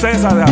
francesa de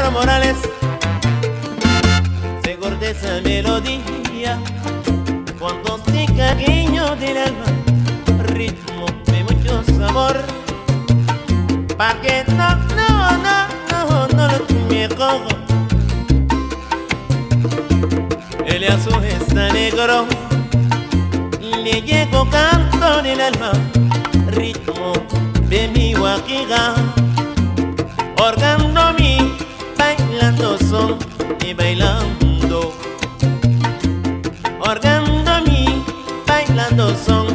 Álvaro Morales se corta esa melodía cuando se cagueño del alma, ritmo de mucho sabor. Pa' que no, no, no, no, no lo me cojo. El azul está negro, le llego canto del alma, ritmo de mi guajiga, orgando y bailando. Orgando a mi bailando son.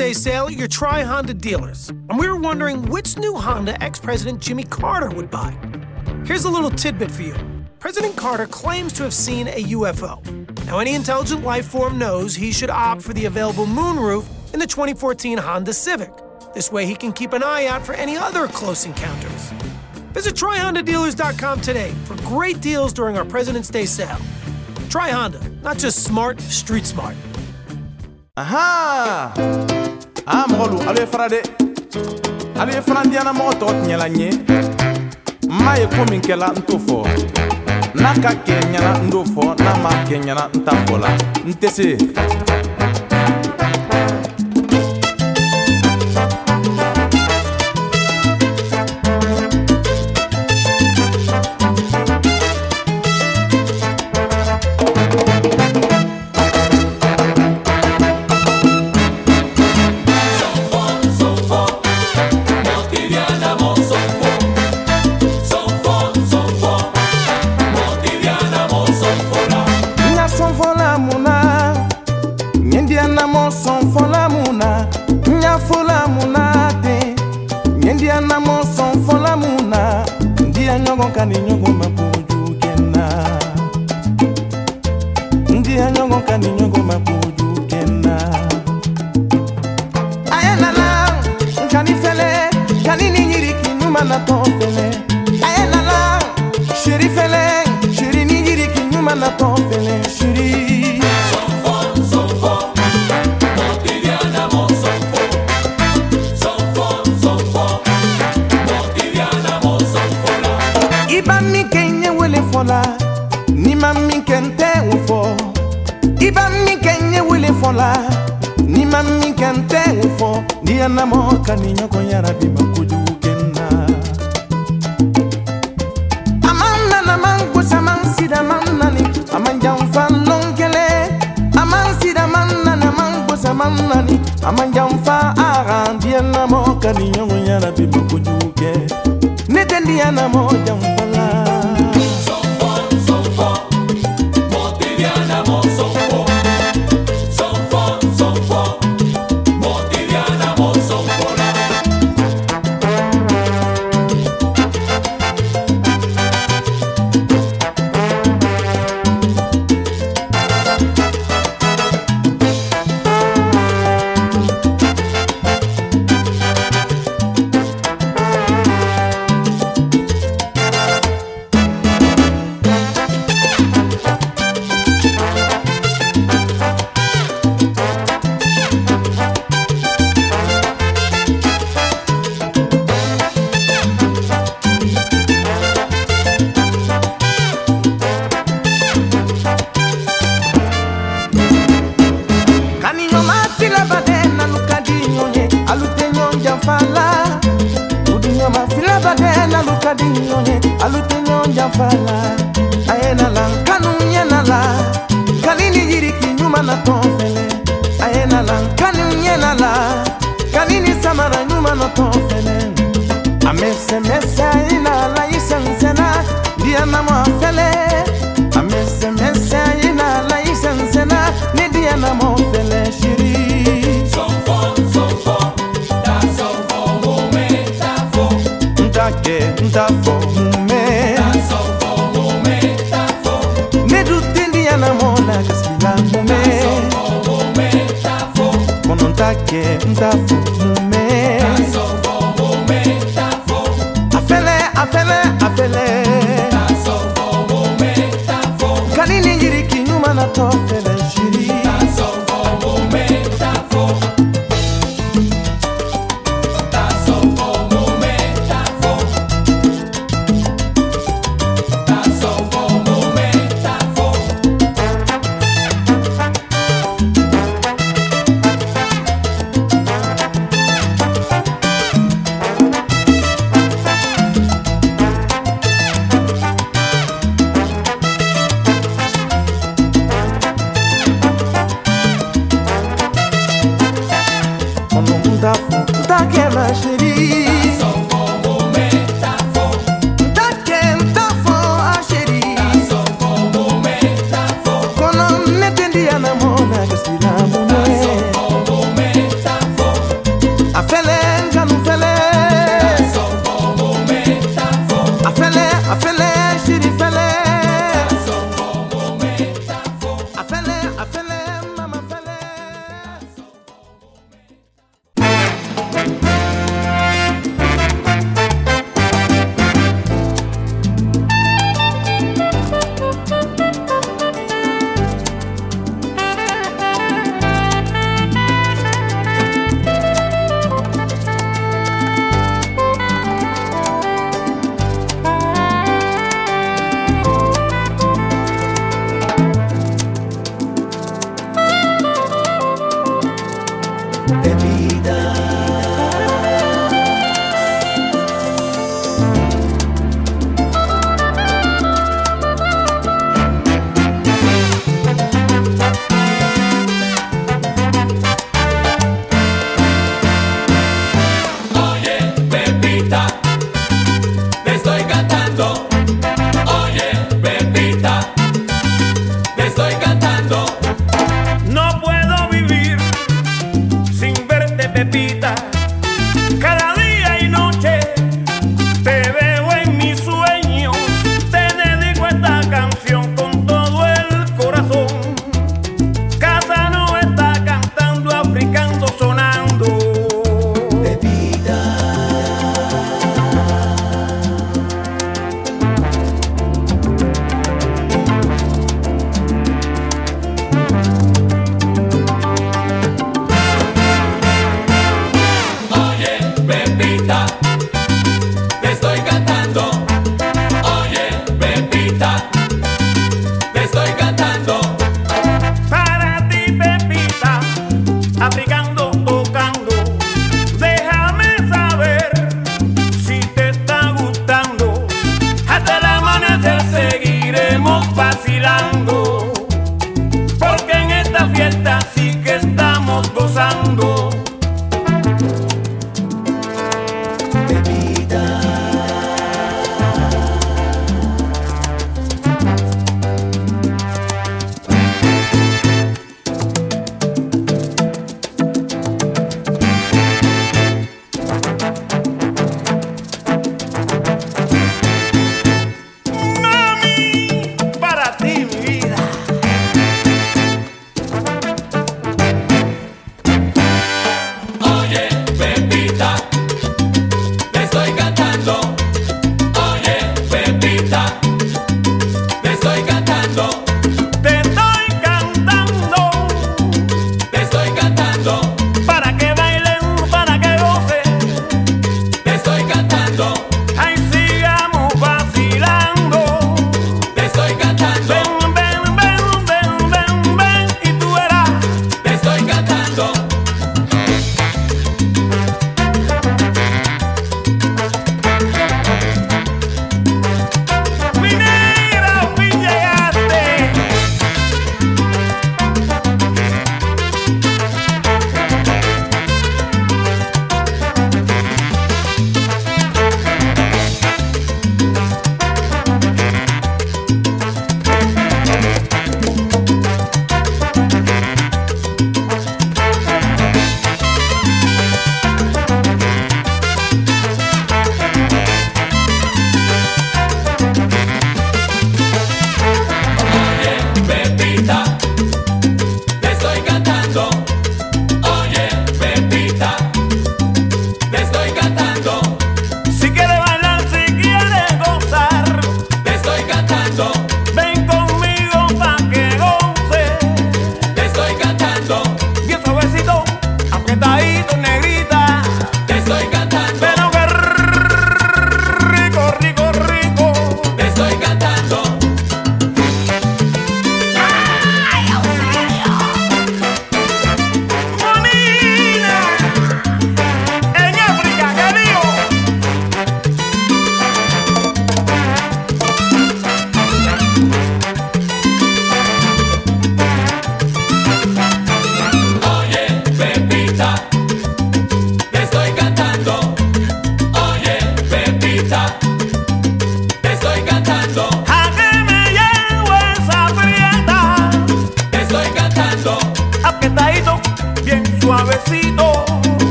Day sale at your Tri Honda dealers, and we were wondering which new Honda ex President Jimmy Carter would buy. Here's a little tidbit for you President Carter claims to have seen a UFO. Now, any intelligent life form knows he should opt for the available moonroof in the 2014 Honda Civic. This way, he can keep an eye out for any other close encounters. Visit tryhondadealers.com today for great deals during our President's Day sale. Try Honda, not just smart, street smart. Aha! Ah, a mɔgɔ lu alu ye fara de alu ye farandiyana mɔgɔ tɔgɔ tiɲɛla n ye n m'a ye ko min kɛla n t'o fɔ. N'a ka kɛ ɲana n t'o fɔ. N'a ma kɛ ɲana n t'a fɔ la. N tɛ se.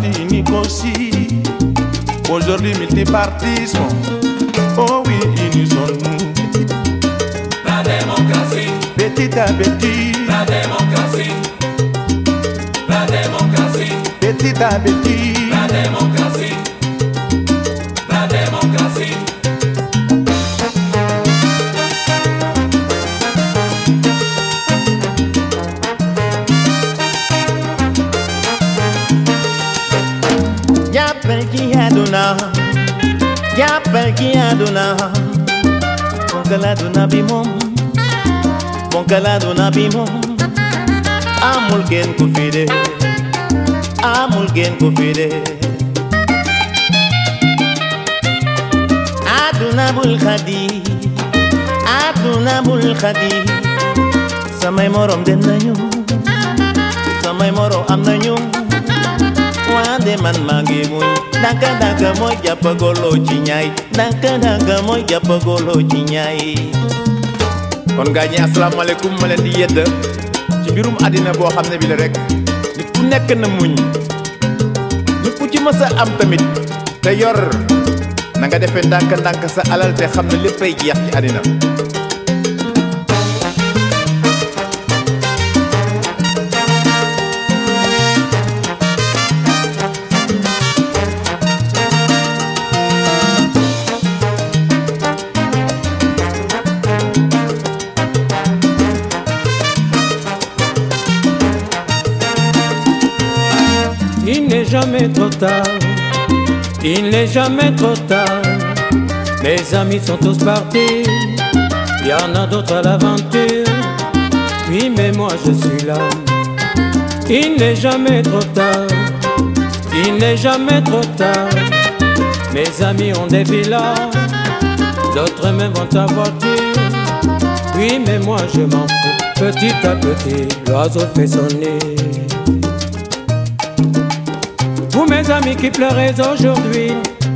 fini così. Aujourd'hui multipartisme, oh oui, unissons-nous. La démocratie, petit à petit. La démocratie, la démocratie, petit à petit. نبيمم بونكالادو نبيمم أمولجين كوفيدي أمولجين كوفيدي أدونا بولخدي أدونا بولخدي سماي مورم دنا يوم سماي مورو أمنا يوم mande man mangi muny daga daga moja pagolo cinyai? Daga daga moja pagolo cinyai? Kon gañi assalamu alaykum ma di yedd ci birum adina bo xamne bi la rek nit ku nek na muñ nit ku ci mës am tamit te yor na nga defé ndànk-ndànk sa alal te xamne leppay jeex ci adina. Il n'est jamais trop tard. Mes amis sont tous partis, il y en a d'autres à l'aventure. Oui, mais moi je suis là. Il n'est jamais trop tard, il n'est jamais trop tard. Mes amis ont des villas, d'autres même vont à voiture. Oui, mais moi je m'en fous. Petit à petit, l'oiseau fait sonner. Vous mes amis qui pleurez aujourd'hui,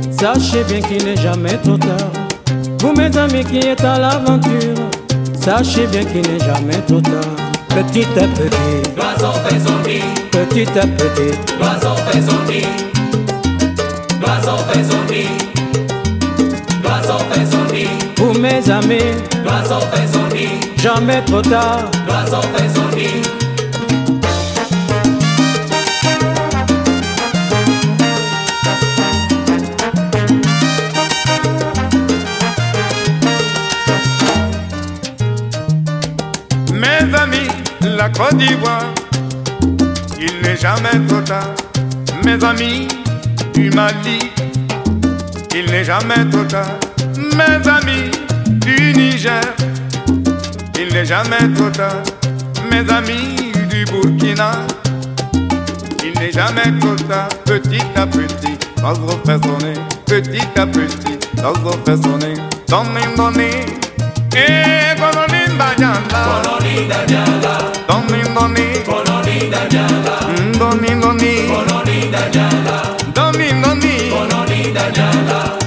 sachez bien qu'il n'est jamais trop tard. Vous mes amis qui êtes à l'aventure, sachez bien qu'il n'est jamais trop tard. Petit à petit, L'oiseau fait son nid, petit à petit, l'oiseau fait son nid. L'oiseau fait son nid. L'oiseau fait son nid, vous mes amis, l'oiseau fait son nid. jamais trop tard. L'oiseau fait son nid. Côte d'Ivoire, il n'est jamais trop tard. Mes amis du Mali, il n'est jamais trop tard. Mes amis du Niger, il n'est jamais trop tard. Mes amis du Burkina, il n'est jamais trop tard. Petit à petit, l'oiseau fait sonner. Petit à petit, l'oiseau fait sonner. Donnez, donnez. Eh, colonie banyala. Coloni Daniela, Doni, doni. Colorida ya. Doni, doni. Colorida ya. Doni, doni. Colorida ya.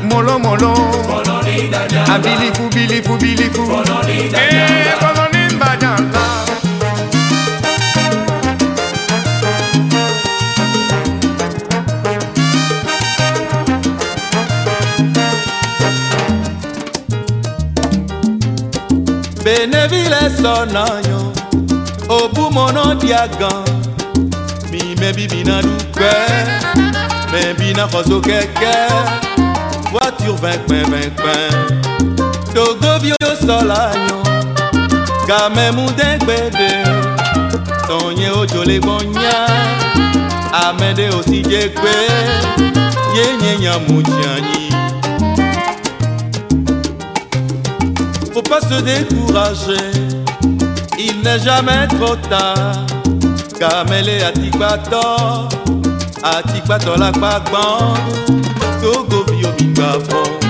Molo, molo. Colorida ya. Abilifu, bilifu, bilifu. Colorida ya. Eh, colorida ya. Benevile sonayo obumono diagan mi mebibi na dukɛ mebi na xɔso keke. Voiture vɛnkpɛvɛnkpɛ togovio sɔla yɔ gamɛmudegbede tɔnye ojolegbɔnya ame ɖe osi dze gbe yenye nyamudzianyi. Faut pas se décourager. n'est jamais trop tard kamele atikpatɔ atikpatɔ la gbagbɔn togovi omi gbàgbɔn.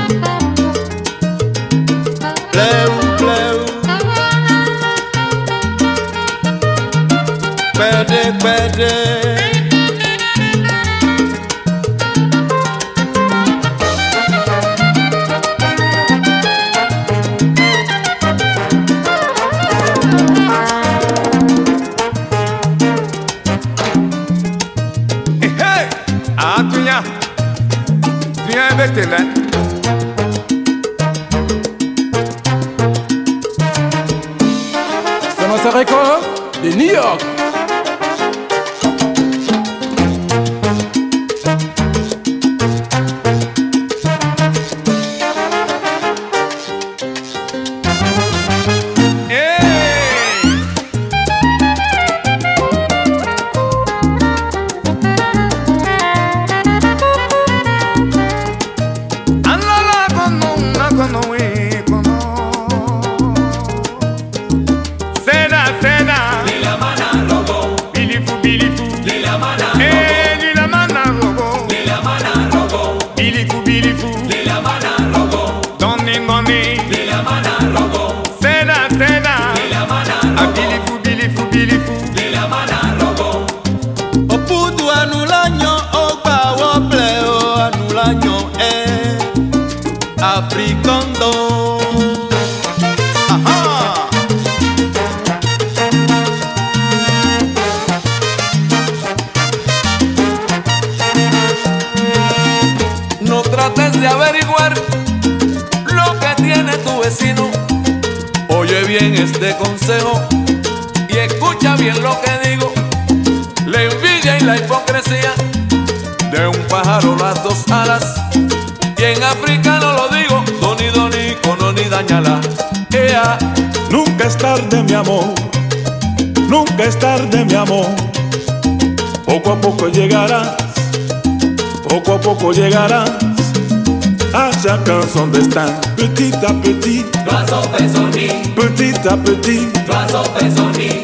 Llegarás. A chacun son destin, petit à petit. L'oiseau fait son nid. Petit à petit. L'oiseau fait son nid.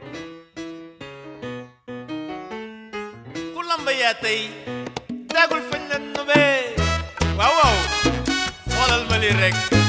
بياتي تاكل فنان نبي واو واو. ولا الملي رك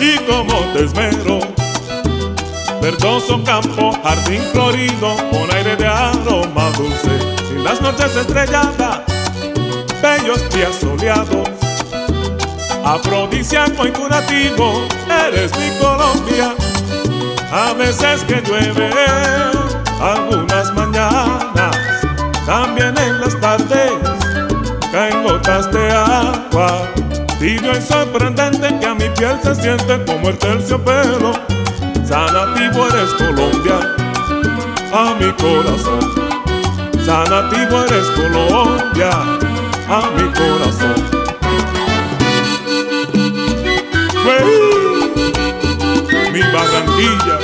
y como te esmero verdoso campo, jardín florido, con aire de aroma dulce, sin las noches estrelladas, bellos días soleados, afrodisíaco y curativo, eres mi Colombia. A veces que llueve, algunas mañanas, también en las tardes, caen gotas de agua. Tibio y sorprendente que a mi piel se siente como el terciopelo. Sanativo eres Colombia, a mi corazón. Sanativo eres Colombia, a mi corazón. Wey, mi Barranquilla.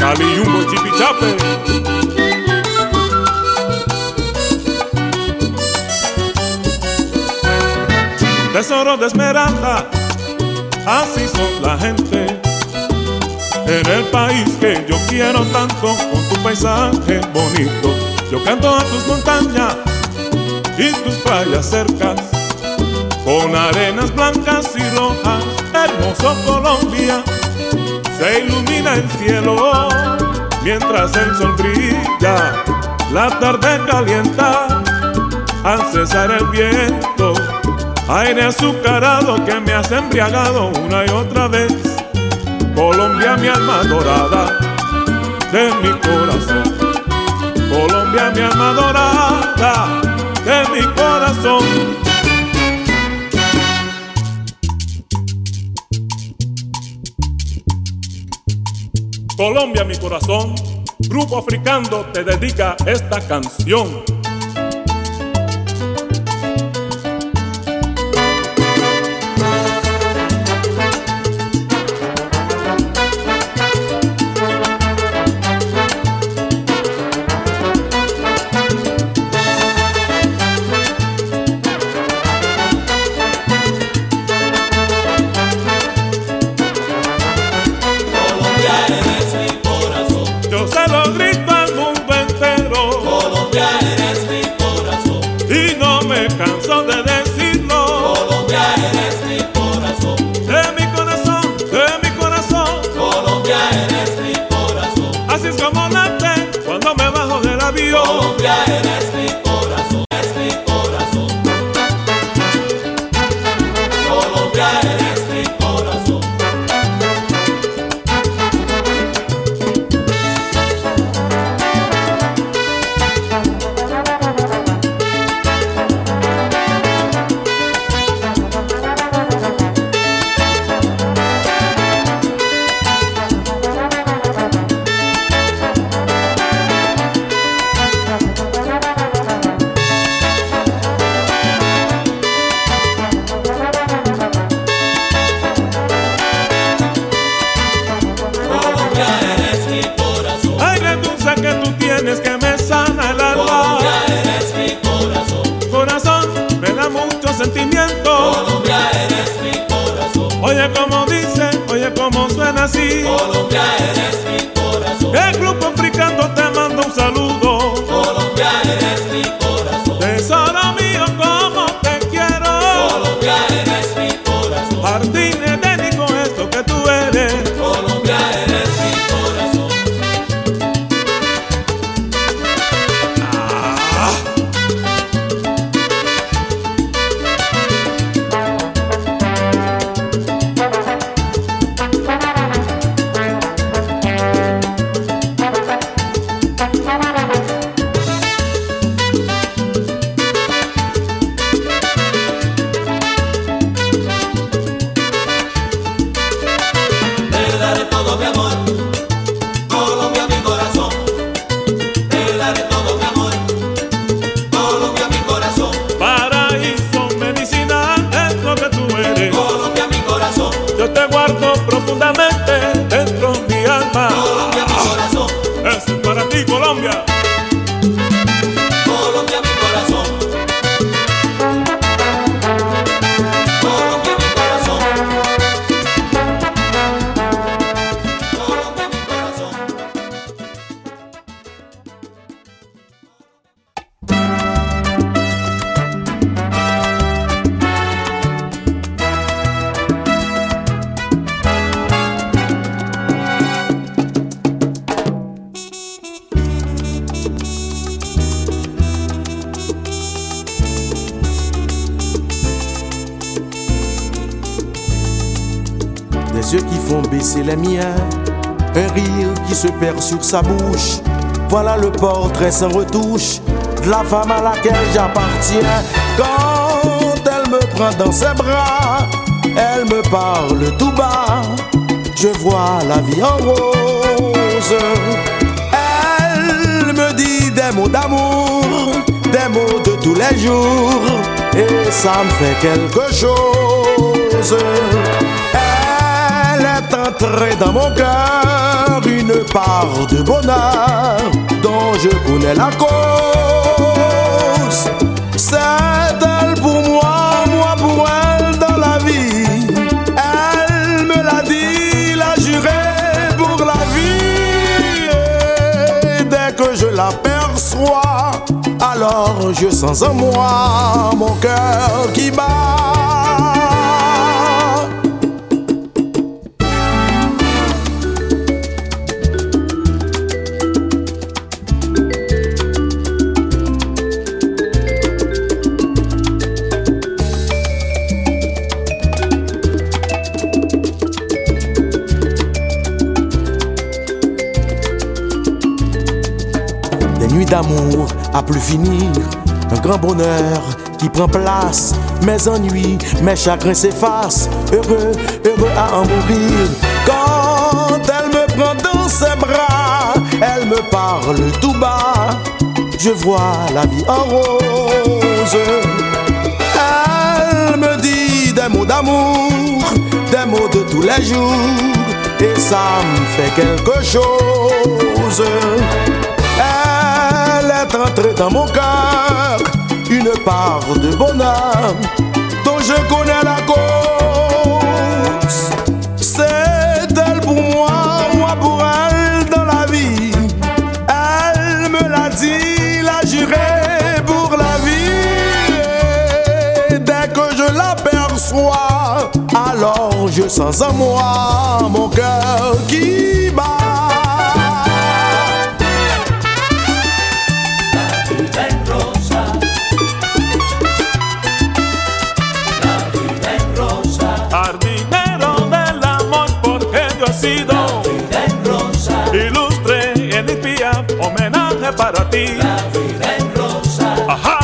Cali, Yumbo, Chipichape. Tesoro de esmeralda, así son la gente. En el país que yo quiero tanto, con tu paisaje bonito, yo canto a tus montañas y tus playas cercas, con arenas blancas y rojas, hermoso Colombia, se ilumina el cielo mientras el sol brilla, la tarde calienta al cesar el viento, aire azucarado que me has embriagado una y otra vez, Colombia mi alma dorada de mi corazón, Colombia mi alma dorada de mi corazón. Colombia, mi corazón, Grupo Africano te dedica esta canción. Sans retouche de la femme à laquelle j'appartiens. Quand elle me prend dans ses bras, elle me parle tout bas. Je vois la vie en rose. Elle me dit des mots d'amour, des mots de tous les jours, et ça me fait quelque chose. Entrée dans mon cœur une part de bonheur dont je connais la cause. C'est elle pour moi, moi pour elle dans la vie. Elle me l'a dit, l'a juré pour la vie. Et dès que je l'aperçois, alors je sens en moi mon cœur qui bat. D'amour à plus finir, un grand bonheur qui prend place. Mes ennuis, mes chagrins s'effacent, heureux, heureux à en mourir. Quand elle me prend dans ses bras, elle me parle tout bas. Je vois la vie en rose. Elle me dit des mots d'amour, des mots de tous les jours, et ça me fait quelque chose. Entrée dans mon cœur, une part de bonheur dont je connais la cause. C'est elle pour moi, moi pour elle dans la vie. Elle me l'a dit, l'a juré pour la vie. Dès que je l'aperçois, alors je sens en moi mon cœur qui para ti. La vida en rosa. Ajá.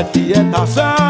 Cette fille est.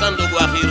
cantando guarriro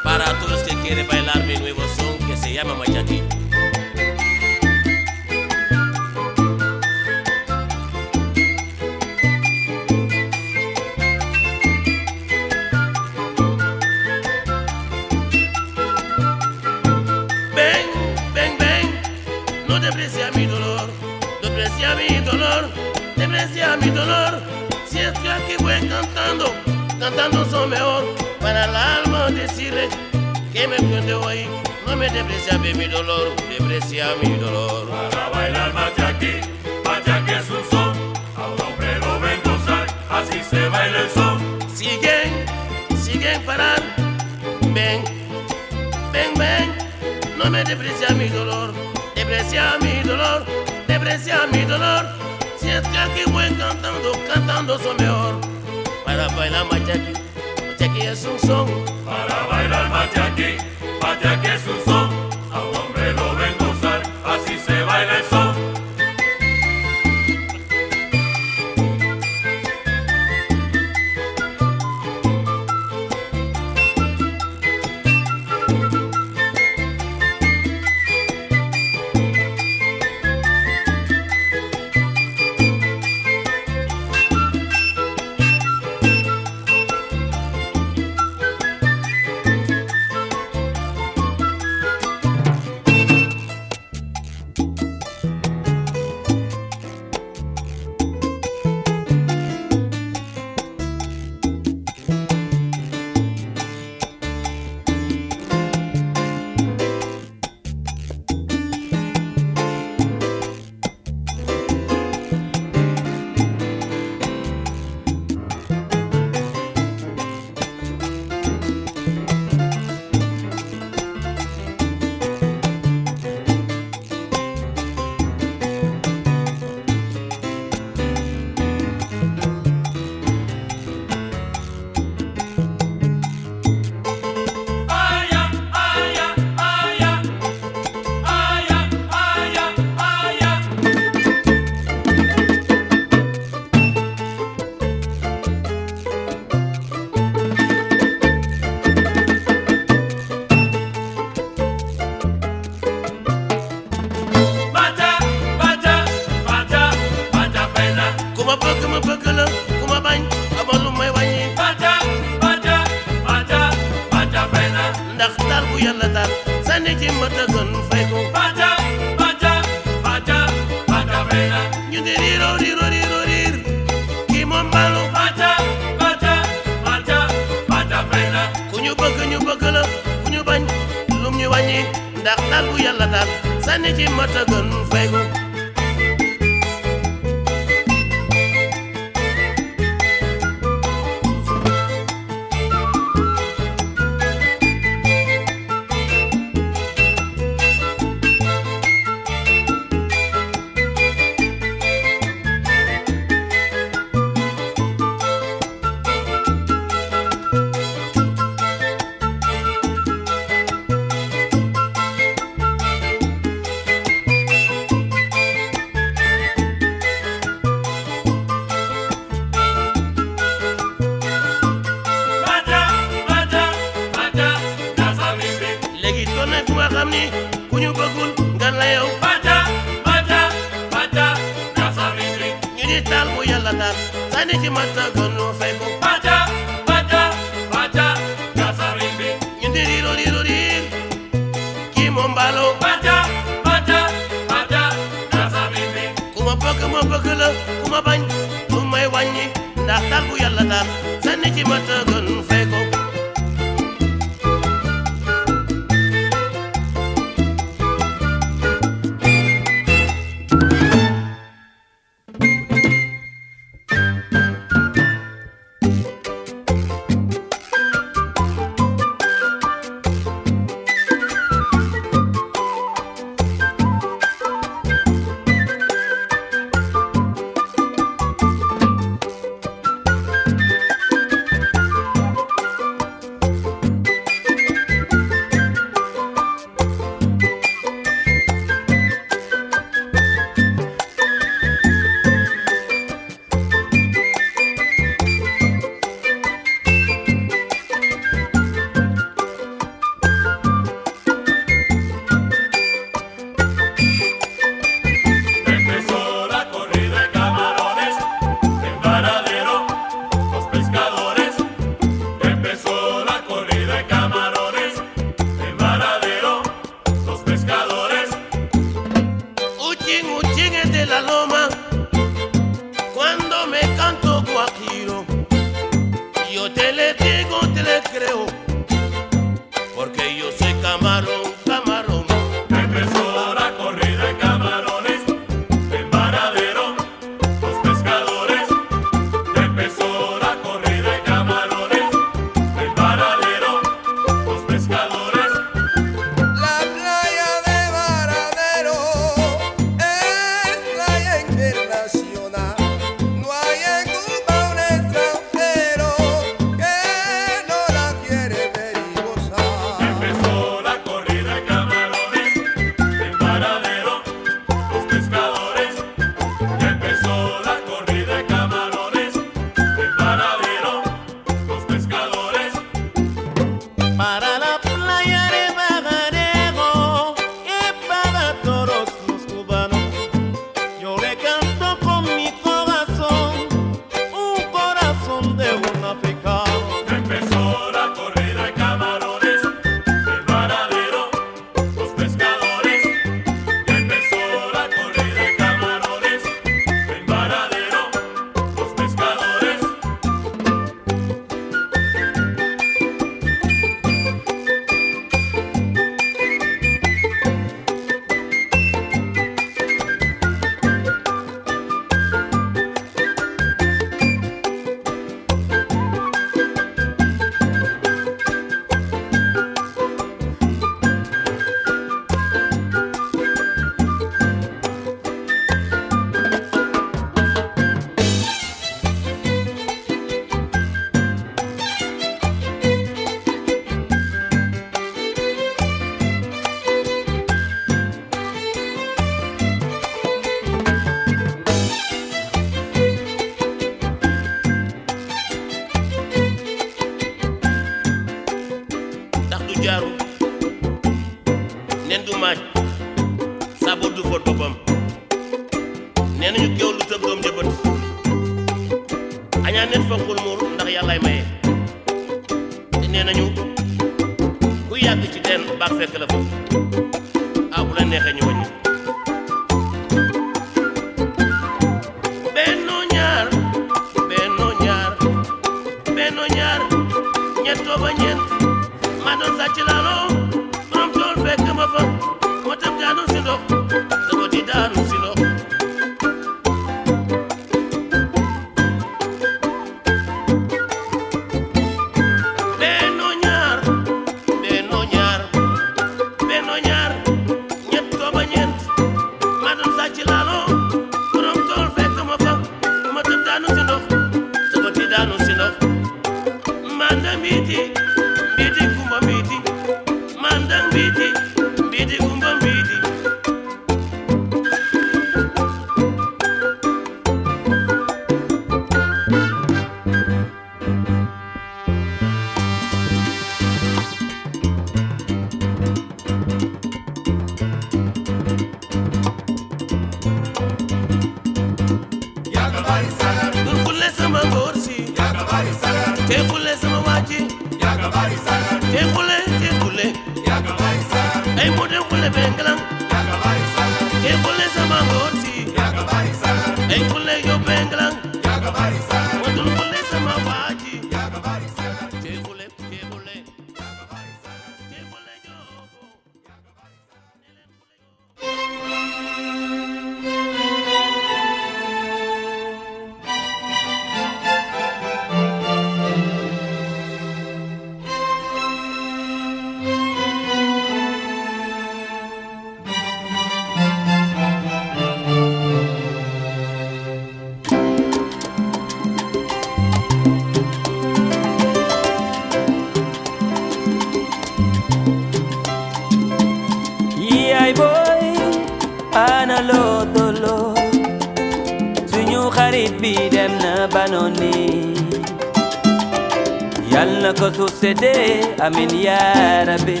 kotusede amin à ya rabbi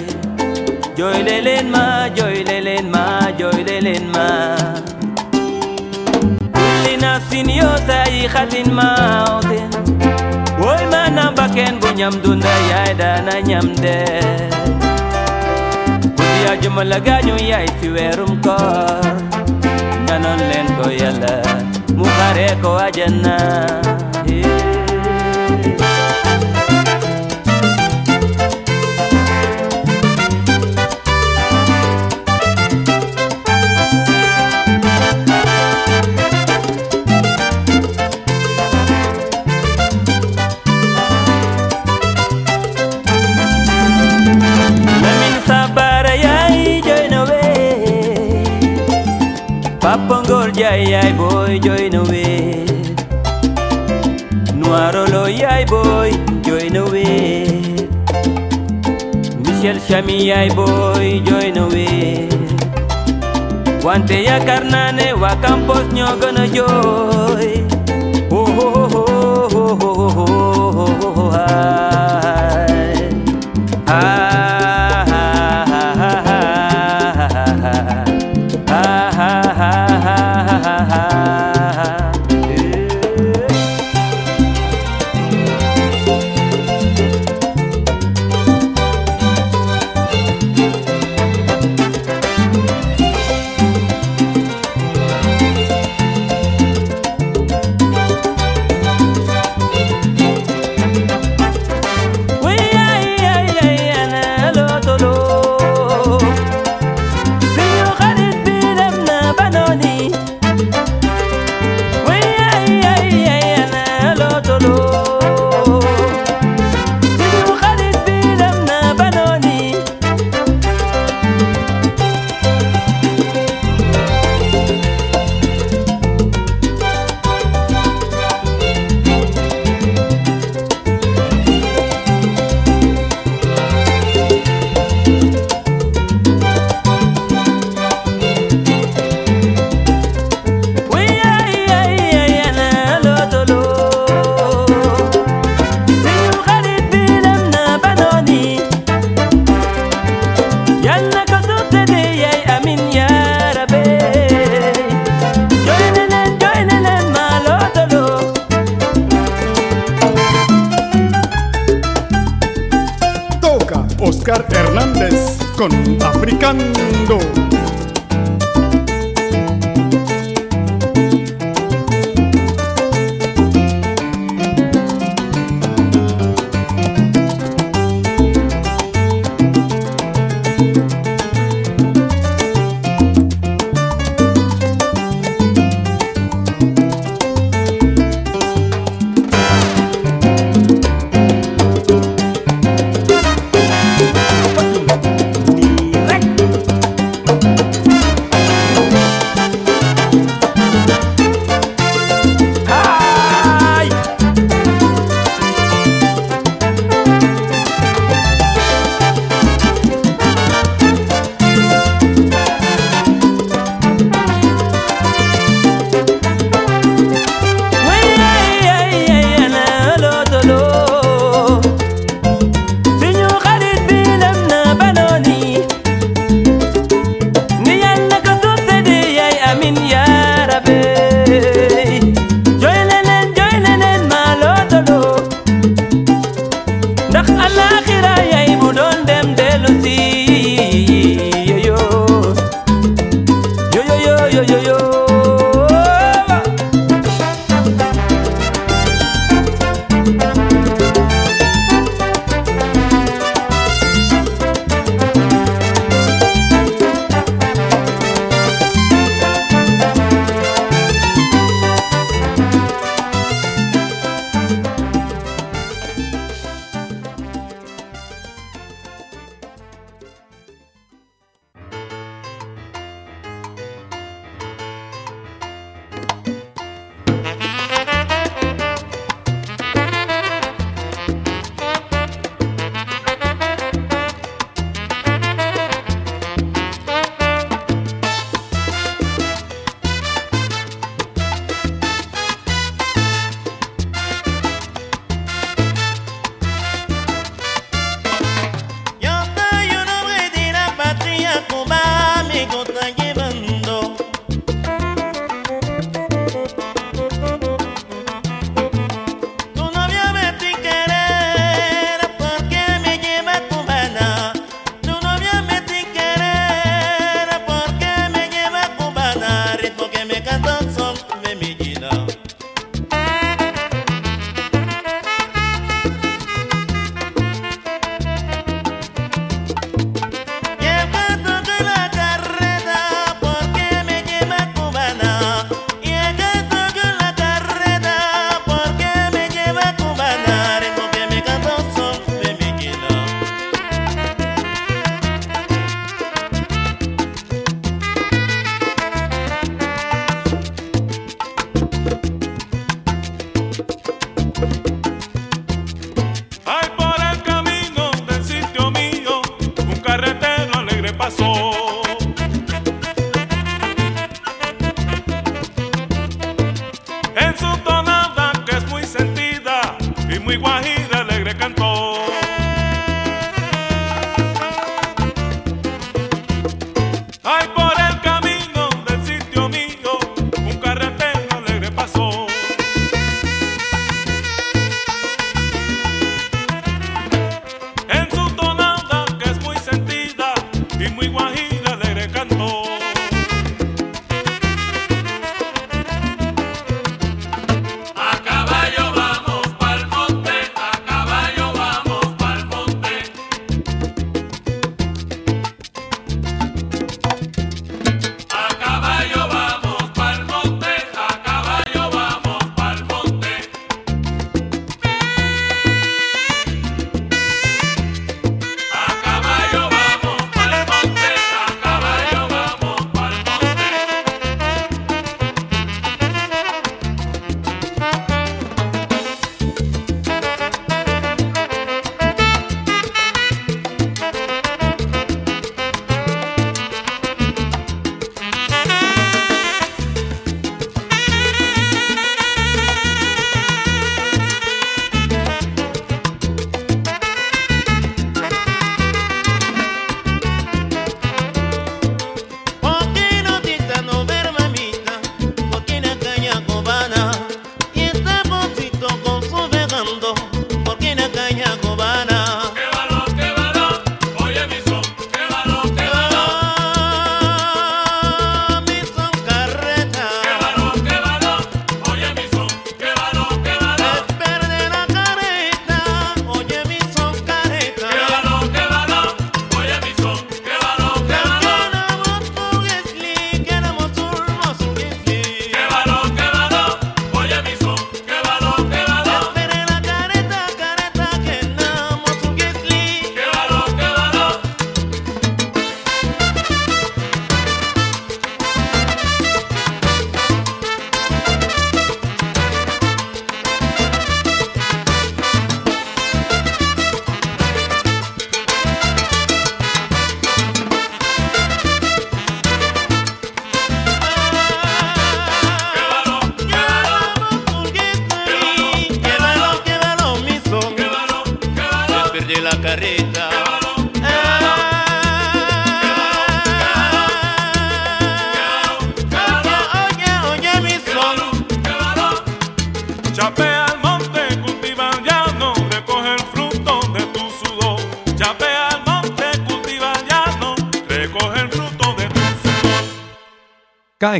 joylelen ma joylelen ma joylelen ma. Kulli nafsin yosaihatin mautin woy ma nambaken bu ñamdunda yaydana ñamde guddiya jumalagañu yay si weerum koor ñanon leen ko yàlla mu xare ko ajanna apongol yai yai boy joy join away nuarolo yai boy joy join away michel shami yai boy joy join away wante ya karnane wa campos nyogono joy oh oh oh oh oh oh oh oh oh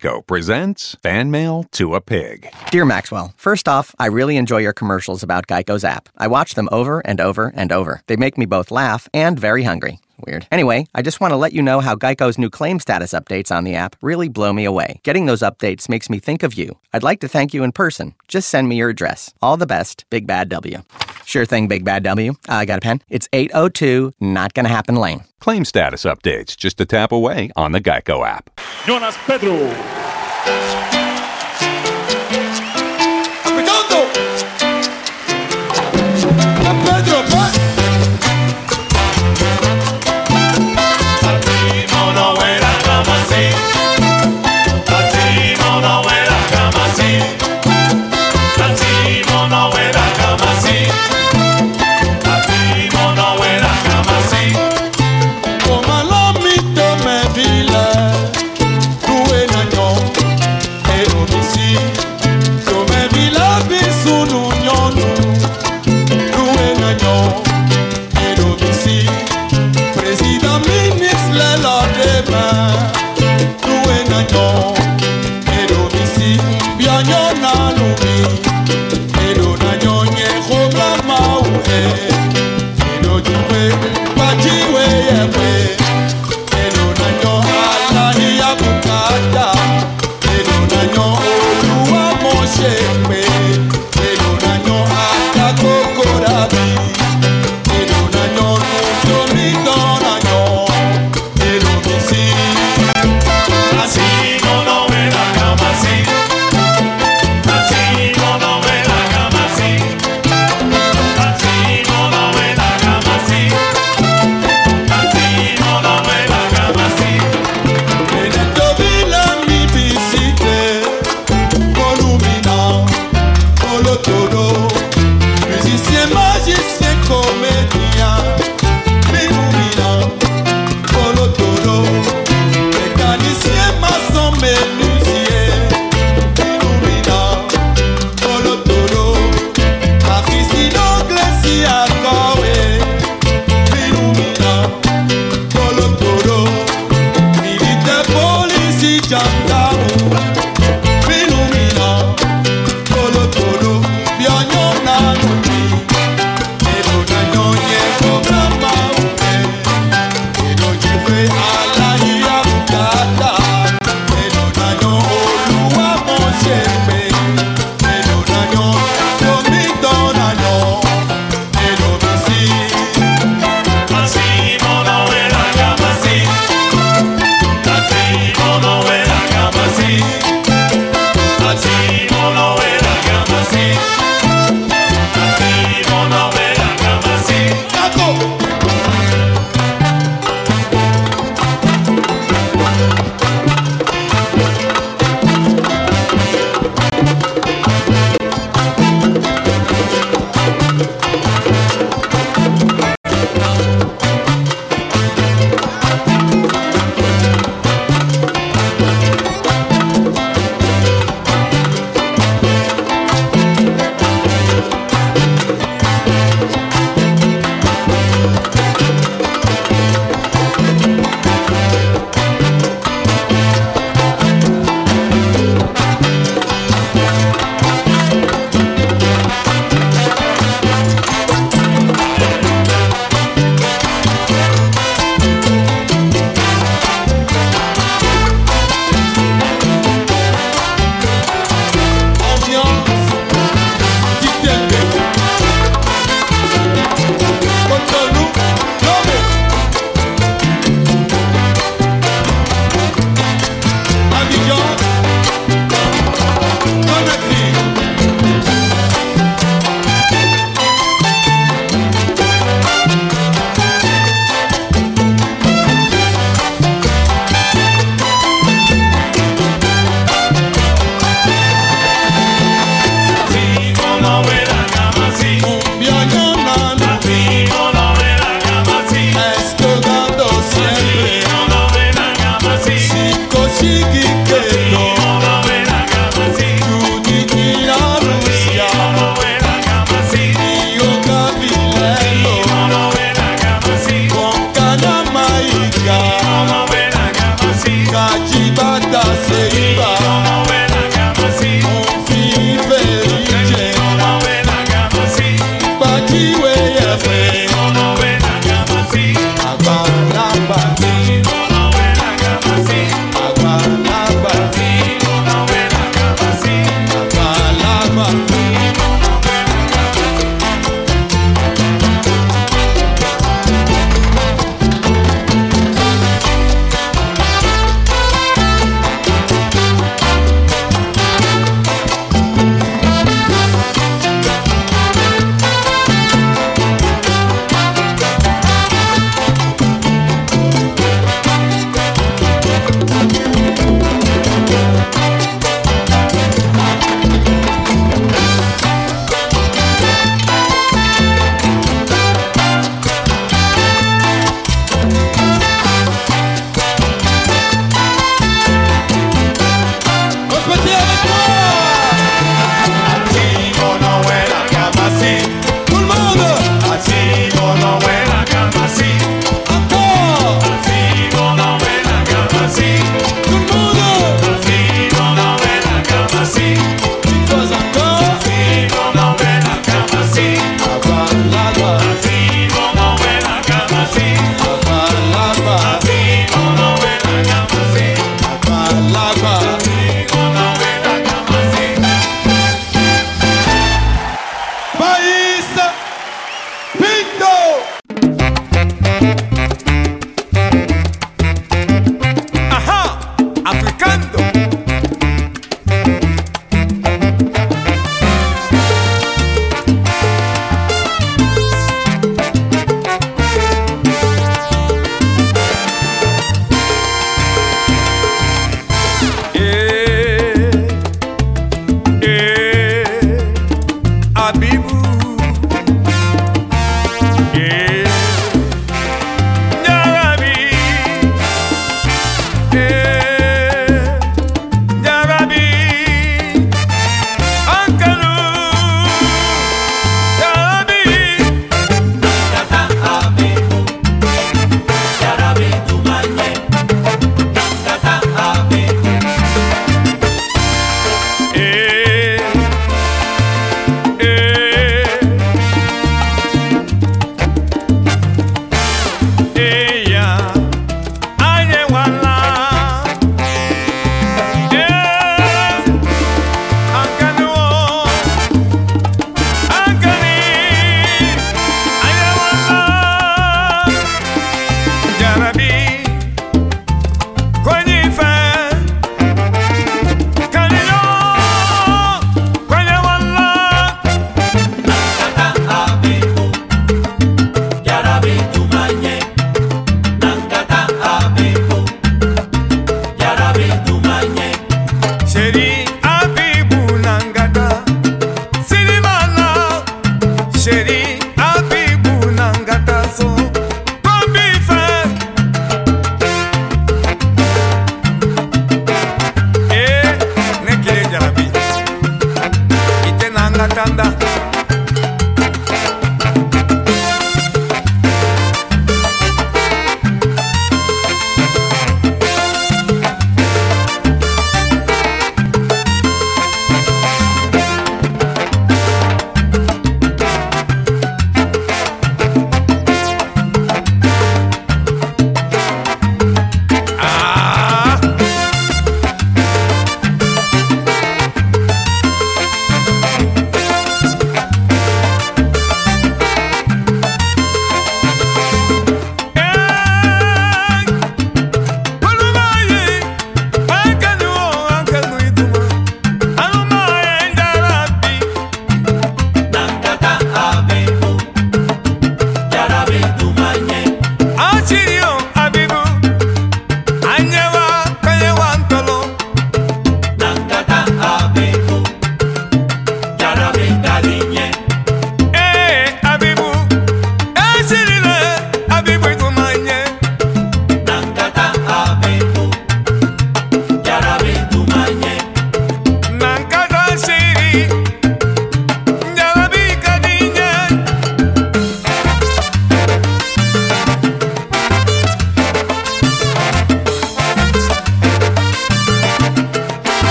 Geico presents Fan Mail to a Pig. Dear Maxwell, first off, I really enjoy your commercials about Geico's app. I watch them over and over and over. They make me both laugh and very hungry. Weird. Anyway, I just want to let you know how Geico's new claim status updates on the app really blow me away. Getting those updates makes me think of you. I'd like to thank you in person. Just send me your address. All the best, Big Bad W. Sure thing, Big Bad W. I Uh, got a pen. It's 802 Not Gonna Happen Lane. Claim status updates just a tap away on the Geico app. Jonas Pedro.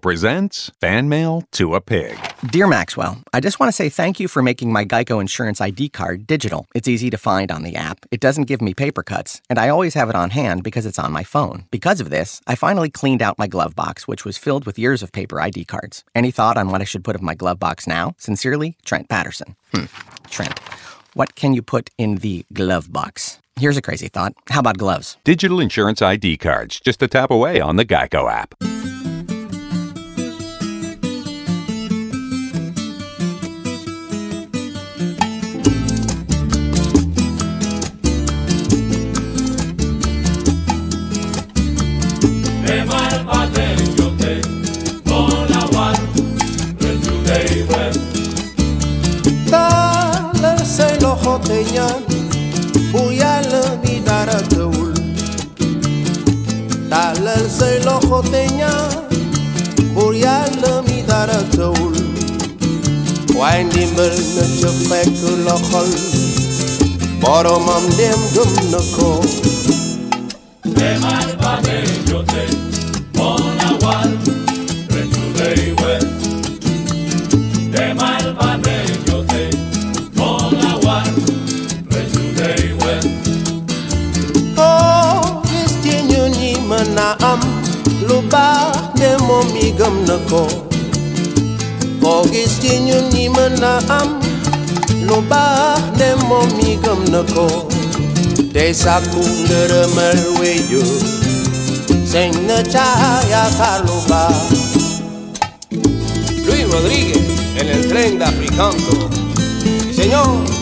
Presents Fan Mail to a Pig. Dear Maxwell, I just want to say thank you for making my Geico Insurance ID card digital. It's easy to find on the app, it doesn't give me paper cuts, and I always have it on hand because it's on my phone. Because of this, I finally cleaned out my glove box, which was filled with years of paper ID cards. Any thought on what I should put in my glove box now? Sincerely, Trent Patterson. Hmm. Trent, what can you put in the glove box? Here's a crazy thought. How about gloves? Digital insurance ID cards, just a tap away on the Geico app. na ca fekk loxol boromam ndéem gëm na ko. na am No ba ne momi gam na ko. Te sakung de remel weyo Sen na chaya kaluba Luis Rodríguez en el tren de Africanto. Señor.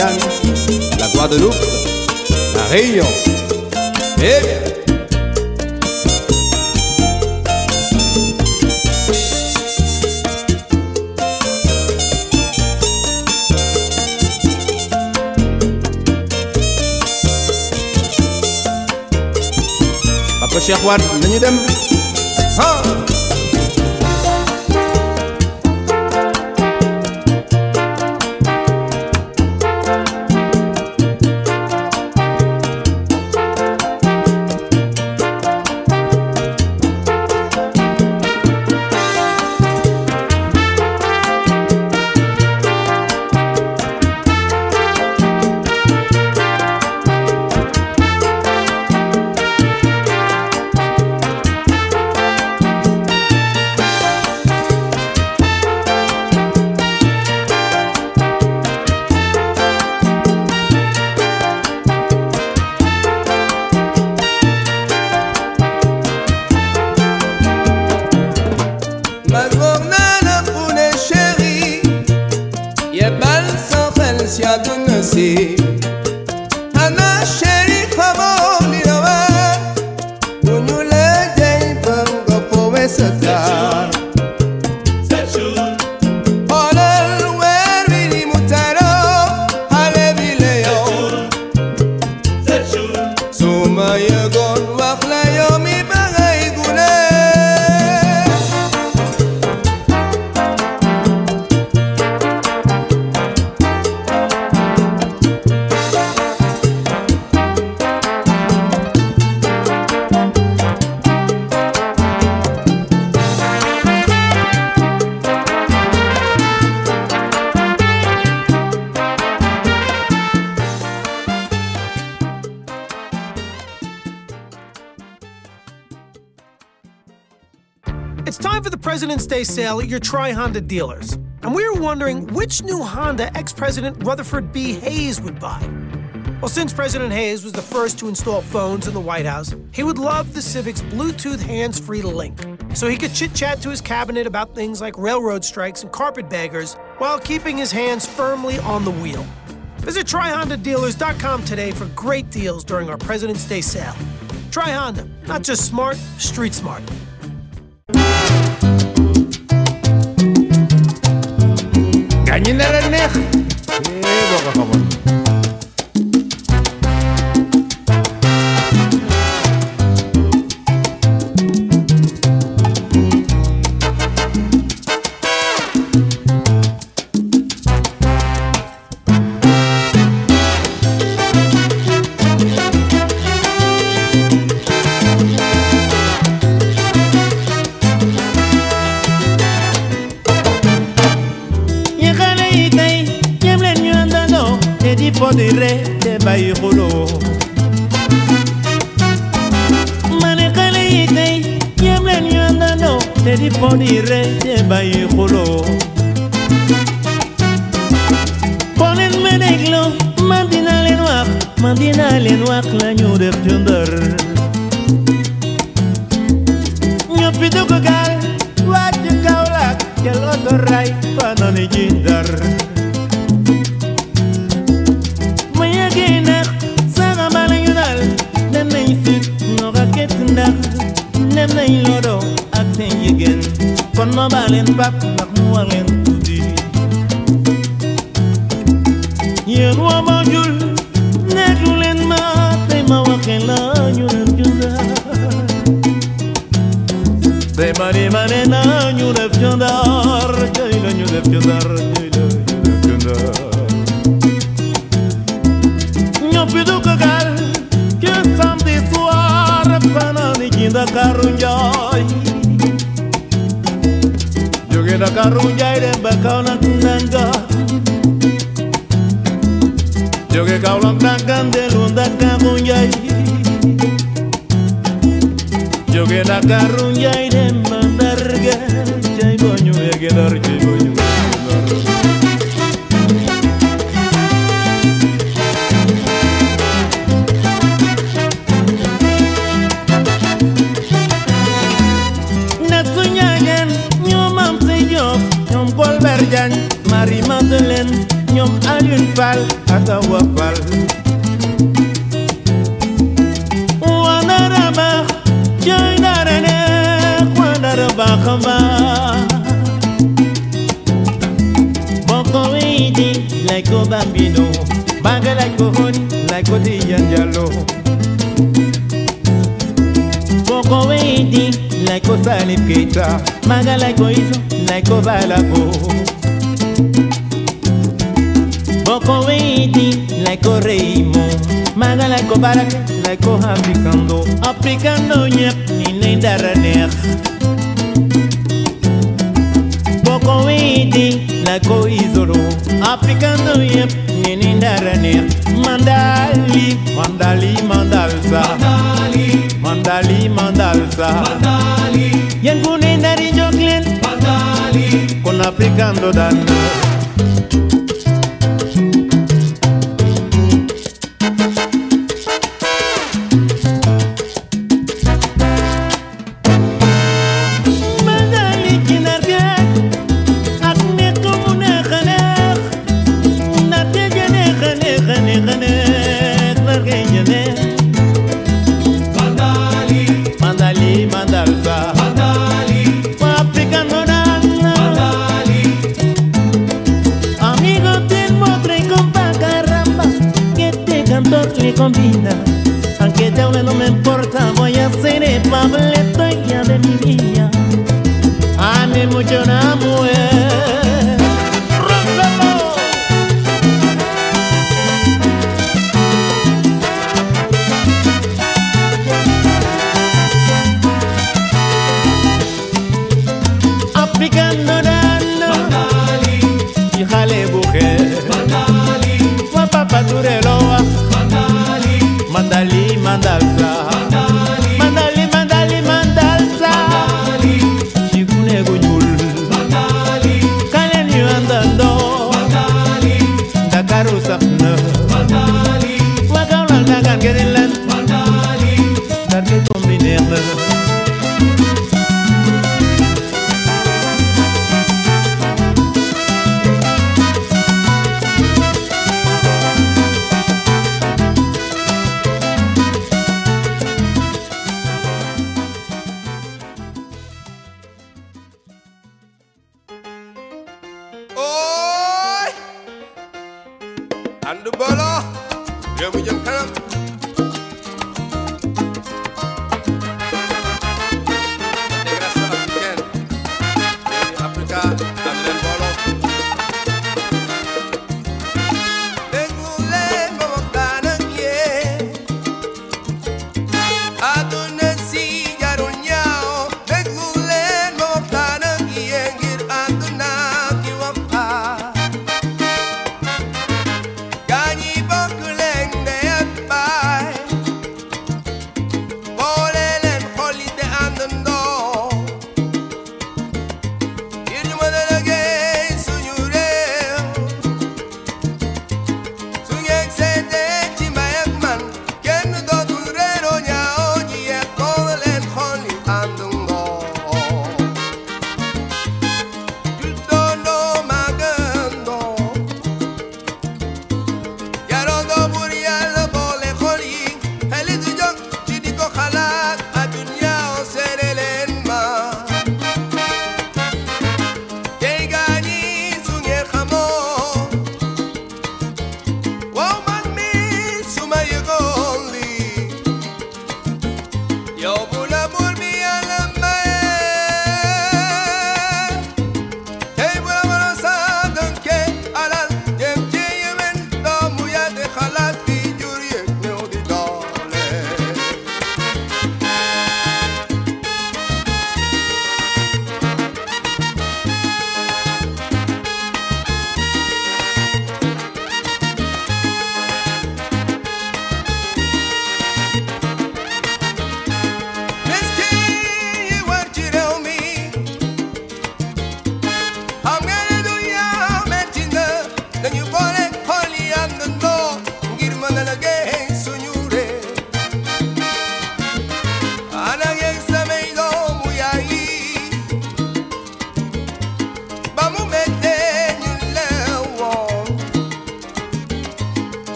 La Guadeloupe, la Réunion. day sale at your Tri Honda dealers, and we were wondering which new Honda ex President Rutherford B. Hayes would buy. Well, since President Hayes was the first to install phones in the White House, he would love the Civic's Bluetooth hands free link, so he could chit chat to his cabinet about things like railroad strikes and carpetbaggers while keeping his hands firmly on the wheel. Visit TryHondaDealers.com today for great deals during our President's Day sale. Try Honda, not just smart, street smart.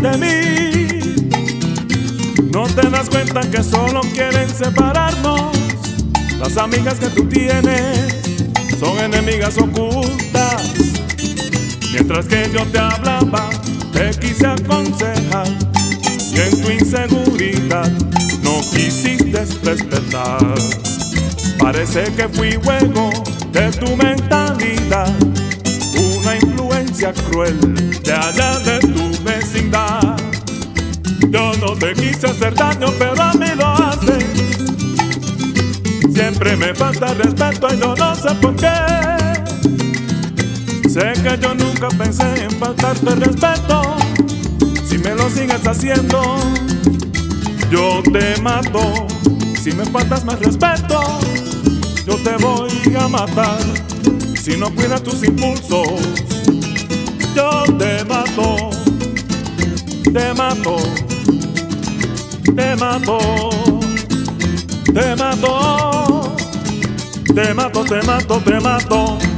De mí. No te das cuenta que solo quieren separarnos. Las amigas que tú tienes son enemigas ocultas. Mientras que yo te hablaba, te quise aconsejar. Y en tu inseguridad no quisiste respetar. Parece que fui juego de tu mentalidad. Una influencia cruel de allá de te quise hacer daño, pero a mí lo haces. Siempre me falta respeto y yo no sé por qué. Sé que yo nunca pensé en faltarte respeto. Si me lo sigues haciendo, yo te mato. Si me faltas más respeto, yo te voy a matar. Si no cuidas tus impulsos, yo te mato. Te mato te mató, te mató, te mató, te mató, te mató.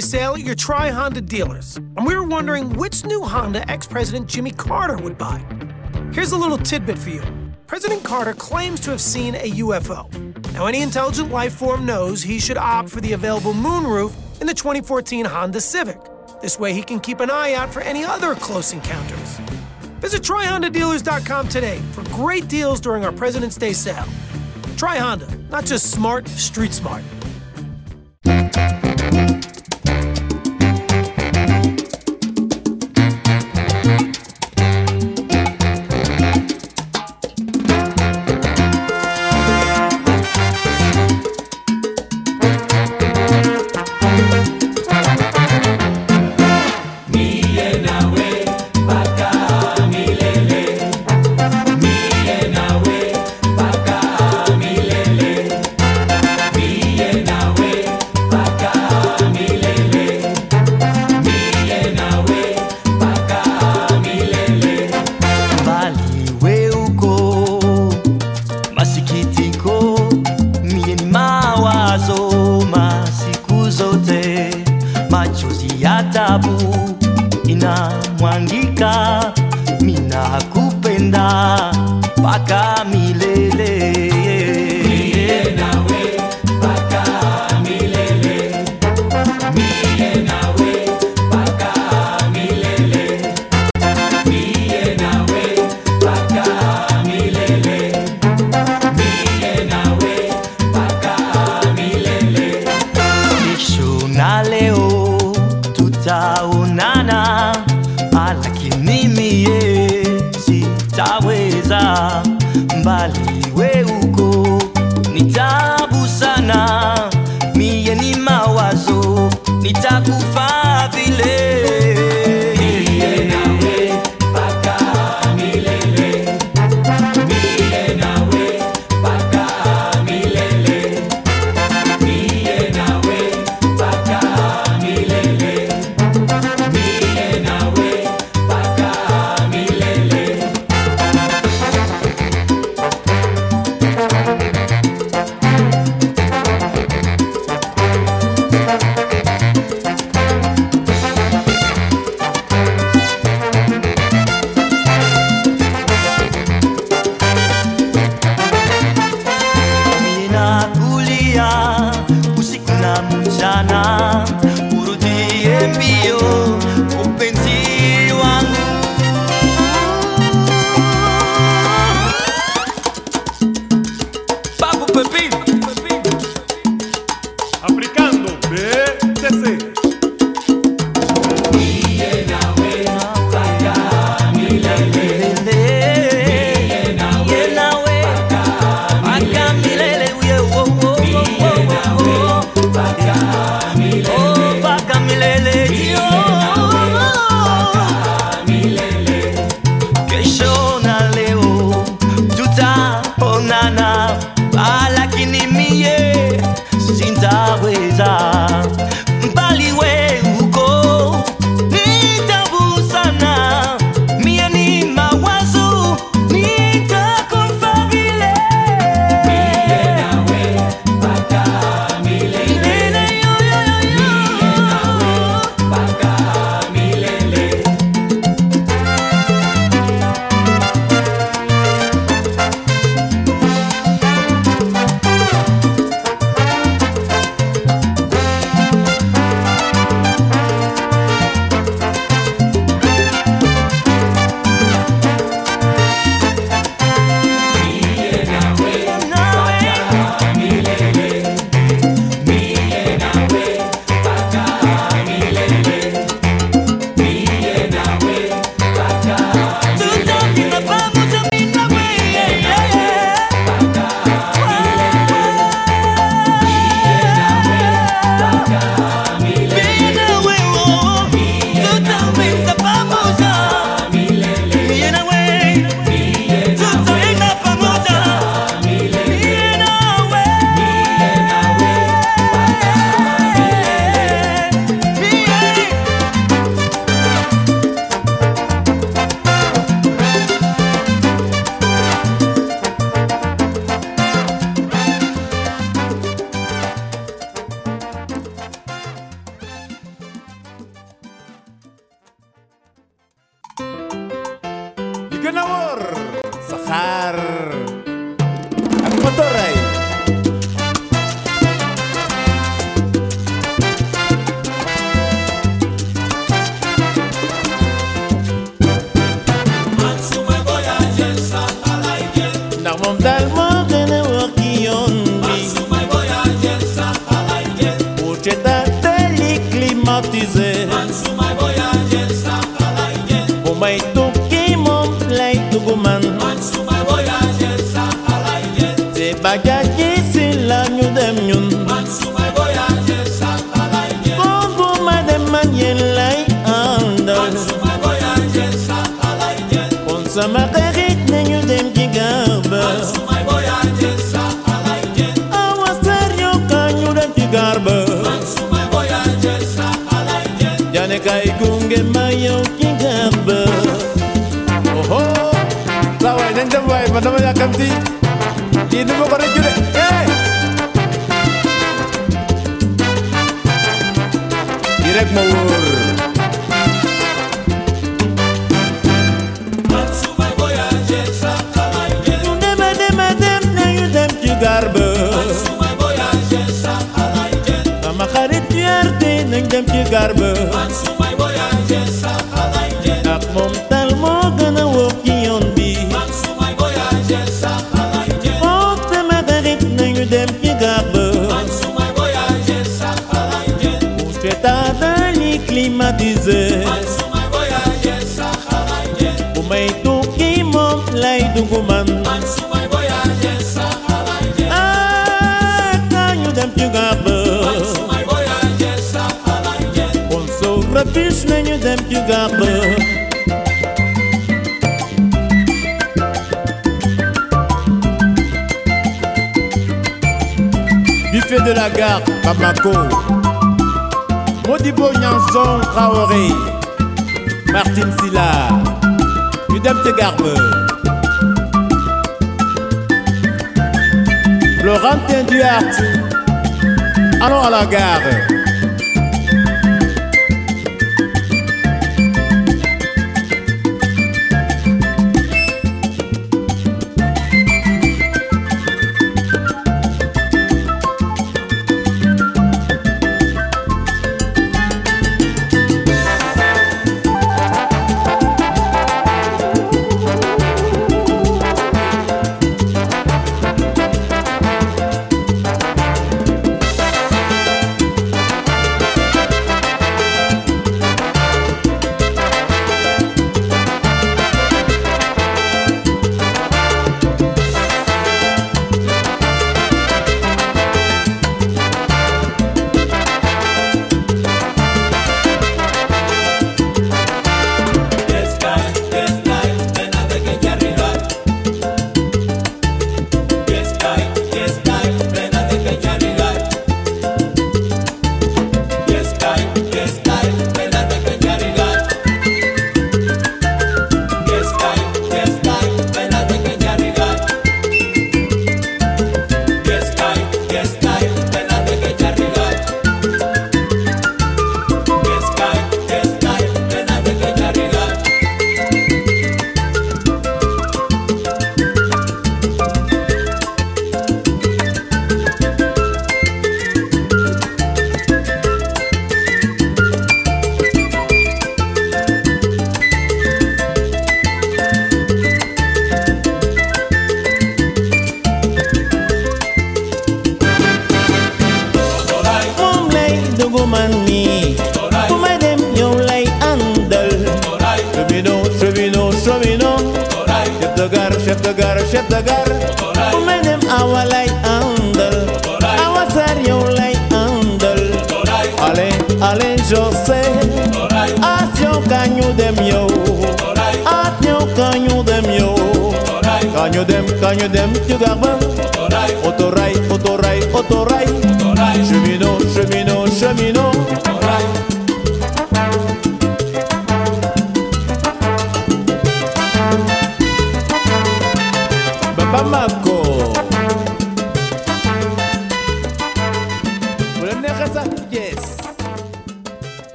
sale your Tri Honda dealers, and we were wondering which new Honda ex President Jimmy Carter would buy. Here's a little tidbit for you President Carter claims to have seen a UFO. Now, any intelligent life form knows he should opt for the available moonroof in the 2014 Honda Civic. This way, he can keep an eye out for any other close encounters. Visit TryHondaDealers.com today for great deals during our President's Day sale. Try Honda, not just smart, street smart.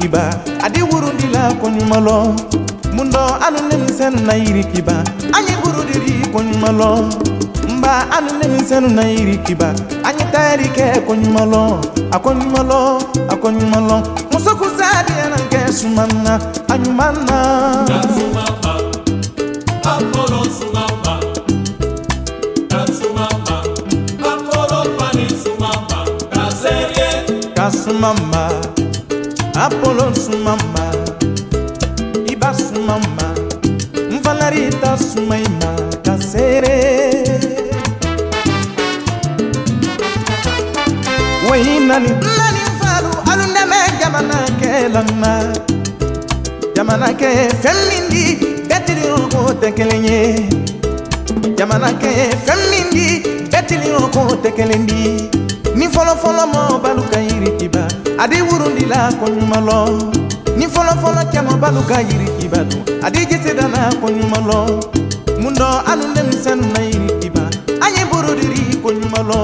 yirikiba adị wuru dịla konyumalọ mụndọ anụne m senụ na yirikiba anyị buru dịrị konyumalọ mba anụne m senụ na yirikiba anyị tayari ke konyumalọ akonyumalọ akonyumalọ musokusa adịya na nke sumanna anyumanna mama iba su mama mvalarita su maima kasere. Wainani nani? Mfalu alundeme jamanakɛlama jamanakɛ fɛn min di bɛtiliroko tɛ kelen ye jamanakɛ fɛn min di bɛtiliroko tɛ kelen di ni fɔlɔfɔlɔ mɔ balu ka yirikiba a di wurundila koɲuman lɔ fɔlɔfɔlɔ caman balu ka yiri kiba dun. A di jese dana lɔ mun dɔ anu denmisɛnnu na yiri kiba an ye borodiri lɔ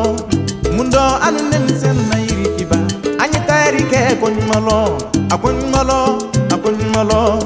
mun dɔ anu denmisɛnnu na yiri kiba an ye tayɛri kɛ kɔɲumalɔ. A kɔɲumalɔ a kɔɲumalɔ. lɔ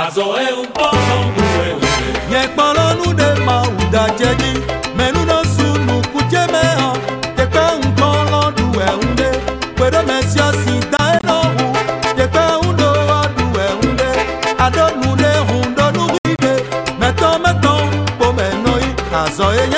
Azoe un pozo nuevo Nye ma wùdà jẹ dí Mẹnu ló sùn nù kú jẹ́ mẹ́hàn Yẹ̀pẹ̀ ńkọ́ lọ́dún ẹ̀hún dé Pẹ̀lú mẹ́sì ọ̀sìn dá ẹ̀ lọ́hùn Yẹ̀pẹ̀ ń lo ọdún Azoe.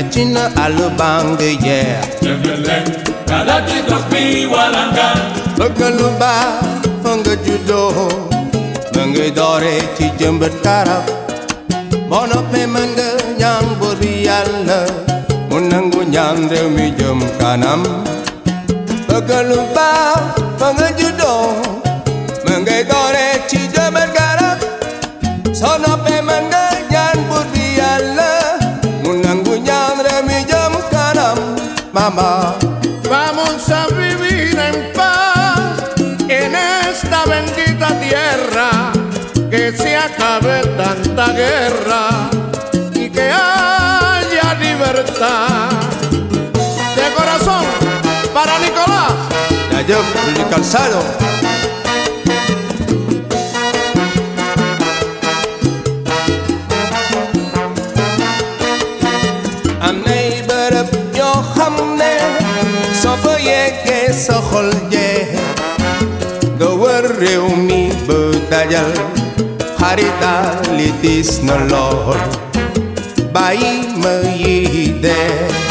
Metina alubanga yeah. Jebele Kadati kokpi walanga. Lokaluba Fanga judo. Nange dore ti jembet karap Mono pemanga nyang buriala Munangu nyang deu mi jem kanam. Lokaluba Amay Barap nyo hamne, so boye keshol yeh, go worriumi harita litis no law bay ma y teh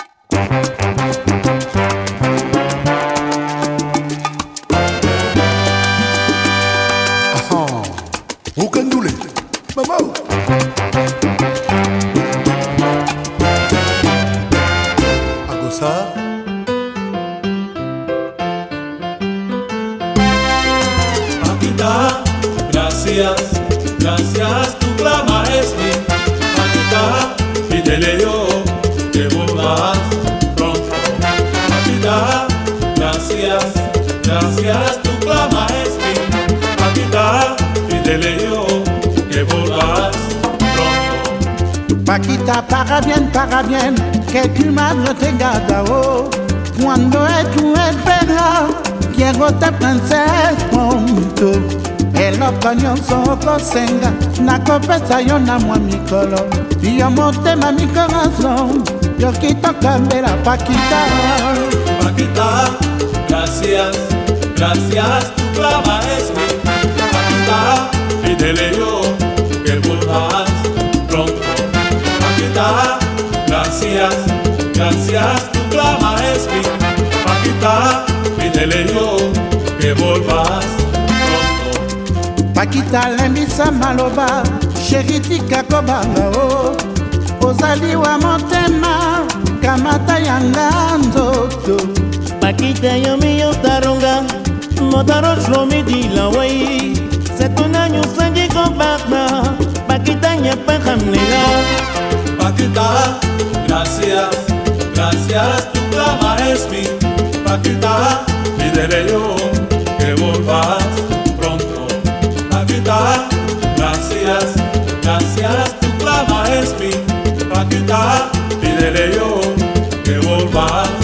Ukandule. eloko nyonso okosenga nakopesa yo na mwa mikolo. Yo motema mikoroso yo kitokambela pakita pakita gracias gracias tu clama es mi. Pa pakita pídele yo que vuelvas pronto. Pakita gracias gracias tu clama es mi. Pakita pídele yo que vuelvas bakita alembisa maloba sheri tika kobanga o. Ozali wa motema kamata yanga nzoto. Bakita yomiyotaronga motaroslomidila wei. Setuna nyusangi kobarna bakita nyapahamlela bakita gracias gracias tu cama es mi. Bakita pídele yo que volvas. Gracias, gracias, tu clama es mi Paquita, pídele yo que vuelvas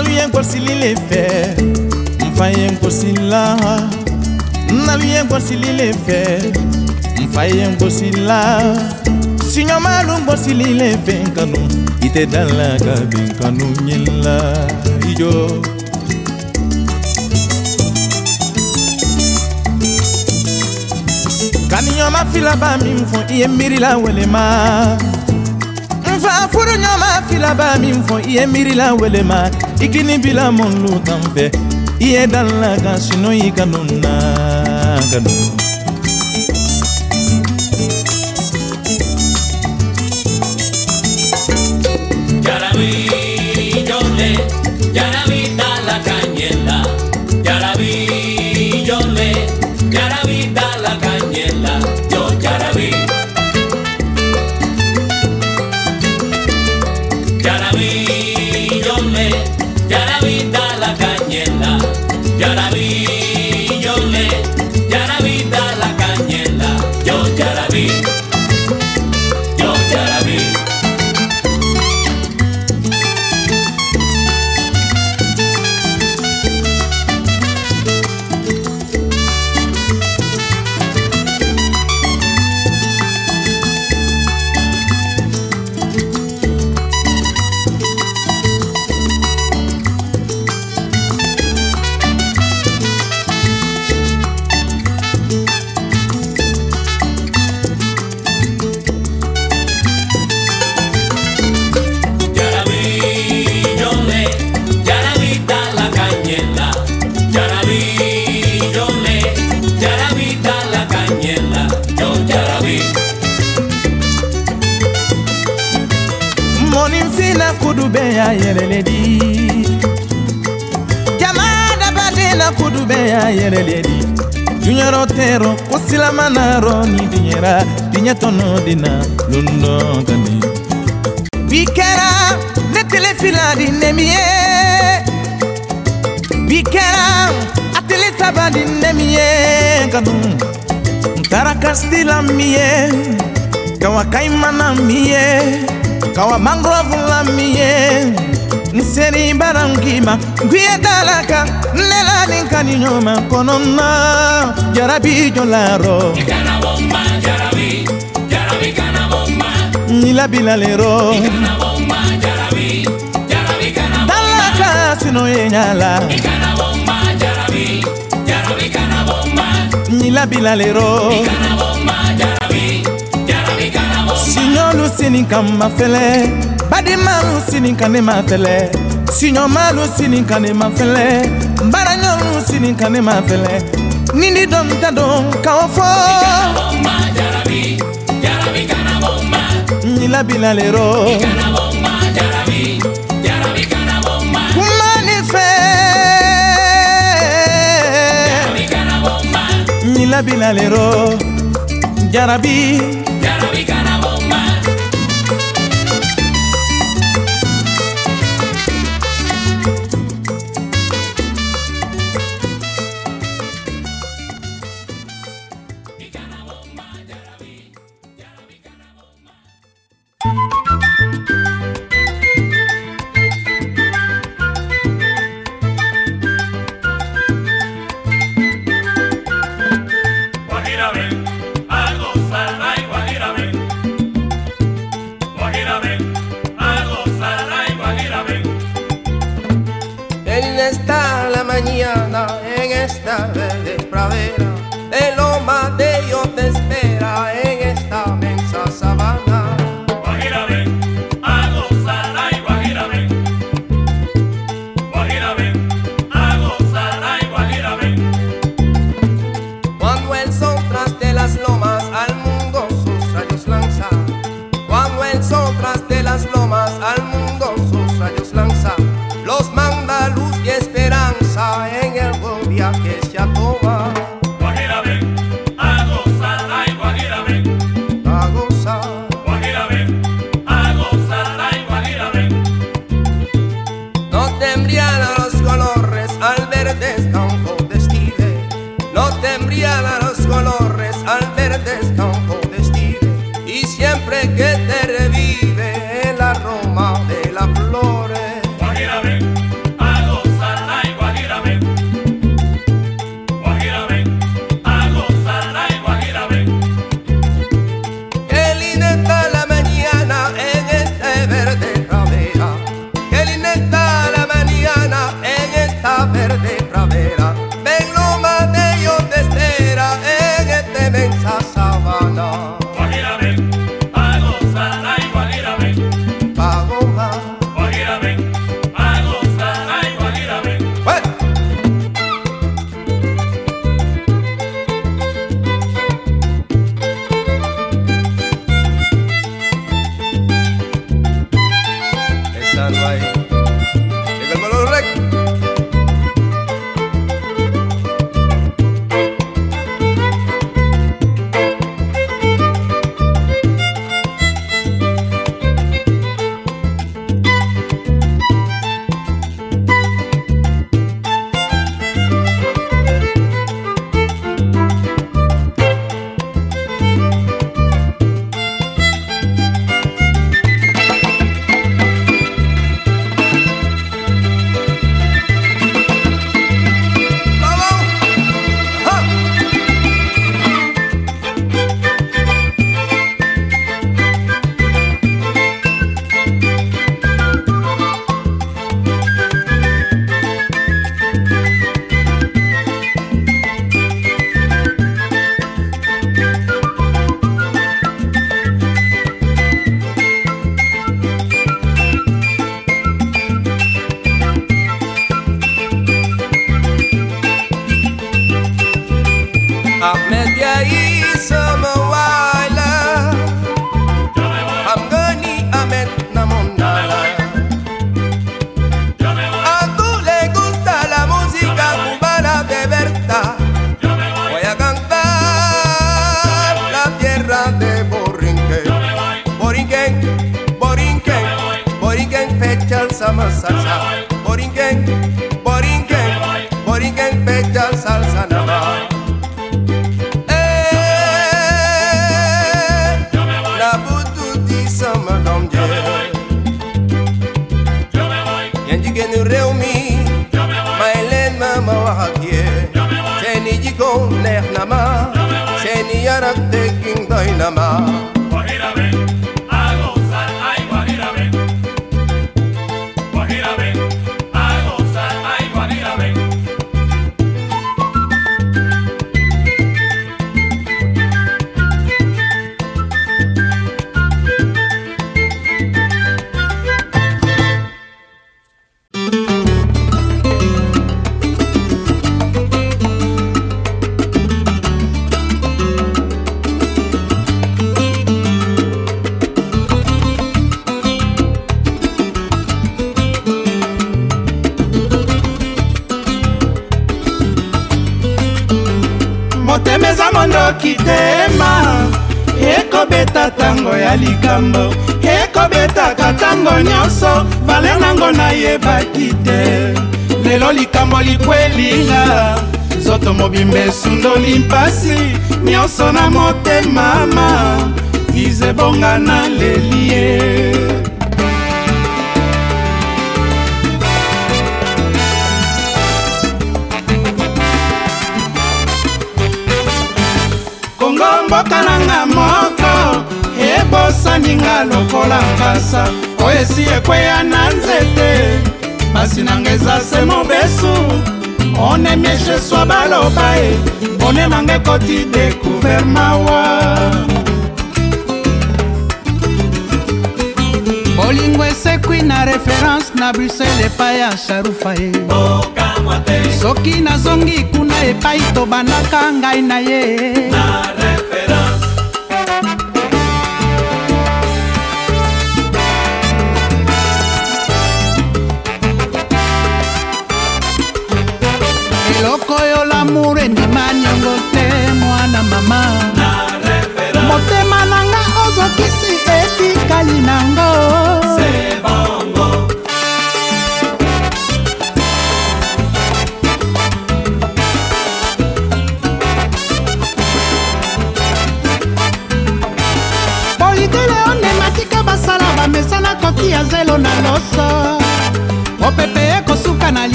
naluye nkorsili le fɛ nfa ye nkorsila naluye nkorsili le fɛ nfa ye nkorsila siɲɔmalu nkorsili le fɛ nkanu i tɛ da la ka bin kanu ɲɛla ijɔ. kaniɲɔma filaba min iye miri la miirila welema. Nfa furu ɲɔma filaba min iye miri la miirila welema. ikinibila mulutampe iyedalaka sino yikanunakanu ɲɛ tono dina lundo london bikera ne tele fila di nemi ye bi saba di kanu tara kastila kawa kaimana mie, kawa mangrove la mi Nseri n seri baara n k'i ma guye da na jarabi nilabila lero. Dalaka sino ye nyala. Nilabila lero. Siɲɔlu sininkan mafɛlɛ badimalu sininkan ne mafɛlɛ siɲɔmalu sininkan ne mafɛlɛ nbaraɲɔlu sininkan ne mafɛlɛ nindi dɔn ta don k'aw fɔ. nila bila lero. Kumani fe nila bila lero. Jarabi.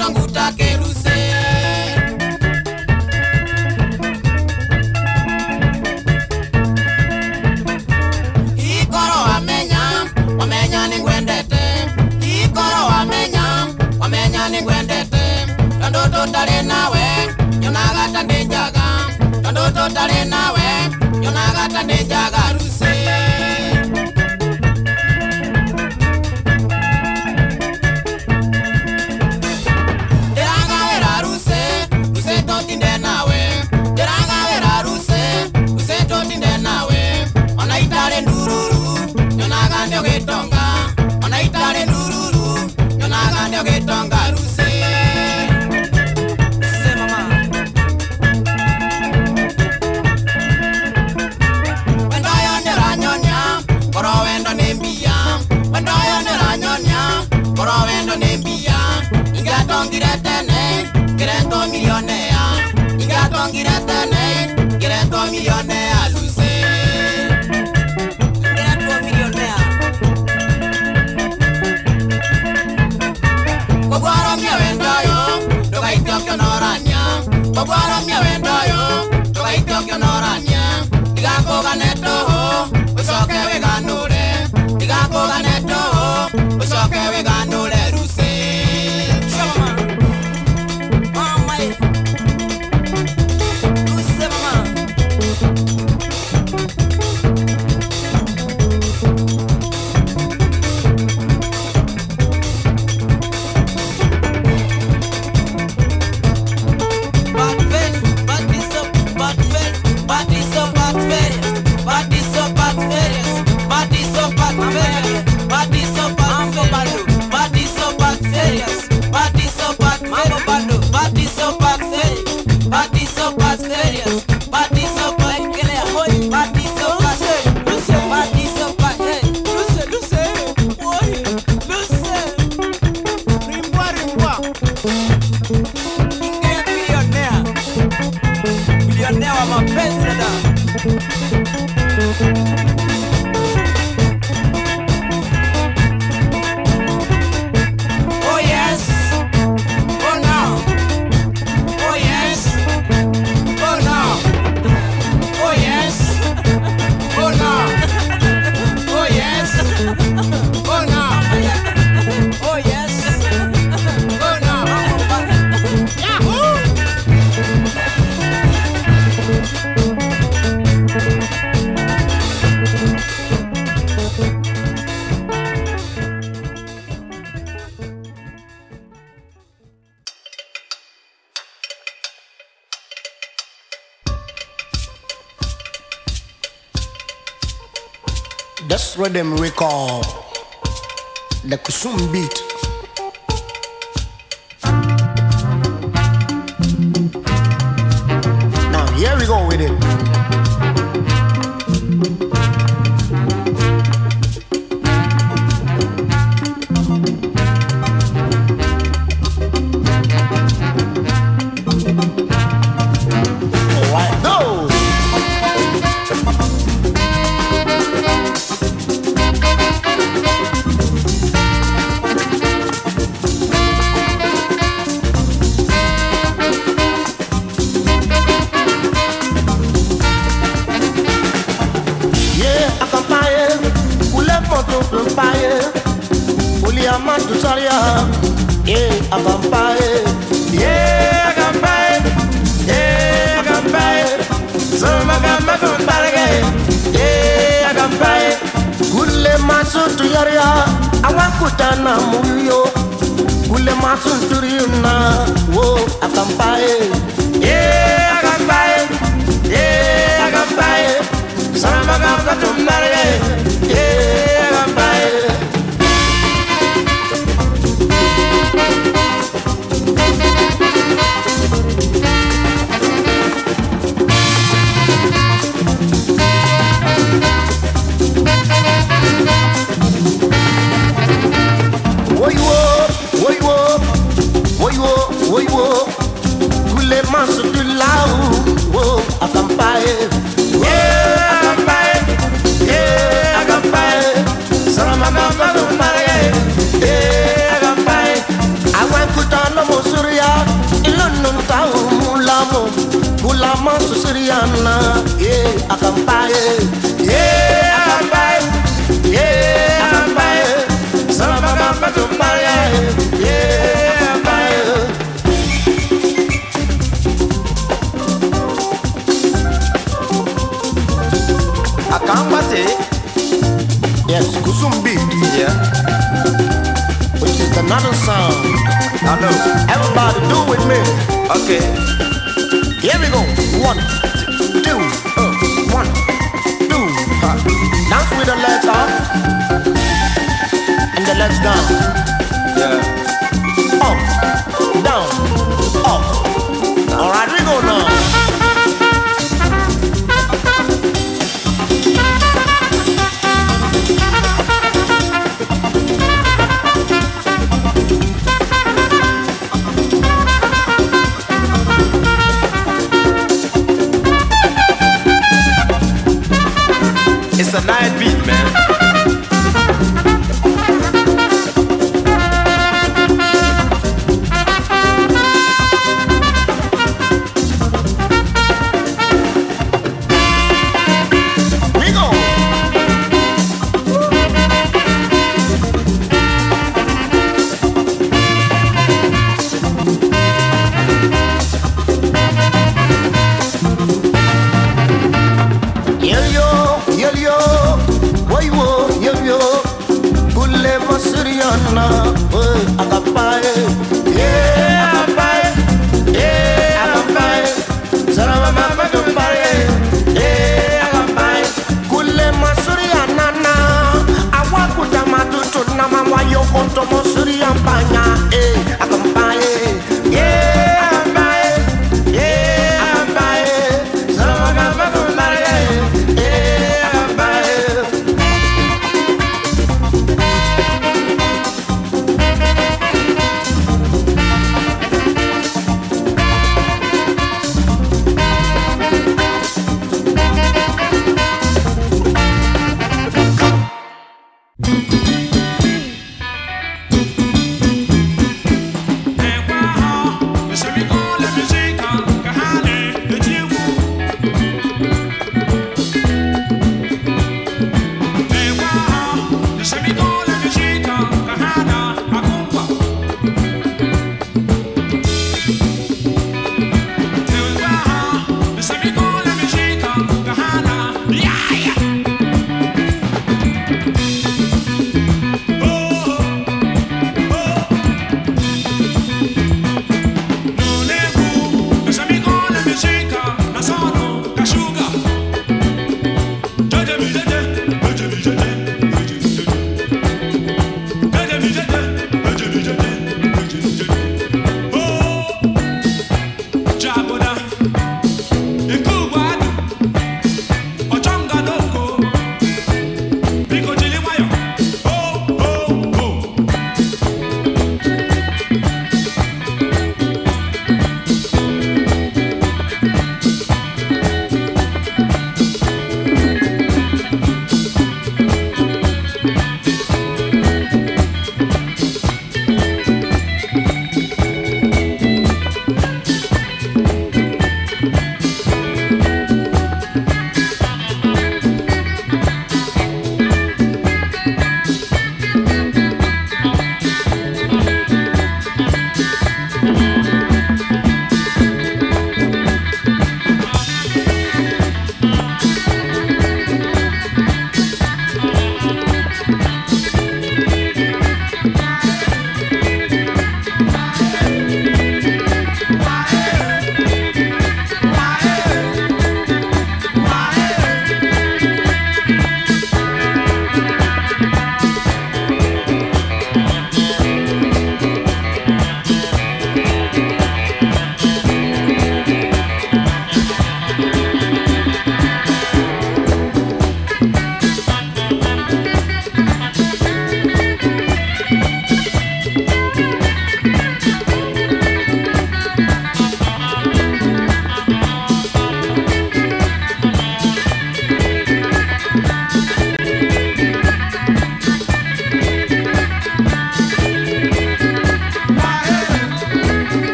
tangu take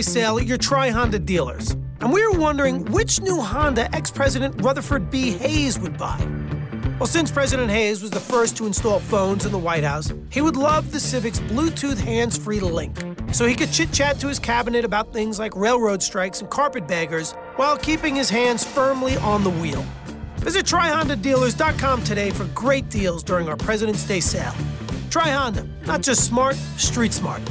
holiday sale at your Tri Honda dealers, and we were wondering which new Honda ex President Rutherford B. Hayes would buy. Well, since President Hayes was the first to install phones in the White House, he would love the Civic's Bluetooth hands free link, so he could chit chat to his cabinet about things like railroad strikes and carpetbaggers while keeping his hands firmly on the wheel. Visit TryHondaDealers.com today for great deals during our President's Day sale. Try Honda, not just smart, street smart.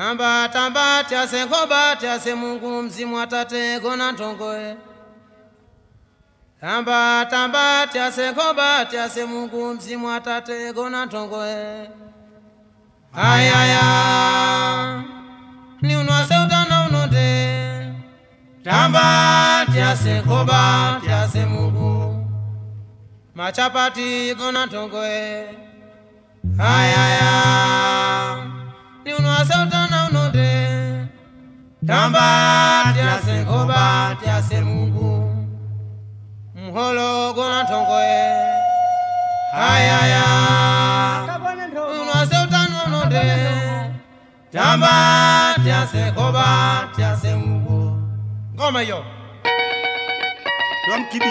tamba tamba tyase nkhoba tyase mungu mzimu atate gona nthongoe tamba tamba tyase nkhoba tyase mungu mzimu atate gona nthongoe ayaya ni unwase utana unonde. Tamba tyase nkhoba tyase mungu. Machapati gona nthongoe ayaya tiunu asewuta naunu de tamba ti ase koba ti tiase mungu mholo gona tongoe. Hayaya tiunu asewuta naunu de tamba ti ase koba ti ase mungu ngoma yo. Dom kibi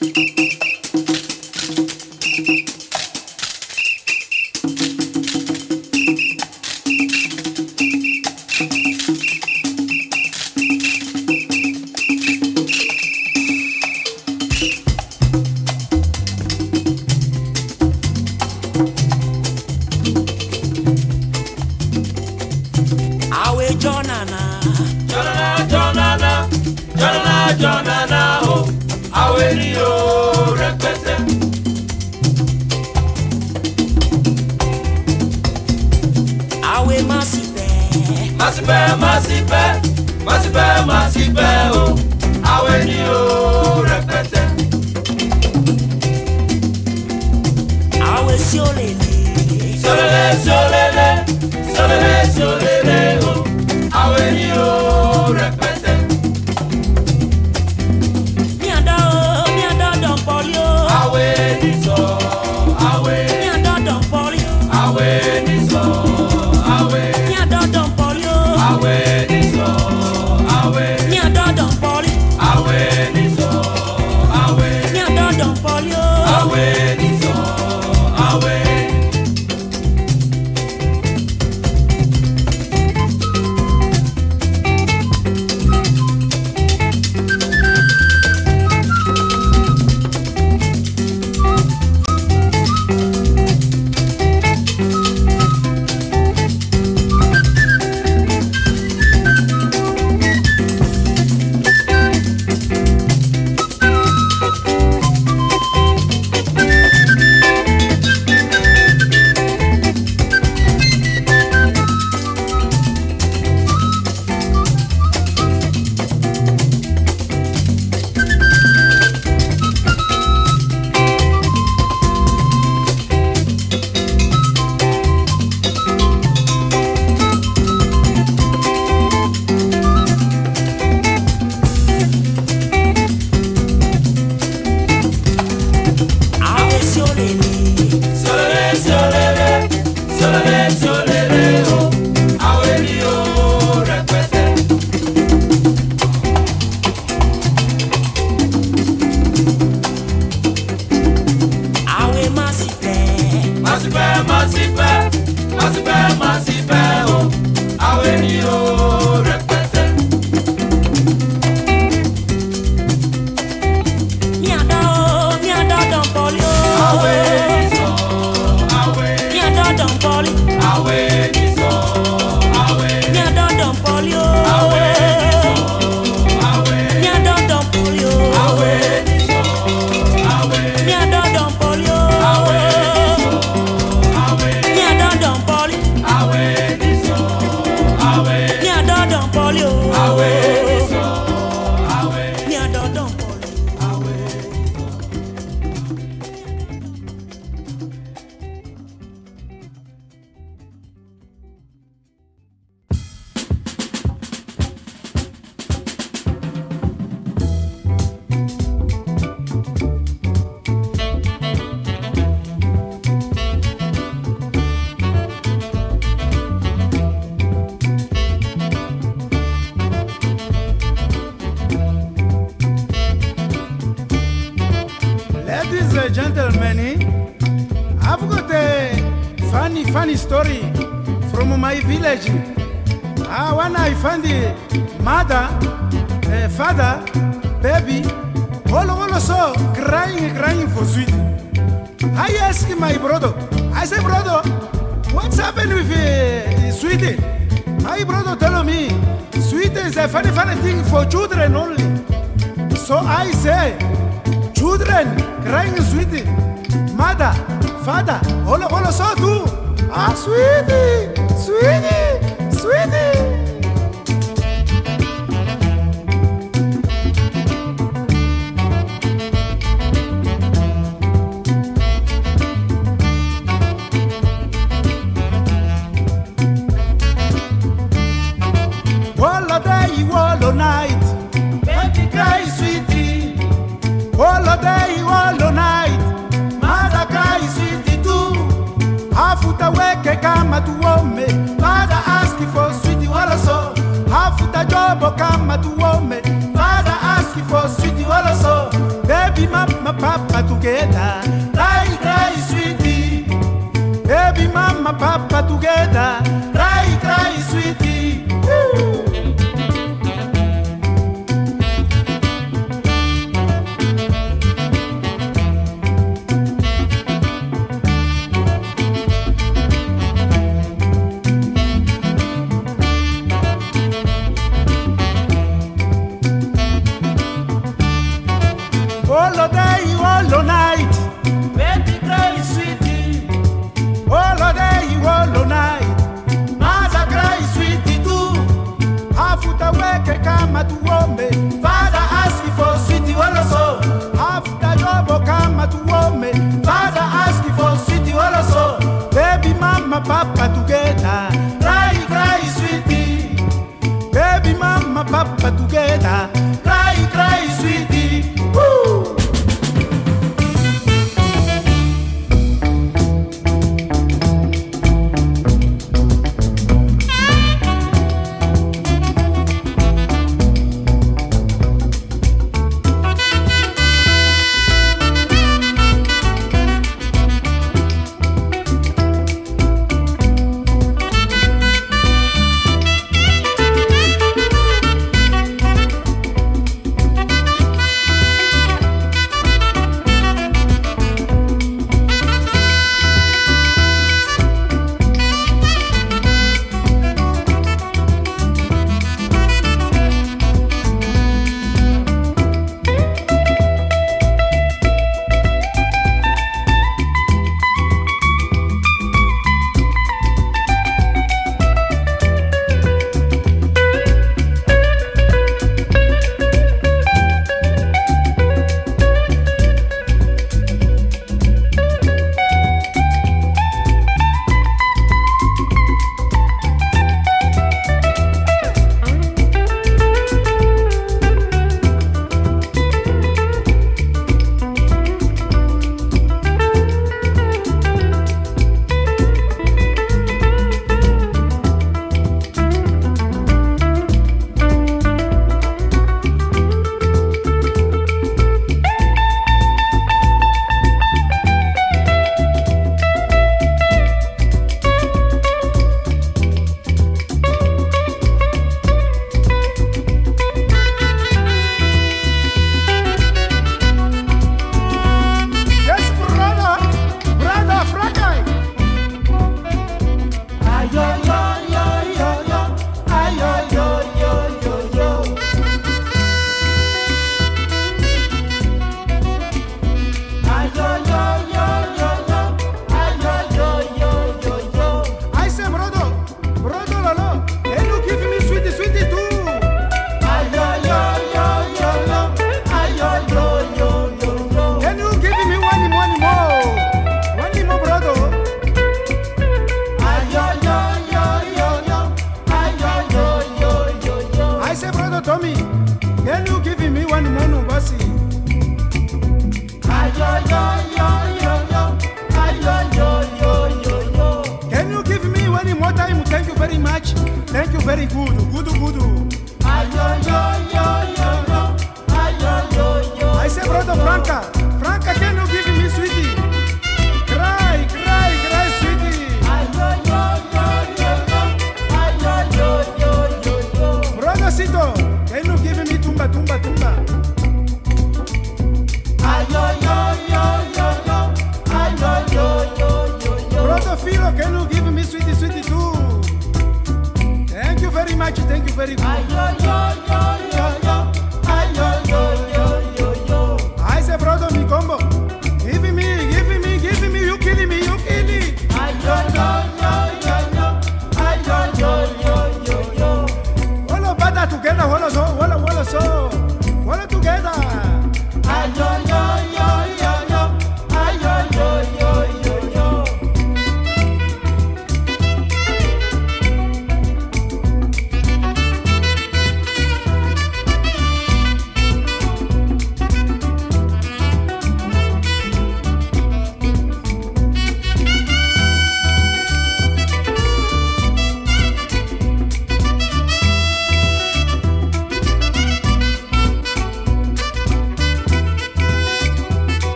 Thank you.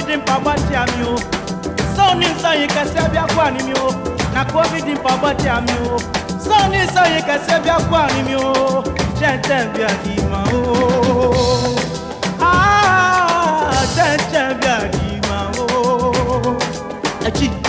COVID mpabati ami o so ni so yi kese bi akwa ni mi o na COVID mpabati ami o so ni so yi kese bi akwa ni mi o tenten bi ma o. Ah tenten bi adi ma o. Echi.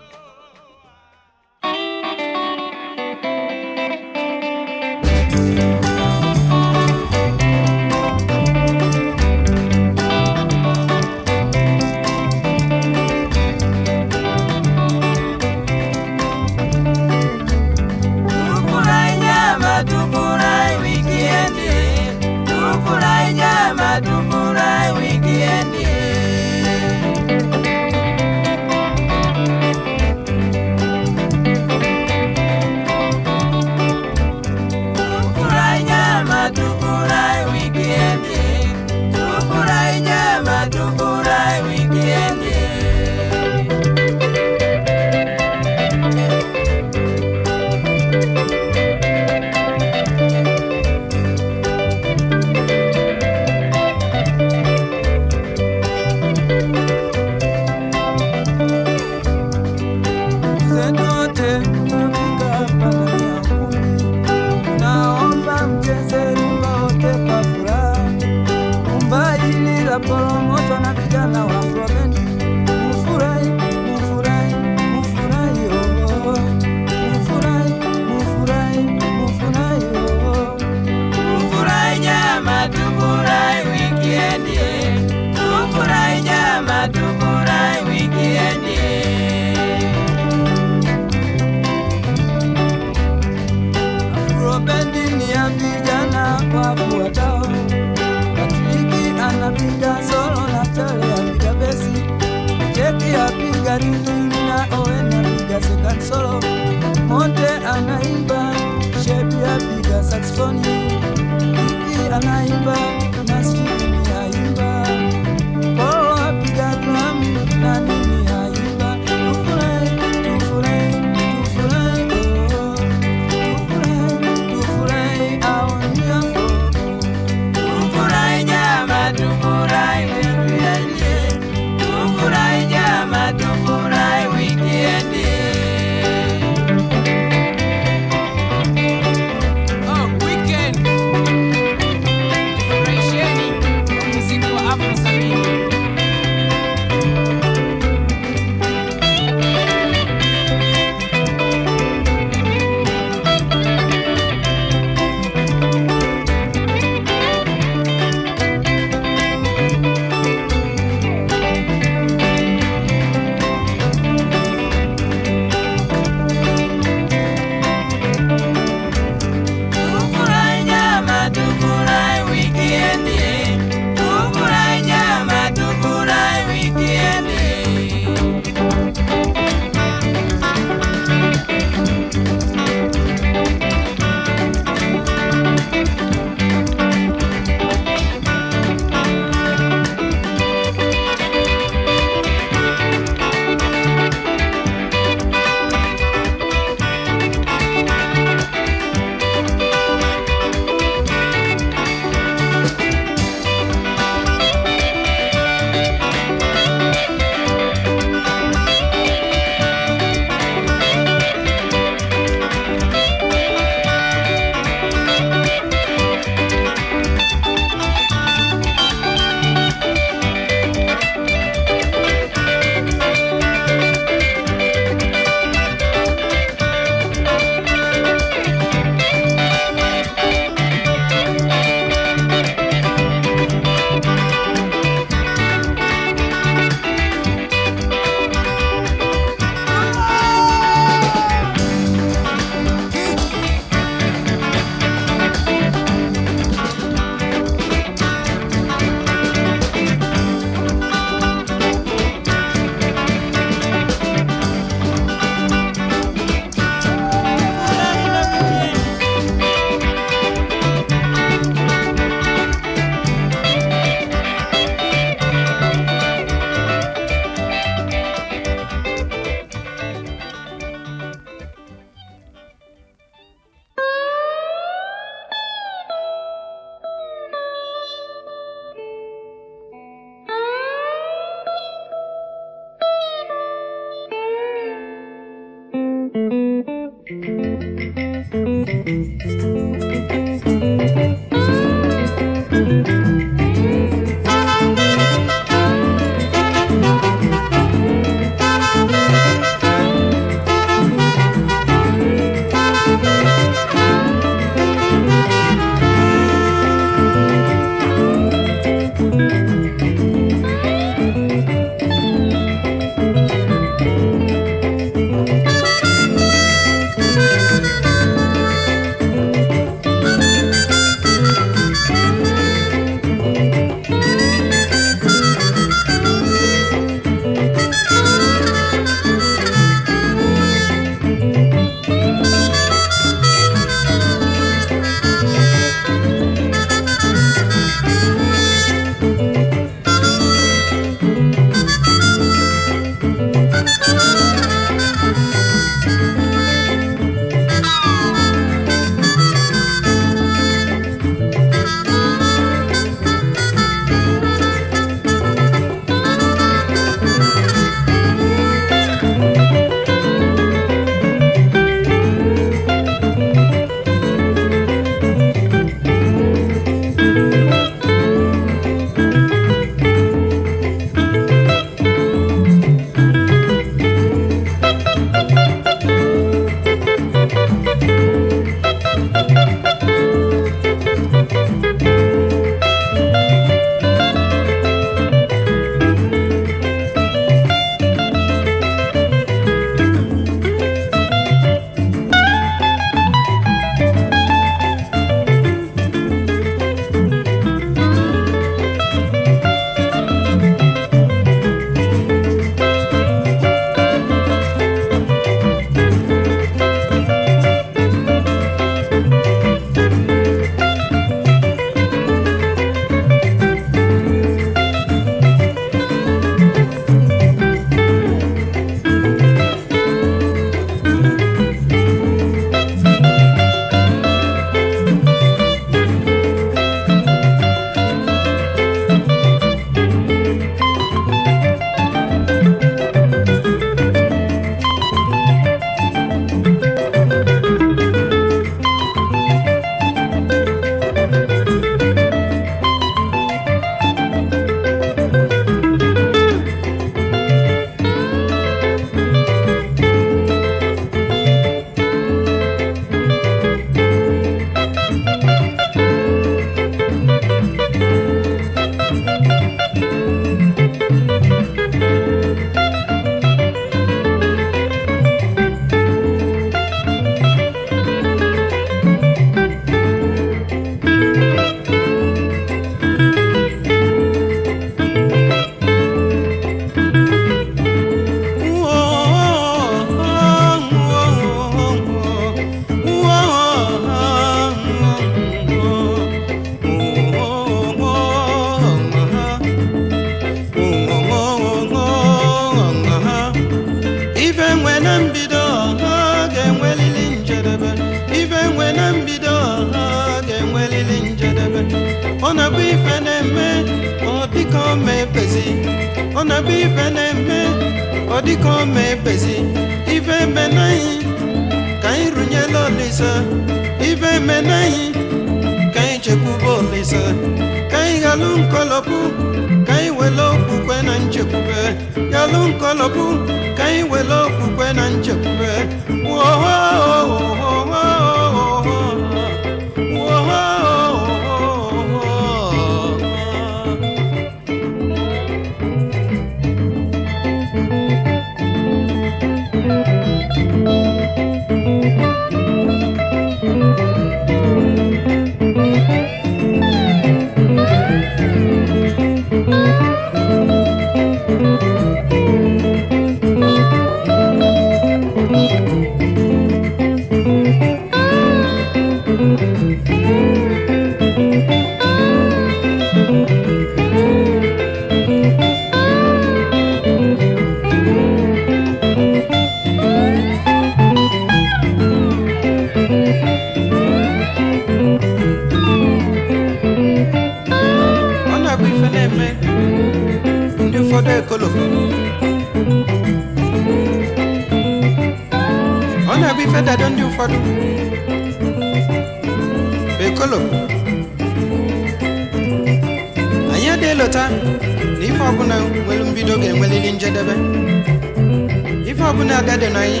Ife ọbụla agadi na anyị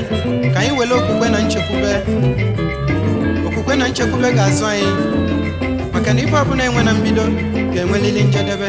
ka anyị were okwukwe na nchekwube. Okwukwe na nchekwube ga-azụ anyị. Maka na ife ọbụla enwe na mbido ga-enwelili njedebe.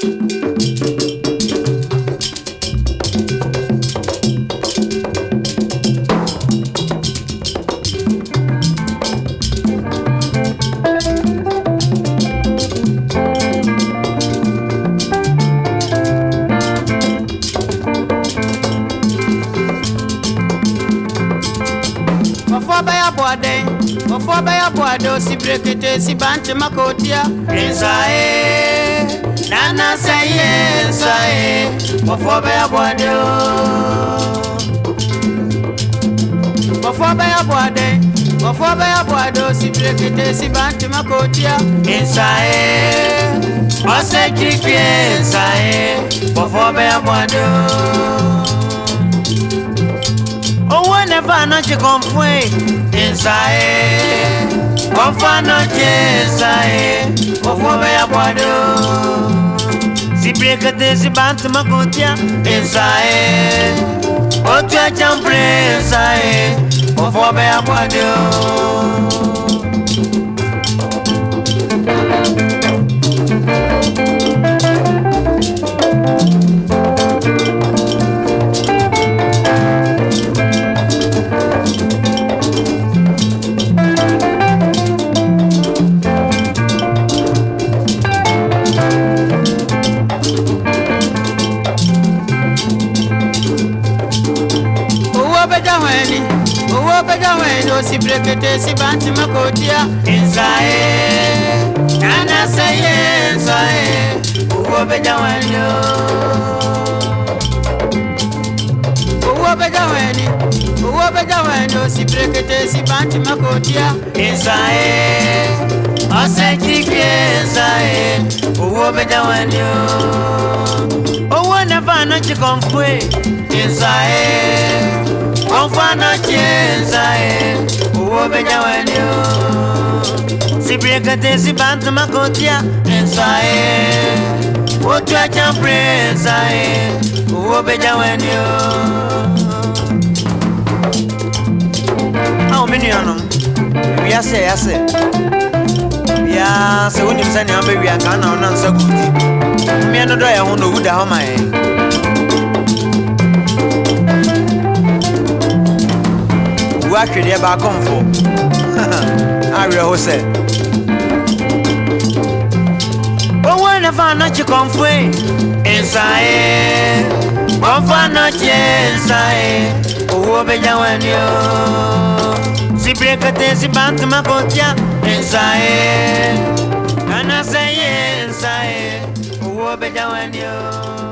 thank you baya bwado si brekete si bante makotia. Ensae nana saye ensae bofo baya bwado bofo baya bwade bofo baya bwado si brekete makotia. Ensae ose kirikwie ensae bofo baya bwado owó nefa anọ chikọ jesaye kofano jesaye kofobeya bwado zibrekete zibantu magotya esaye otya jampre esaye kofobeya bwado thank you si brekete si banti makotia. Insae nana saye insae uwo beja uwo beja weni uwo beja wendo si brekete si banti makotia. Insae ose jike insae uwo beja wanyo uwo nafano chikomfwe. Insae Omfana chenza e Uwo benya wenyo Sibrekate sibanta makotia Ensa e Wotwa champreza e eh. Uwo benya wanyo Au minu yanum Yase yase. Yase unim sani ambe wiyaka na ona nsa kuti Mie no do ya hondo wuda homa e mbu atwedeɛ baako mfo awerɛho sɛ owó nafa anakye kɔnfoe nsae kɔnfo anakye nsae owó bɛgya wani o sibire kete siba ntoma kɔtia nsae kana sɛ yɛ nsae owó bɛgya wani o.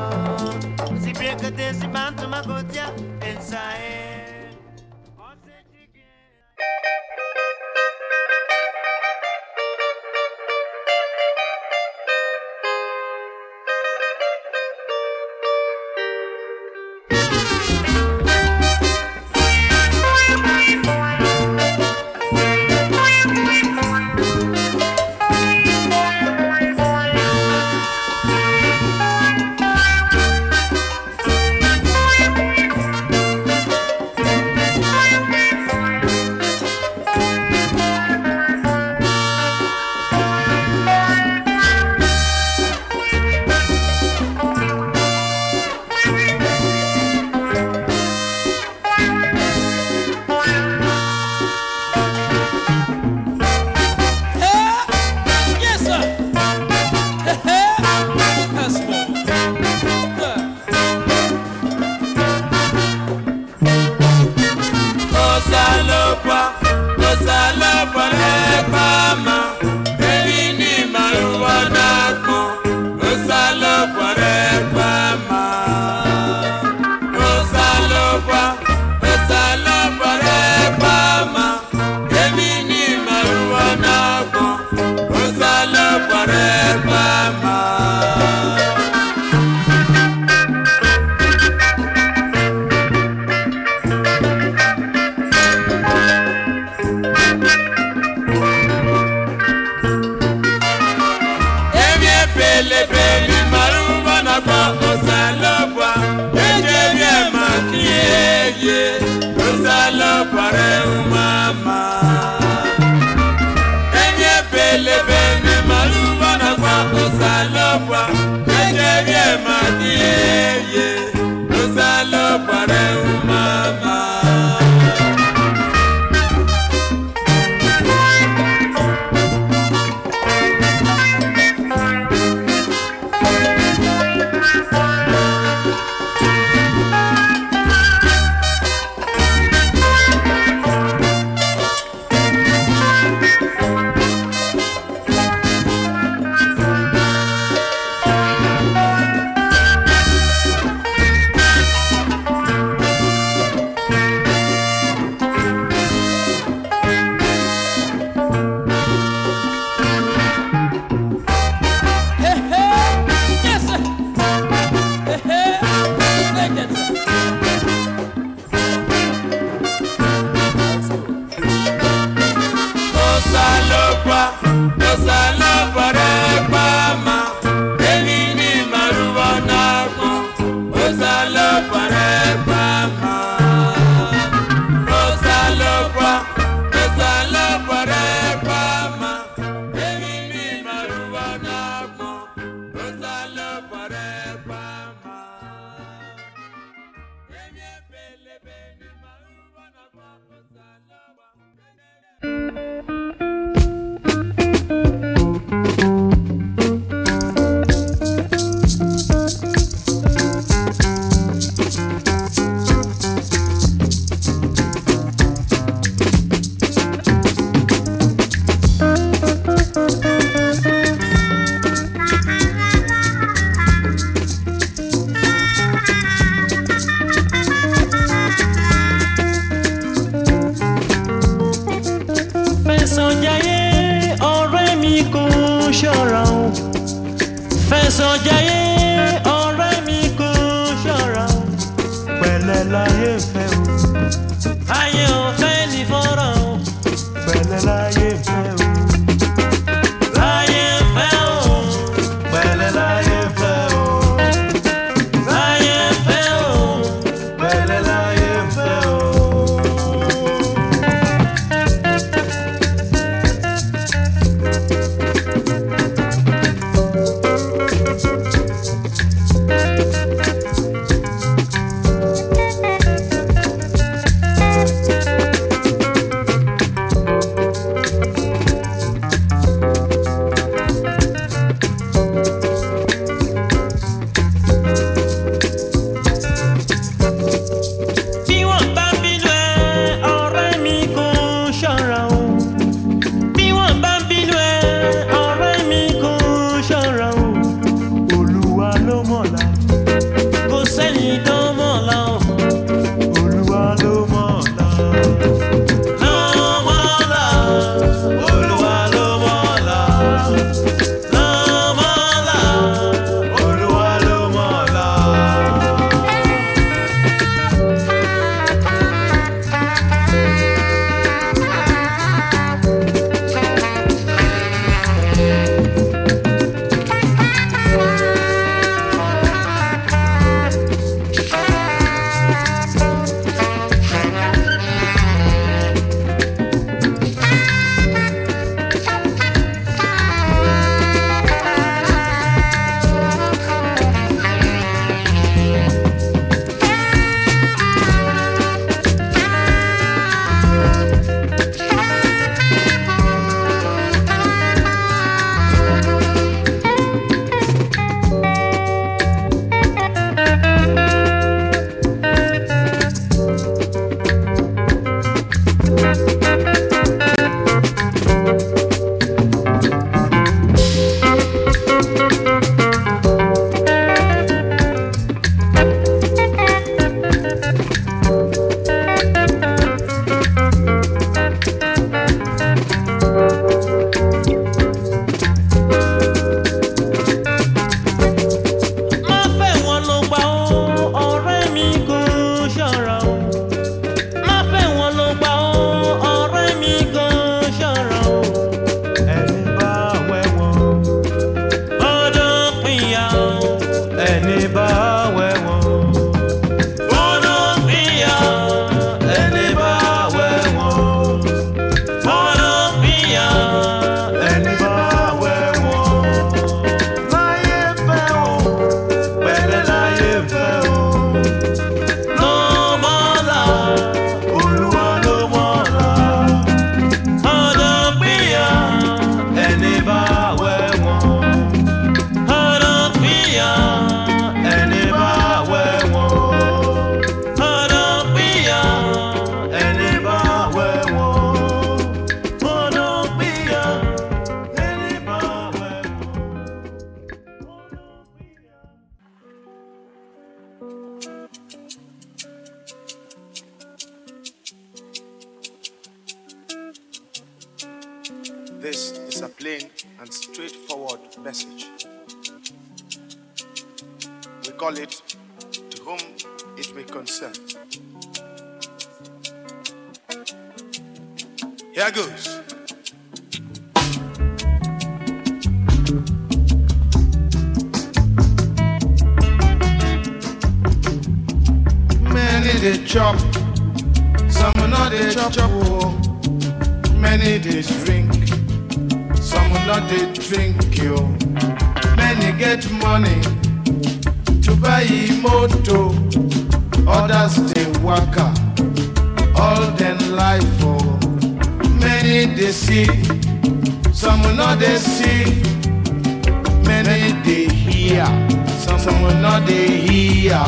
not they hear.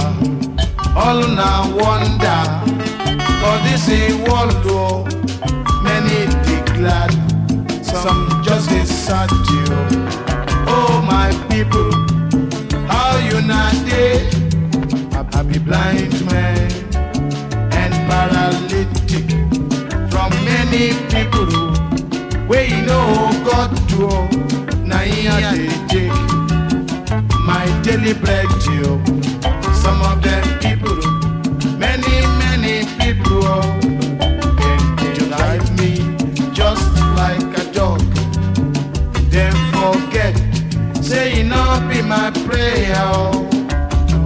All now wonder, for this a world oh. Many they glad, some just sad you. Oh my people, how you not day? I be blind man and paralytic from many people where you know God to now they take my daily bread you. Some of them people, many many people, and they drive me just like a dog. Then forget, say not be my prayer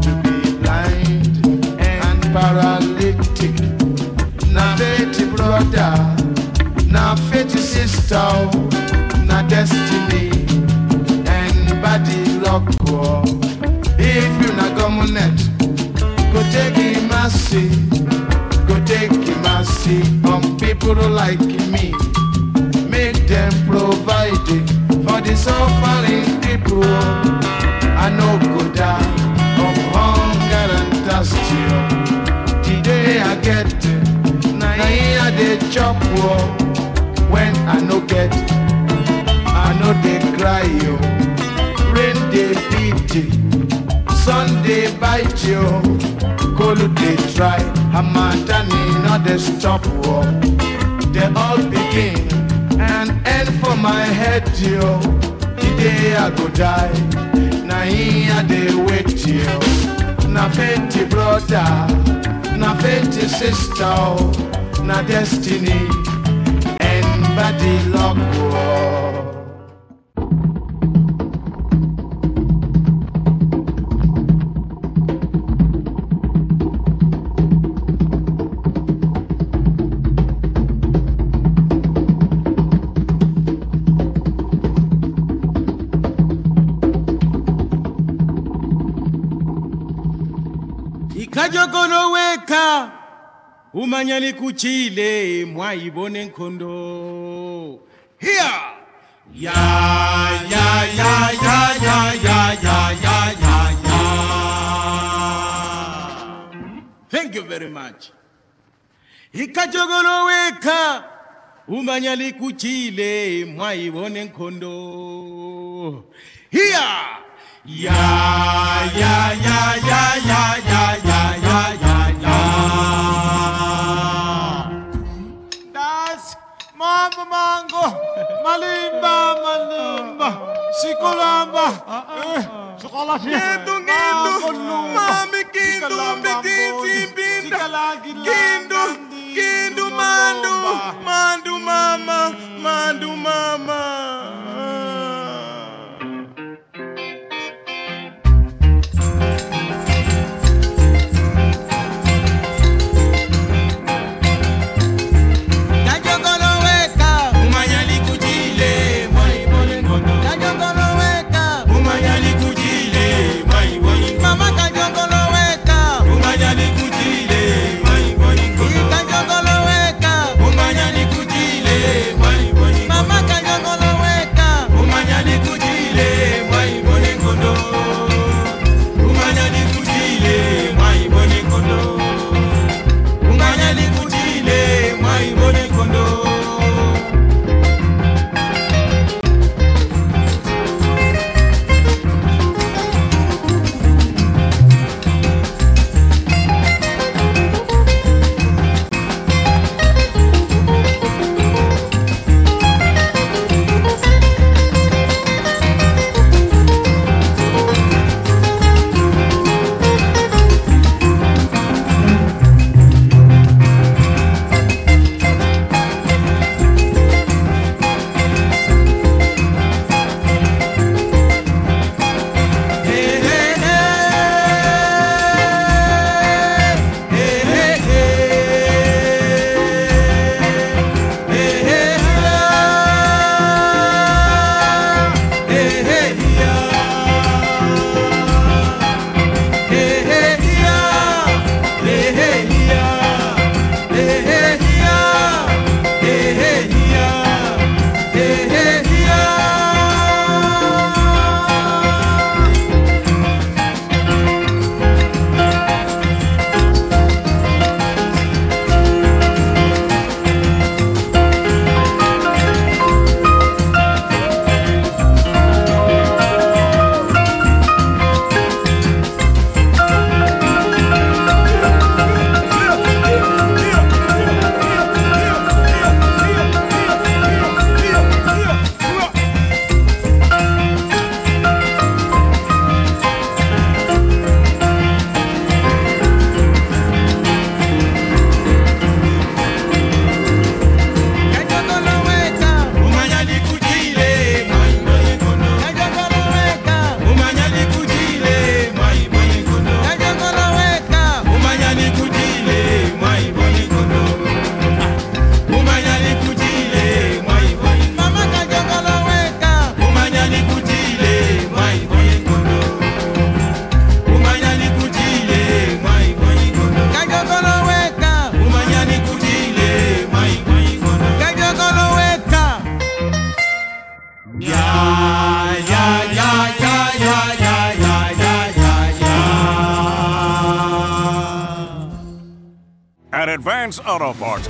to be blind and paralytic. Na faith brother, na faith sister, na destiny mercy, go take mercy on people like me. Make them provide it for the suffering people. I no go die of hunger and thirst. Today I get, now here they chop when I no get, I know they cry yo. Rain they beat it. sun they bite you, cold they try, Hamatani not they stop war. They all begin and end for my head, yo. Today I go die, na here they wait you. Na fate brother, na fate sister, oh. na destiny and body luck. oh. Umanya likuchile mwayibone nkhondo hiya ya ya ya ya ya ya ya ya ya ya thank you very much ikajogolo weka umanya likuchile mwayibone nkhondo hiya ya ya ya ya ya ya ya ya mambo mango malimba malimba sikulamba eh, sekolah Kindu, kindu, mami kindu, mbitisi, mbinda. Kindu, kindu, mandu, mandu mama, mandu mama.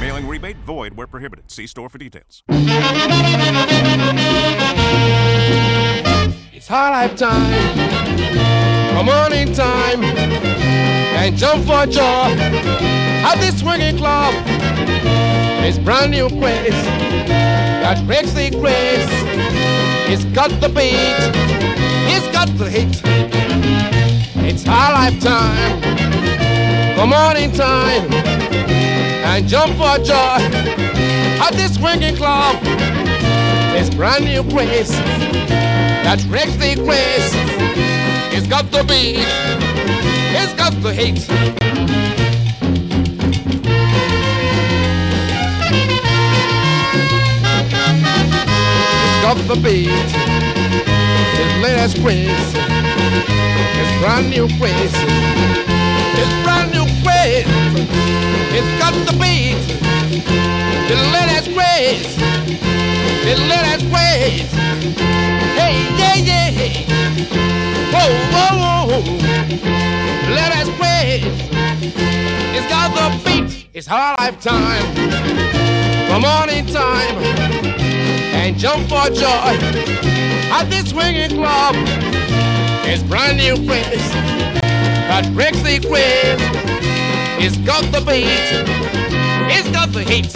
Mailing rebate void where prohibited. See store for details. It's high life time. Come on in time and jump for joy at this swinging club. It's brand new place that breaks the grace. It's got the beat, it's got the hit. It's high life time. Come on in time and jump for joy at this swinging club. It's brand new place that breaks the grace. It's got the beat, it's got the hit. It's got the beat, it's latest grace. It's brand new grace. It's got the beat, the latest grace. The latest grace. Hey, yeah, yeah. Whoa, whoa, whoa. Let us praise. It's got the beat. It's our lifetime. Come on in time and jump for joy at this swinging club. It's brand new place breaks the grace. It's got the beat. It's got the heat.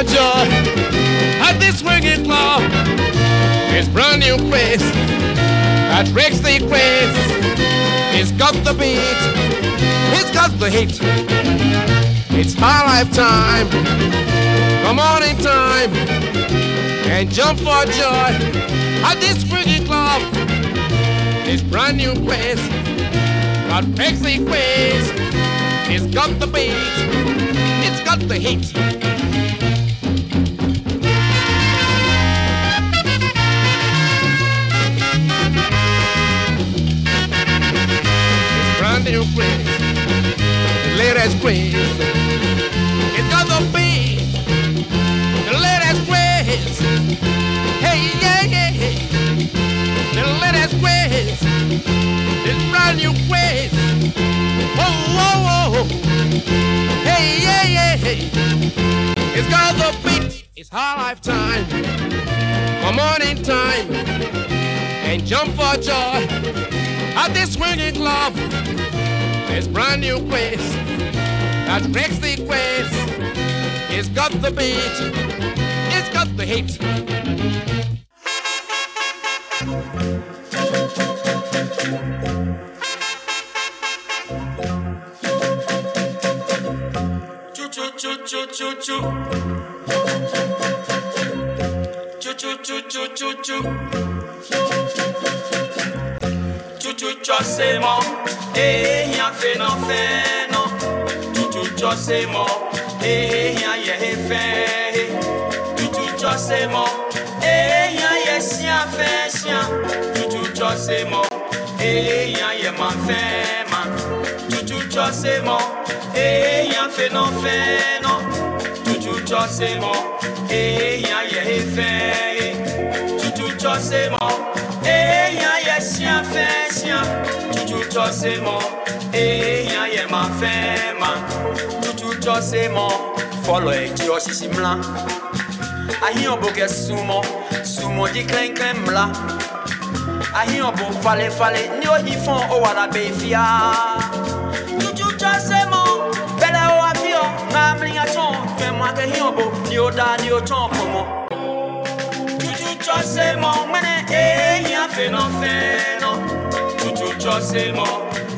For joy at this swinging club. It's brand new place that breaks the grace. It's got the beat, it's got the hit. It's our lifetime. Come on in time and jump for joy at this swinging club. It's brand new place that breaks the grace. It's got the beat, it's got the hit. The latest craze. It's the beat. The latest craze. Hey, yeah, yeah. The latest craze. This brand new craze. Whoa, oh, oh, whoa, oh. whoa. Hey, yeah, yeah. It's got the beat. It's our lifetime. Come on in time and jump for joy at this swinging club. This brand new place that breaks the quays. It's got the beat, it's got the heat. Choo choo choo choo choo choo. Choo choo choo choo choo choo. Choo choo choo mon. Eh na feno feno tutu chose mo eh ya ye he fe tutu chose mo eh ya ye si a fe si a tutu chose mo eh ya ye ma fe ma tutu chose mo eh ya feno feno tutu chose mo eh ya ye he fe tutu chose mo eh ya ye si a fe si a tutu chose mo mon. Eh rien y est ma fait ma. Choo c'est mon. Follow it, yo sisi mla. Ahi obo ke sumo, di klen mla. Ahi obo fale fale, ni o hifon o wala be fia. Choo c'est mon. Bele o afio, nga mlinga chon. Kwe mwa ke hi obo, ni o da ni o chon pomo. Choo choo c'est mon. Mene eh yan fe non fe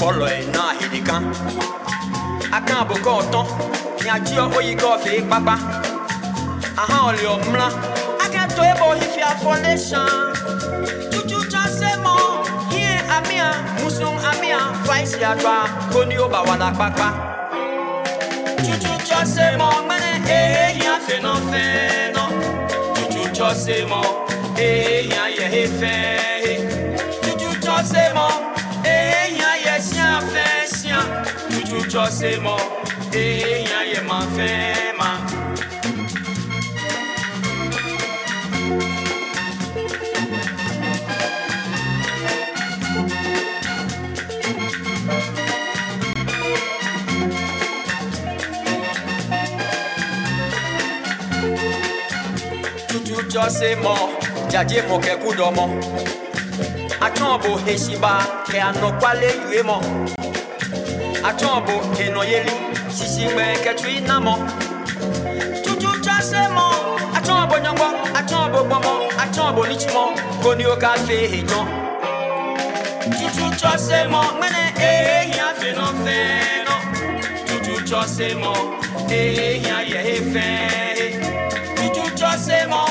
fɔlɔ ye na hili kan a kan bo kɔ tɔn oyi kɔ kpakpa ahɔn le o mla. A kan to ebo yi fi afɔ ne sàn tutu tsa se mɔ hiɛ amia musun amia faisi agba ko ni o wa la kpakpa tutu tsa se mɔ mɛnɛ ee hiɛ fɛnɔ fɛnɔ tutu tsa se mɔ ee hiɛ yɛ he. Fɛ. chọsị mọ ịnya ya ma fee ma. Tutu chọsị mọ jaje mọ kẹkụ dọ mọ atọ bụ hesiba kẹ anọkwale yue mọ. Atọ́nbo kẹnọyeli sisi gbẹ kẹtu inamọ. Tutu se mo atọ́nbo nyọgbọ atọ́nbo gbọmọ atọ́nbo nitsumọ koni o ka fe hejọ. Tutu se mo mẹnẹ ehiã fenọ fẹnọ. Tutu se mo ehiã yẹ fẹ. Tutu se mo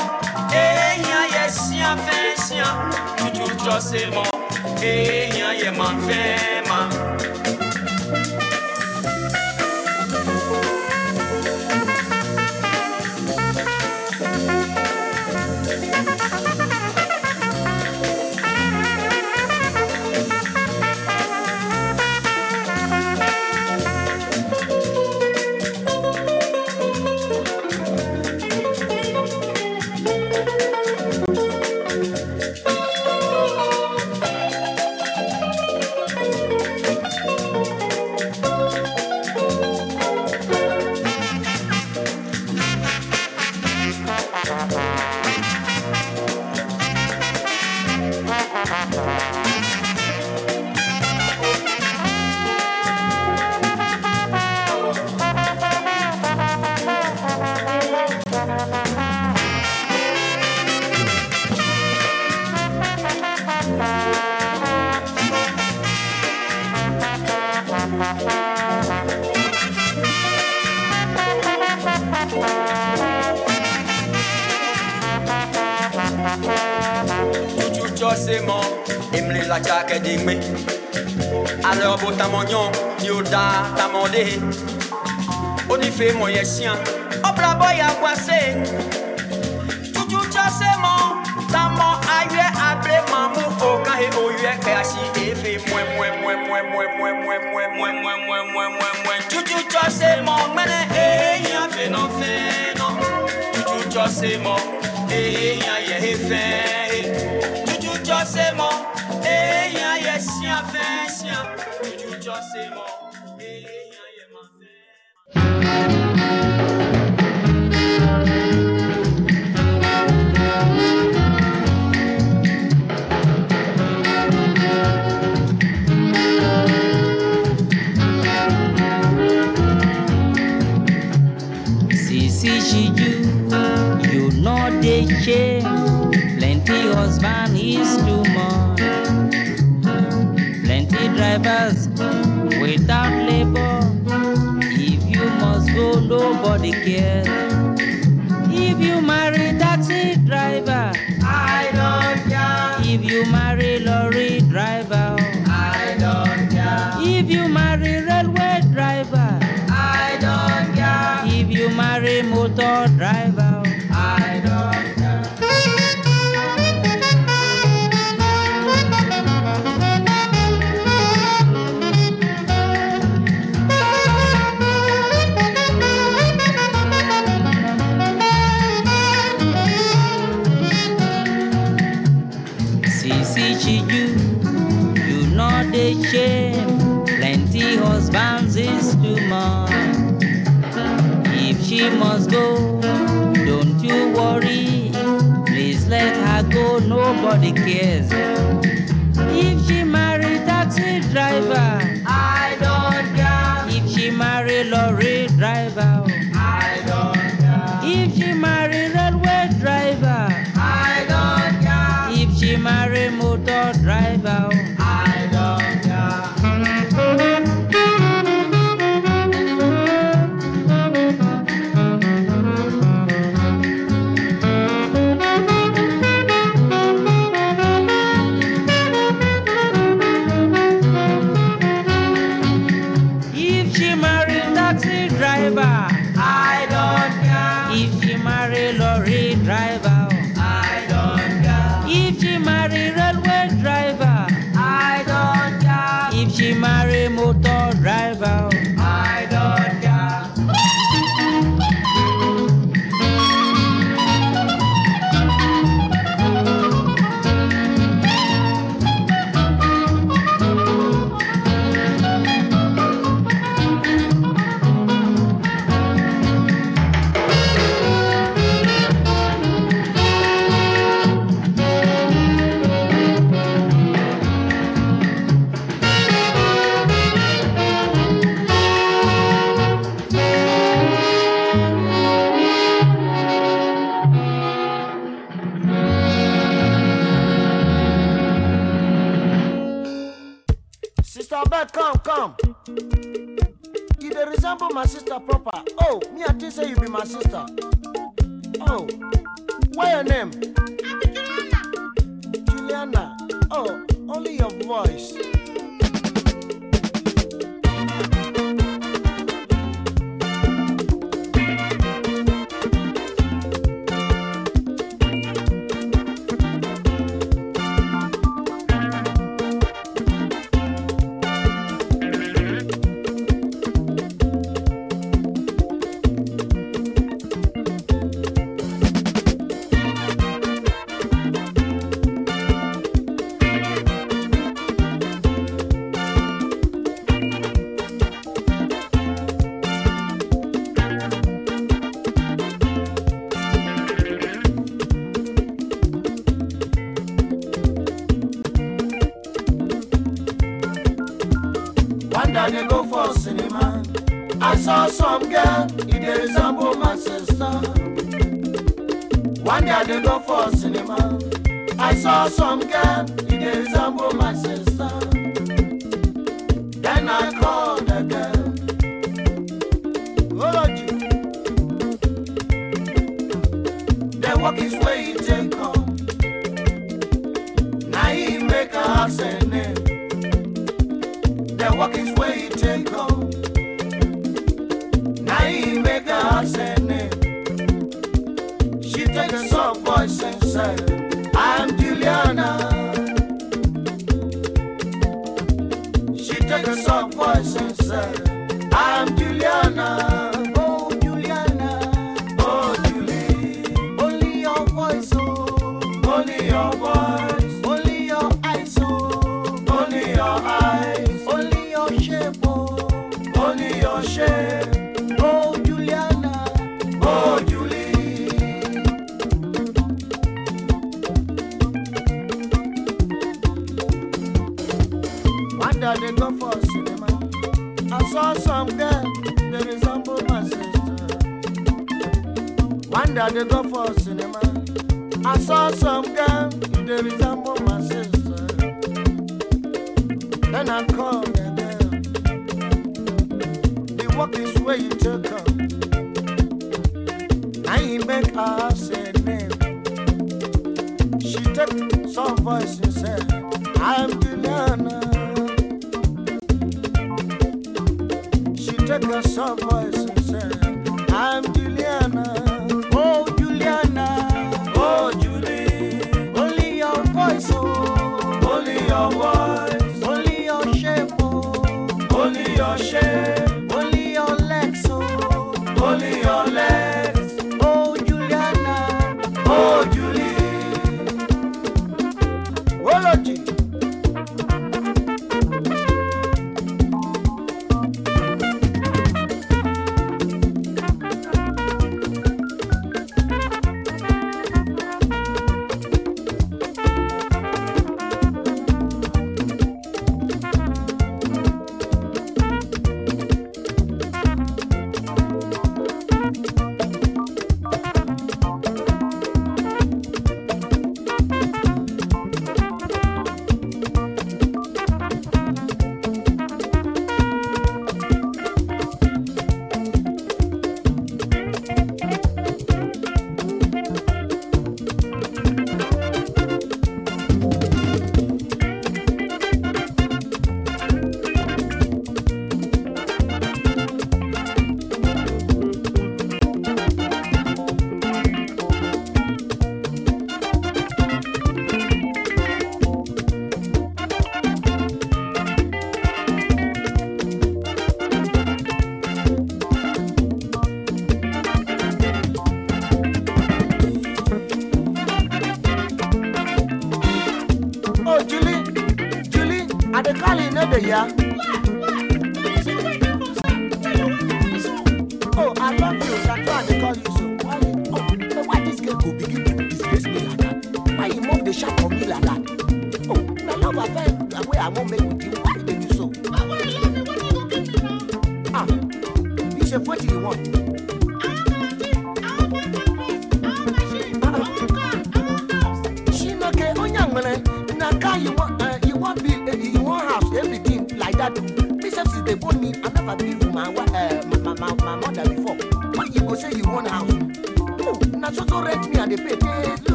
des chiens. Obla boy tu tu Tutu chasse mon. Ta mon aïe appelé mamou. O kahe o yue kashi efe. Moué moué moué moué moué moué moué moué moué moué moué moué moué moué. Tutu chasse mon. Mene e yafé non fé non. Tutu chasse mon.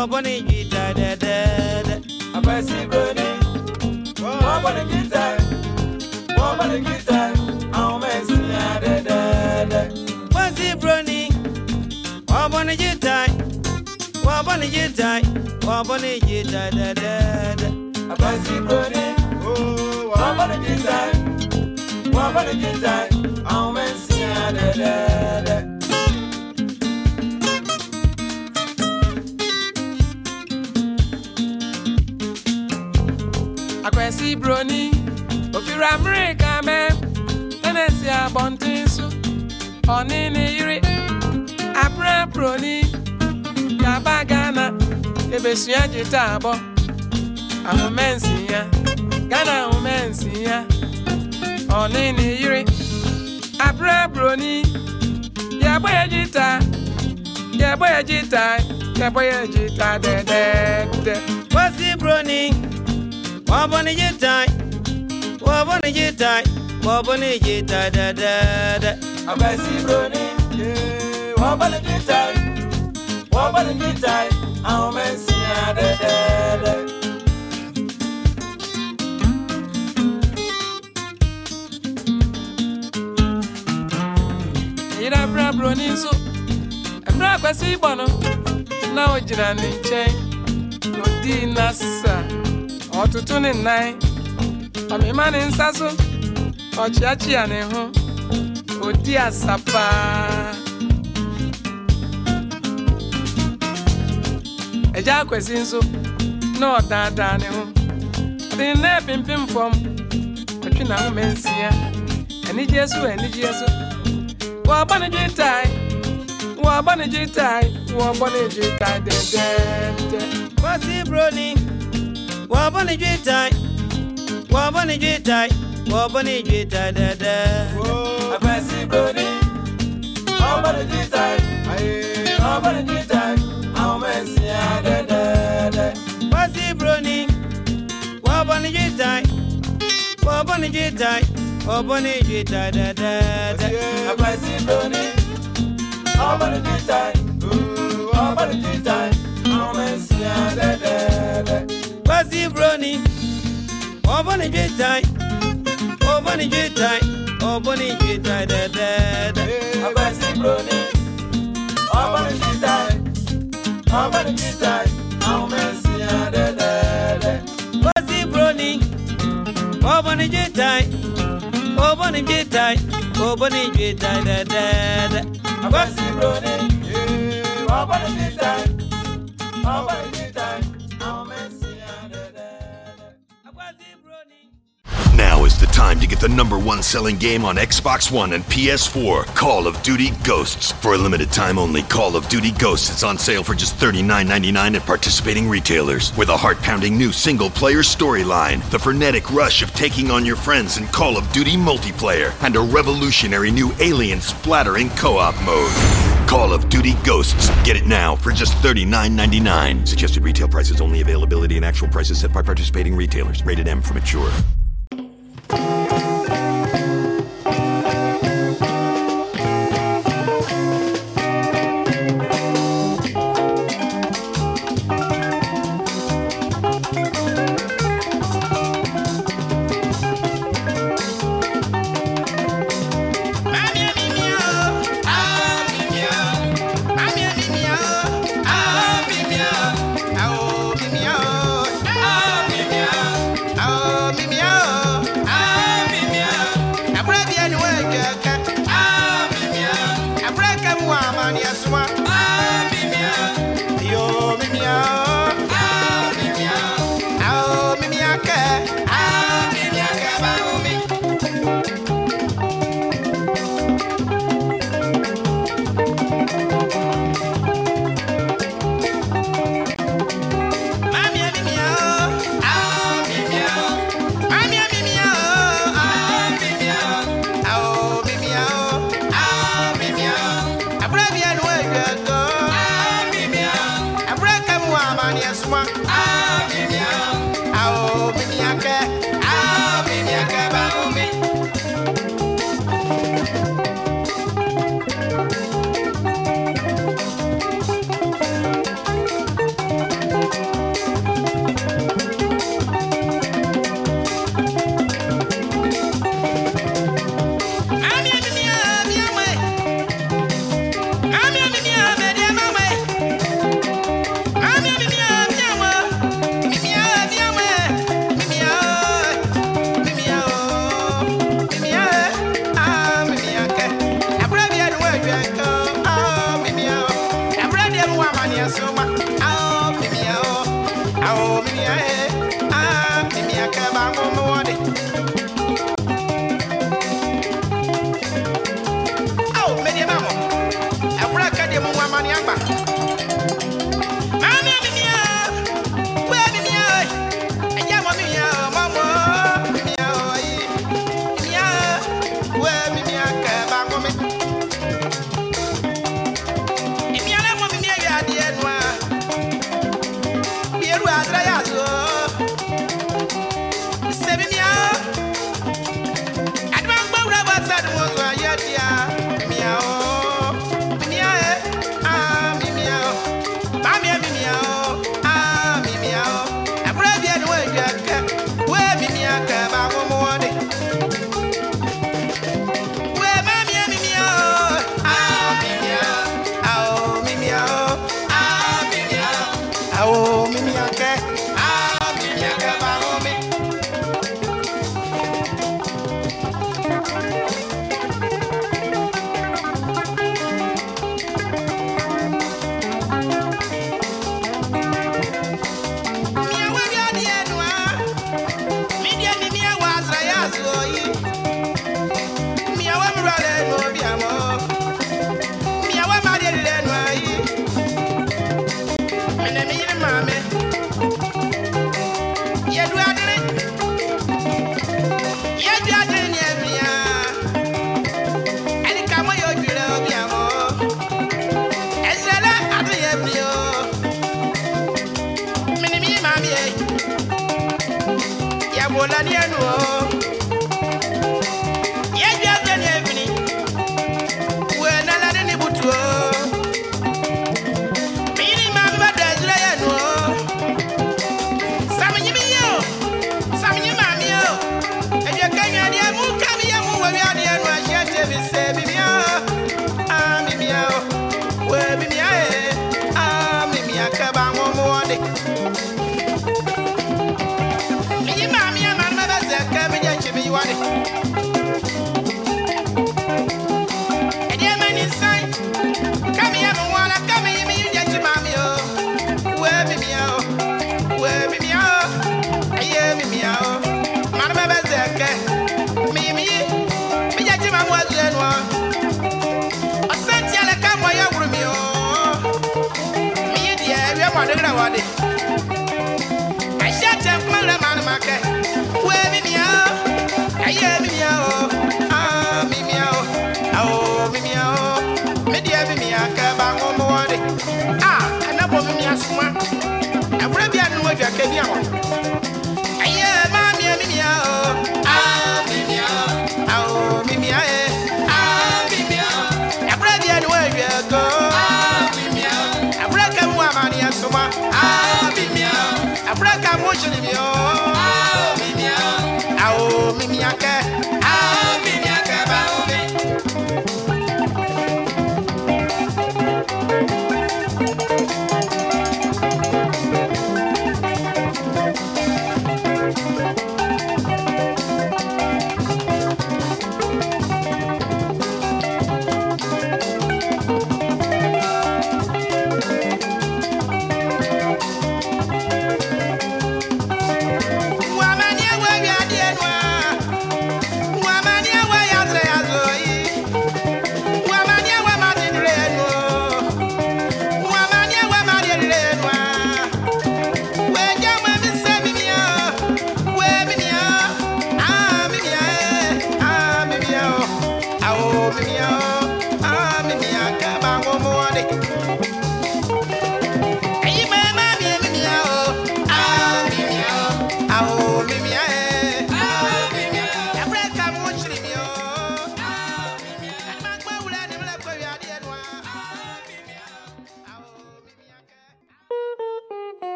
Wabani gita da da da. Abasi bani. Wabani gita. Wabani gita. Aumesi ya da da da. Wasi broni. Wabani gita. Wabani gita. Wabani gita da da da. Abasi broni. Wabani gita. Wabani gita. Aumesi ya da da da. Tennessee brony ofiri America mee Tennessee agbọ ntị nsụ ọnịnị yiri apra brony gaba Ghana ebesu ya ji ya Ghana ahụmensi ya ọnịnị yiri apra brony yabọ ya ji taa yabọ ya ji taa yabọ ya wabone jitai wabone jitai wabone jitai da da da abasi broni wabone jitai wabone jitai àwọn mẹ́sì àdẹ́dẹ́dẹ́. yìrá bra broni nso mmerɛ akwasi bɔ no na ogyina ne nkyɛn odi nasa ọtụtụ nịnnaị ọmịma nị nsasụ ọchịachị ya n'ihu odi asapa. Eje akwesị nso na ọdada n'ihu. Dị na-epimpim fọm ọchị na ahụ mensi ya. Enijiesu enijiesu wọgbanijie taị wọgbanijie taị wọgbanijie taị dedede wabani jwe tai wabani jwe tai wabani jwe tai dada abasi boni wabani jwe tai wabani jwe tai awomesi adada wasi broni wabani jwe tai wabani jwe tai wabani jwe tai dada abasi broni wabani jwe tai wabani jwe tai awomesi adada Wasi broni Oboni jitai Oboni jitai Oboni jitai da da da Wasi broni Oboni jitai Oboni jitai Aumesi ya da da da Wasi broni Oboni jitai Oboni jitai Oboni jitai da da da Wasi broni Oboni jitai Oboni jitai Now is the time to get the number one selling game on Xbox One and PS4 Call of Duty Ghosts. For a limited time only, Call of Duty Ghosts is on sale for just $39.99 at participating retailers. With a heart pounding new single player storyline, the frenetic rush of taking on your friends in Call of Duty multiplayer, and a revolutionary new alien splattering co op mode. Call of Duty Ghosts. Get it now for just $39.99. Suggested retail prices only availability and actual prices set by participating retailers. Rated M for mature. Oh,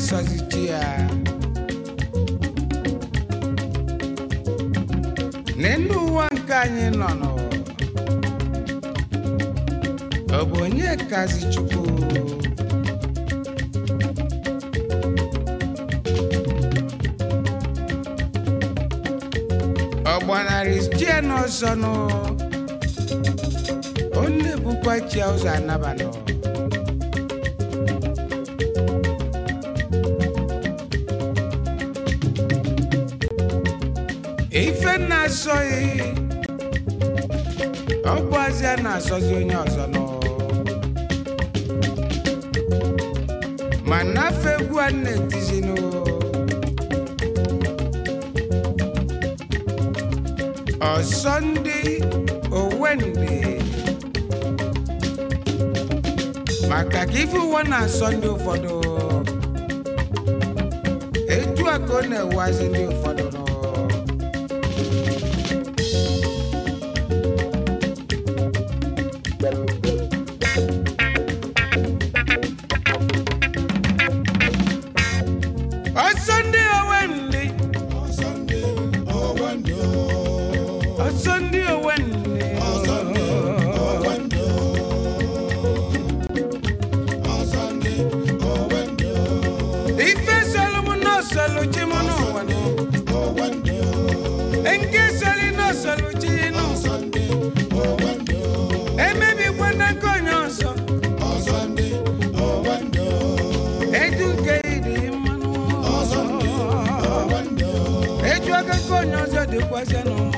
sọzila onye gozi onye ọzọ nọ mana afọ egwu a na-etizinu ọsọ maka ka ife ụwa na-asọ ndị ụfọdụ etu a ka ọ coisa não.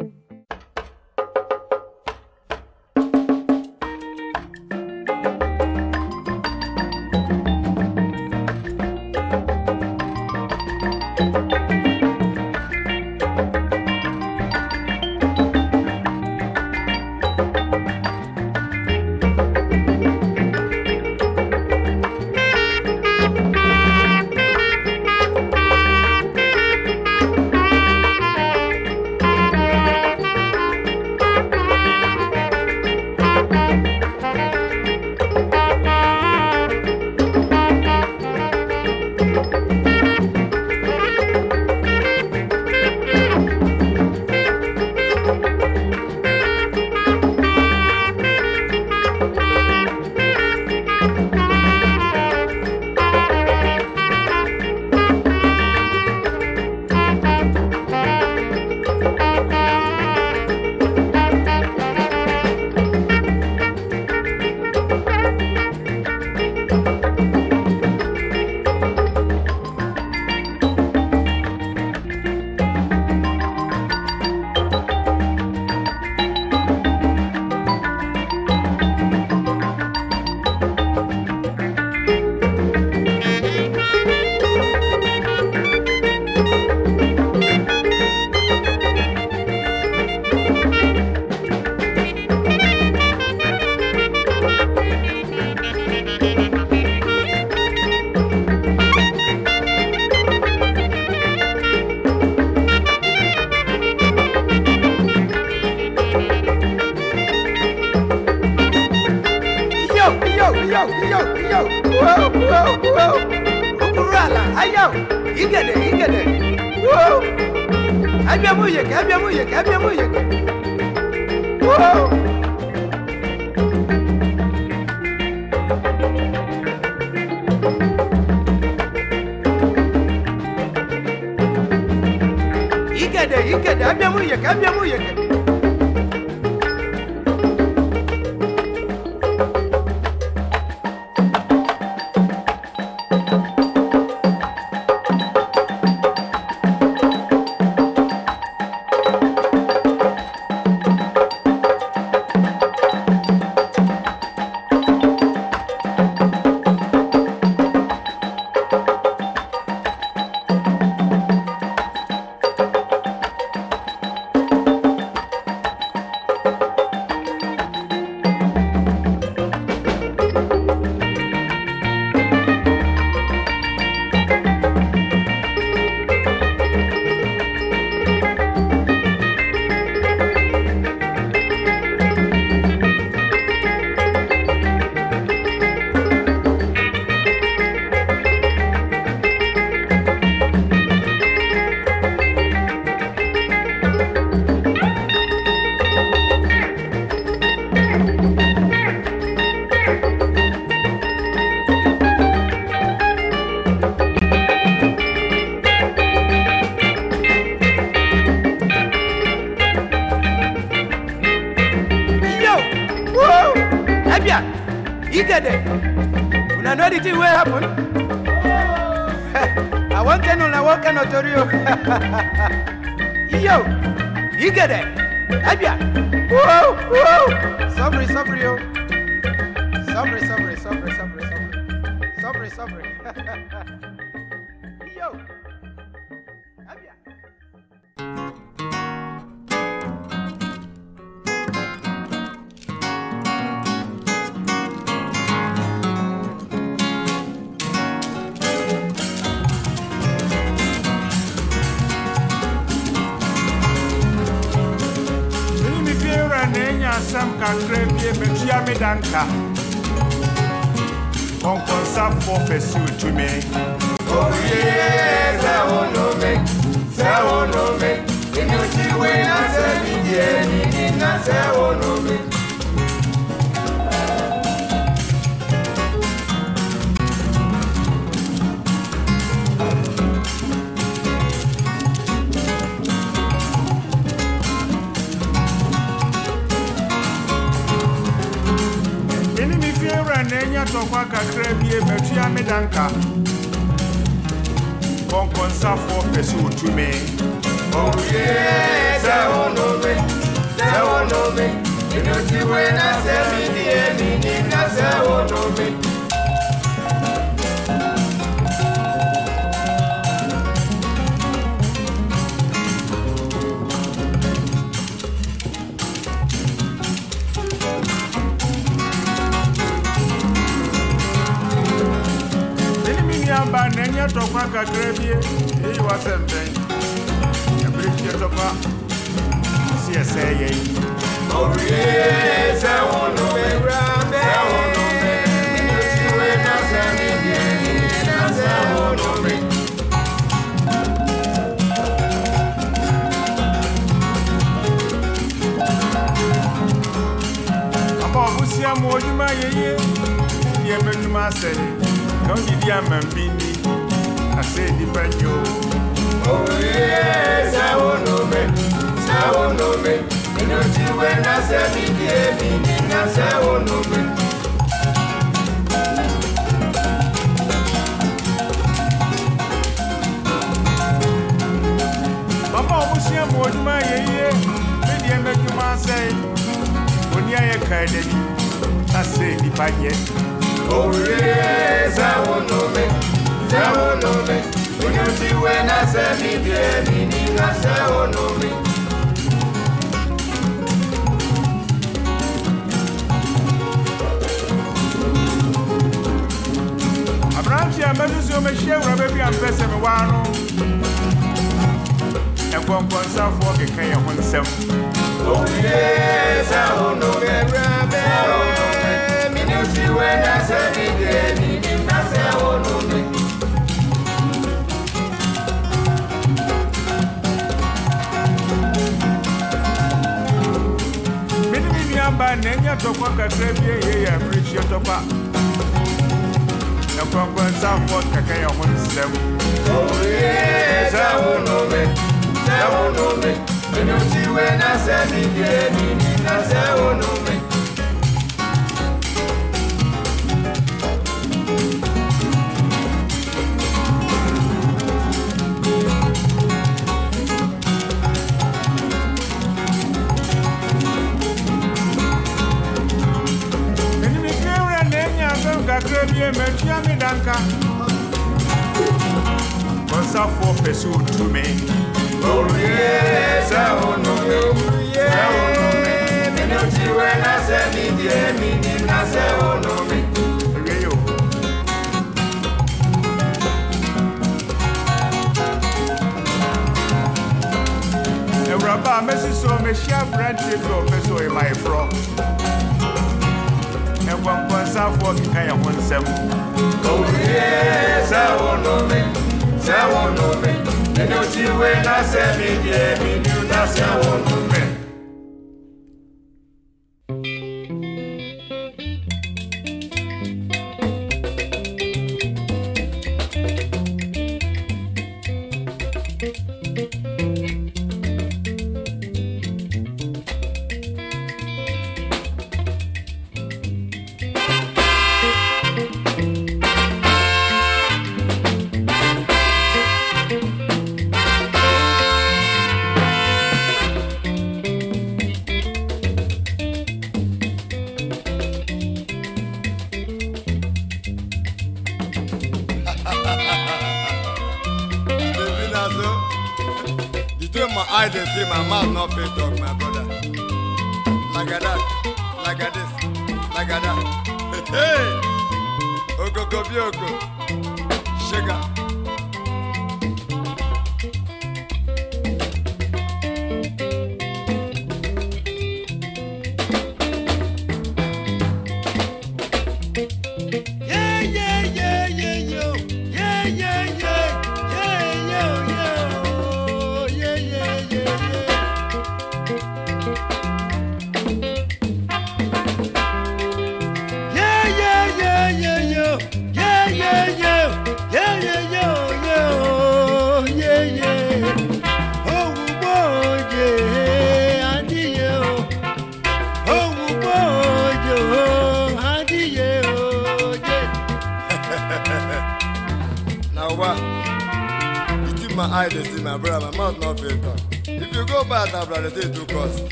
yi ke da abiamu yeke abiamu yeke.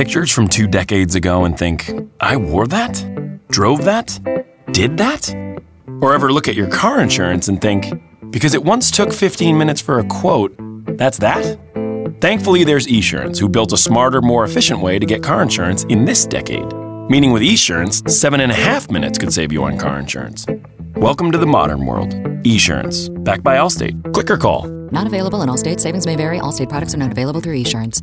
Pictures from two decades ago and think, I wore that? Drove that? Did that? Or ever look at your car insurance and think, because it once took 15 minutes for a quote, that's that? Thankfully, there's Esurance, who built a smarter, more efficient way to get car insurance in this decade. Meaning with Esurance, seven and a half minutes could save you on car insurance. Welcome to the modern world. Esurance, backed by Allstate. Click or call. Not available in all states. Savings may vary. Allstate products are not available through Esurance.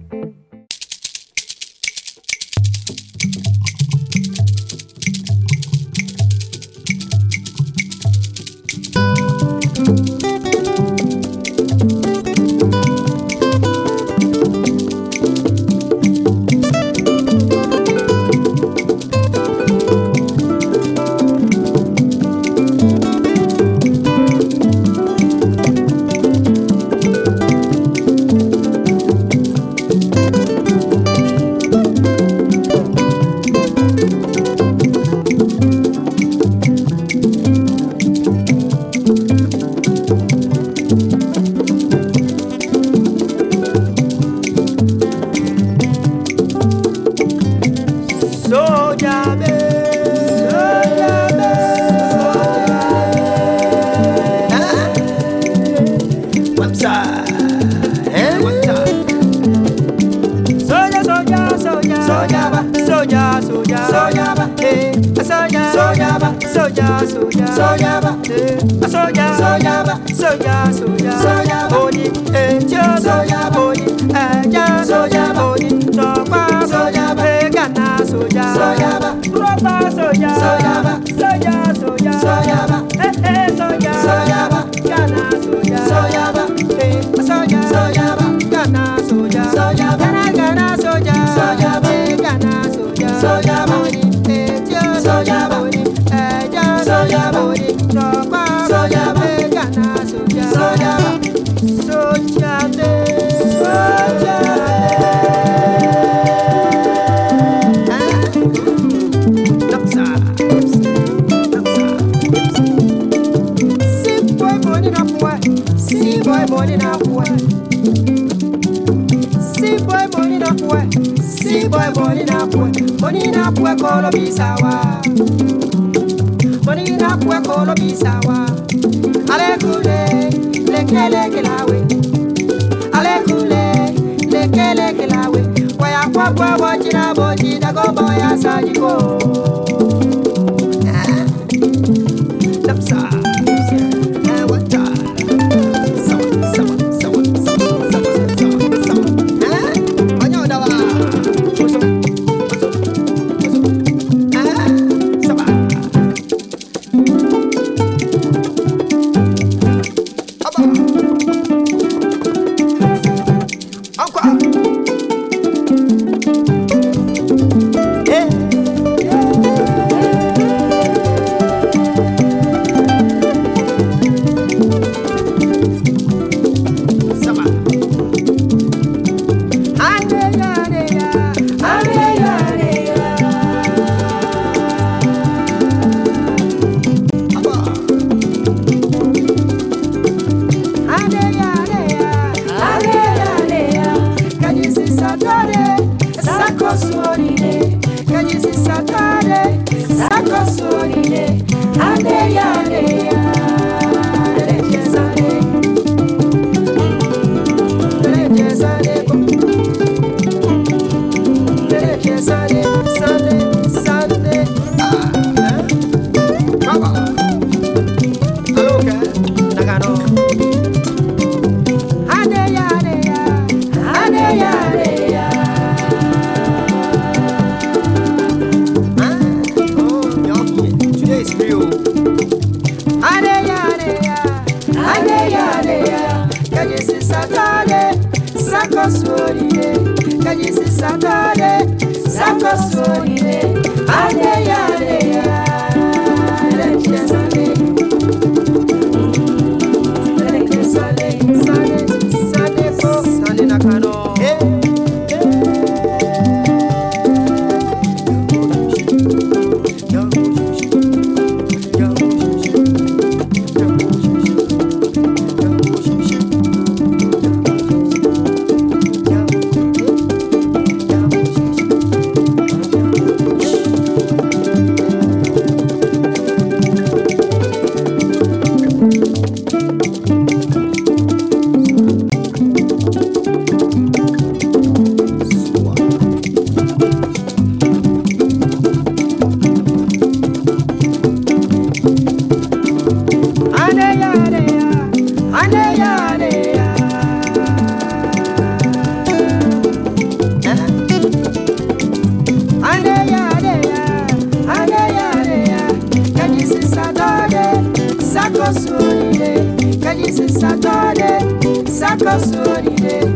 Cacassorine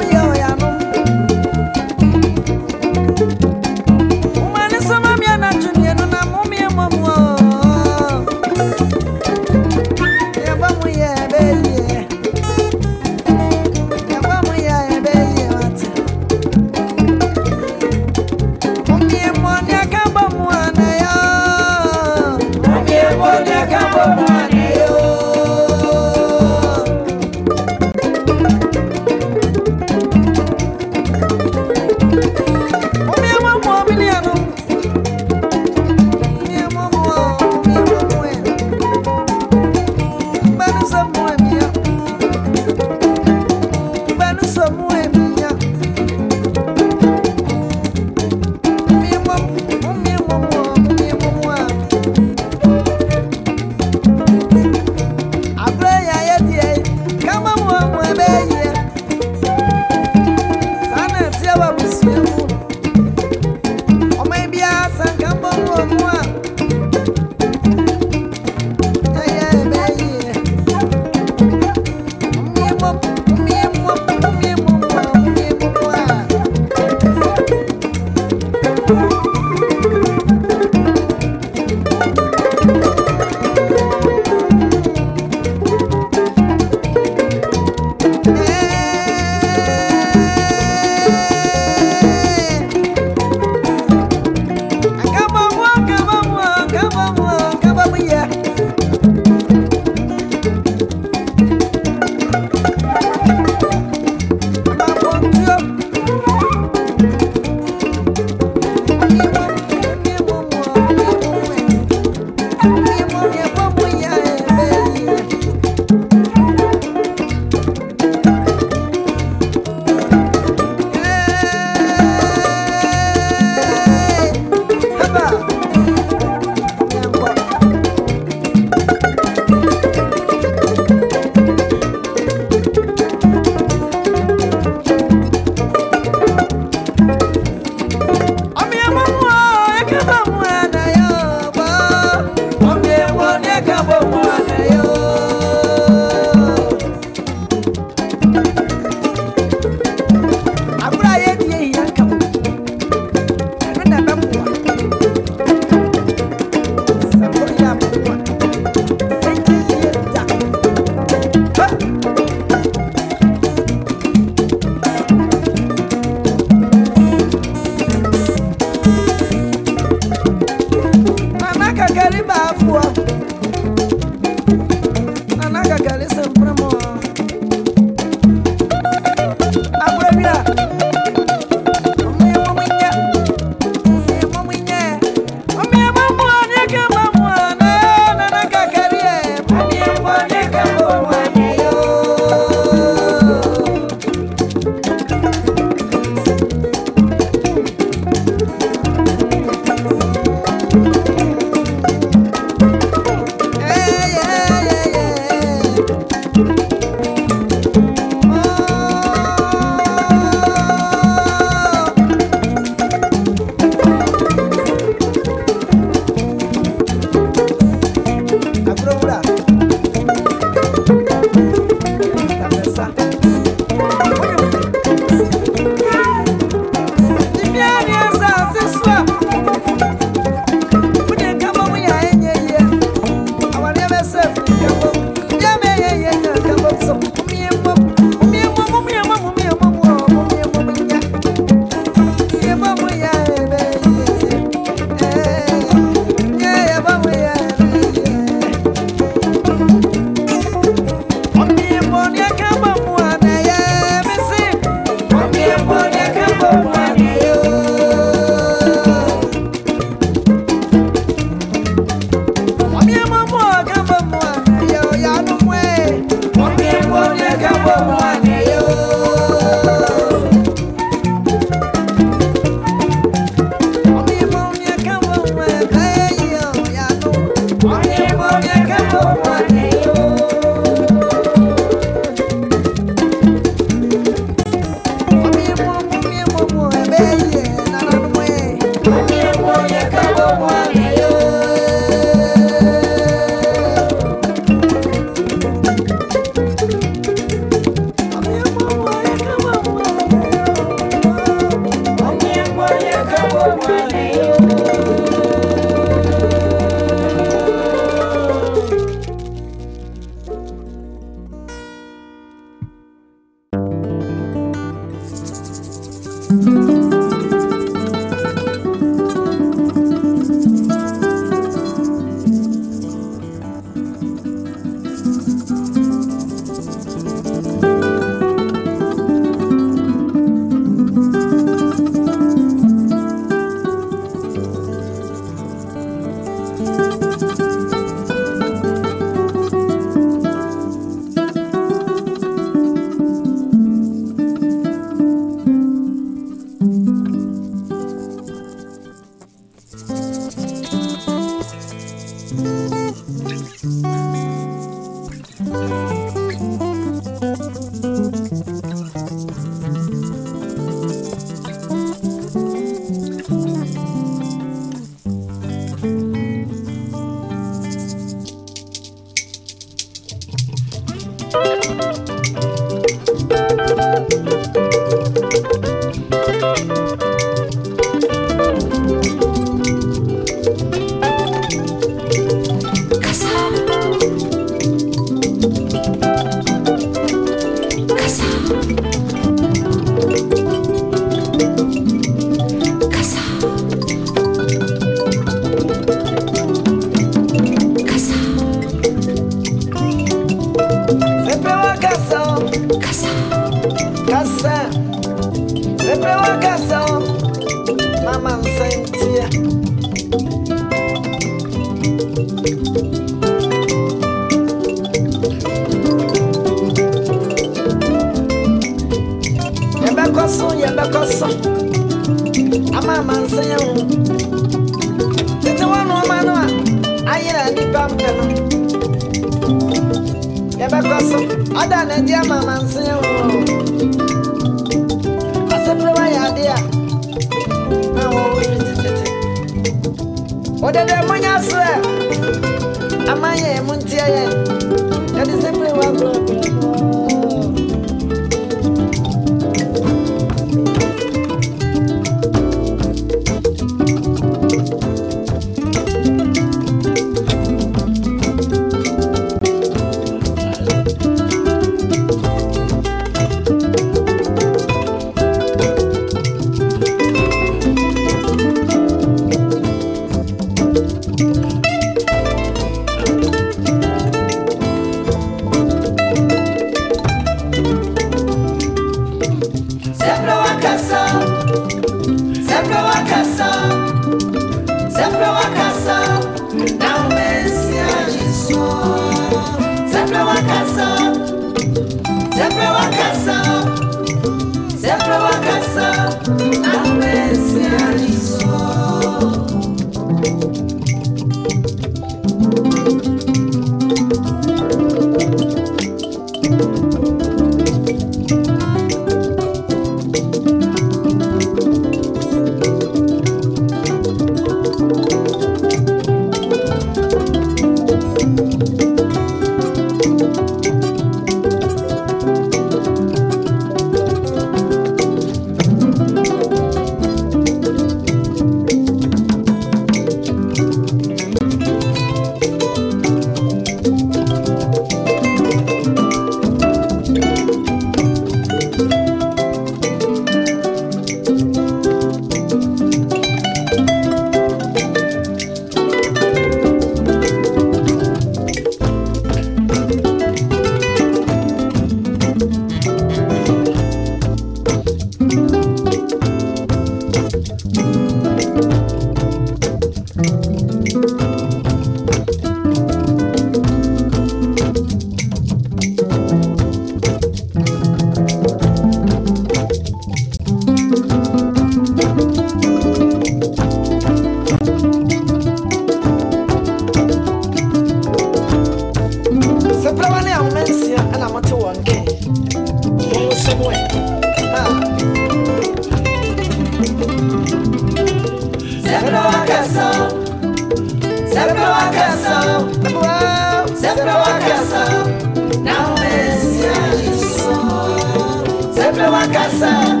canção,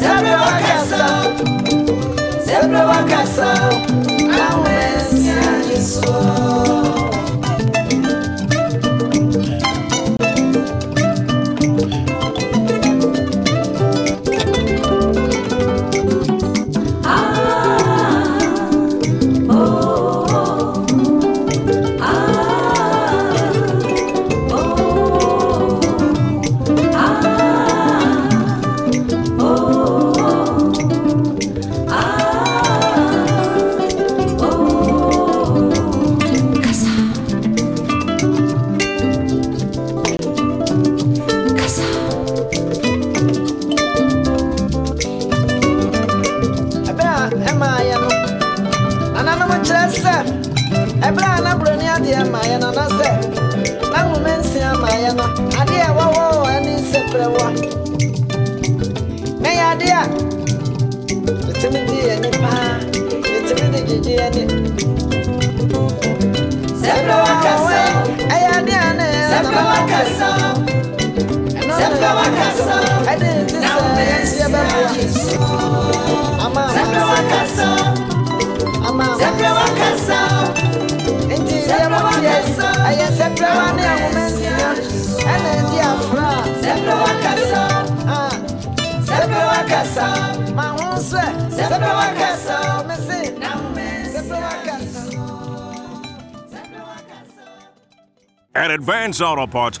sempre canção, sempre uma At Advance Auto Parts,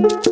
Thank you.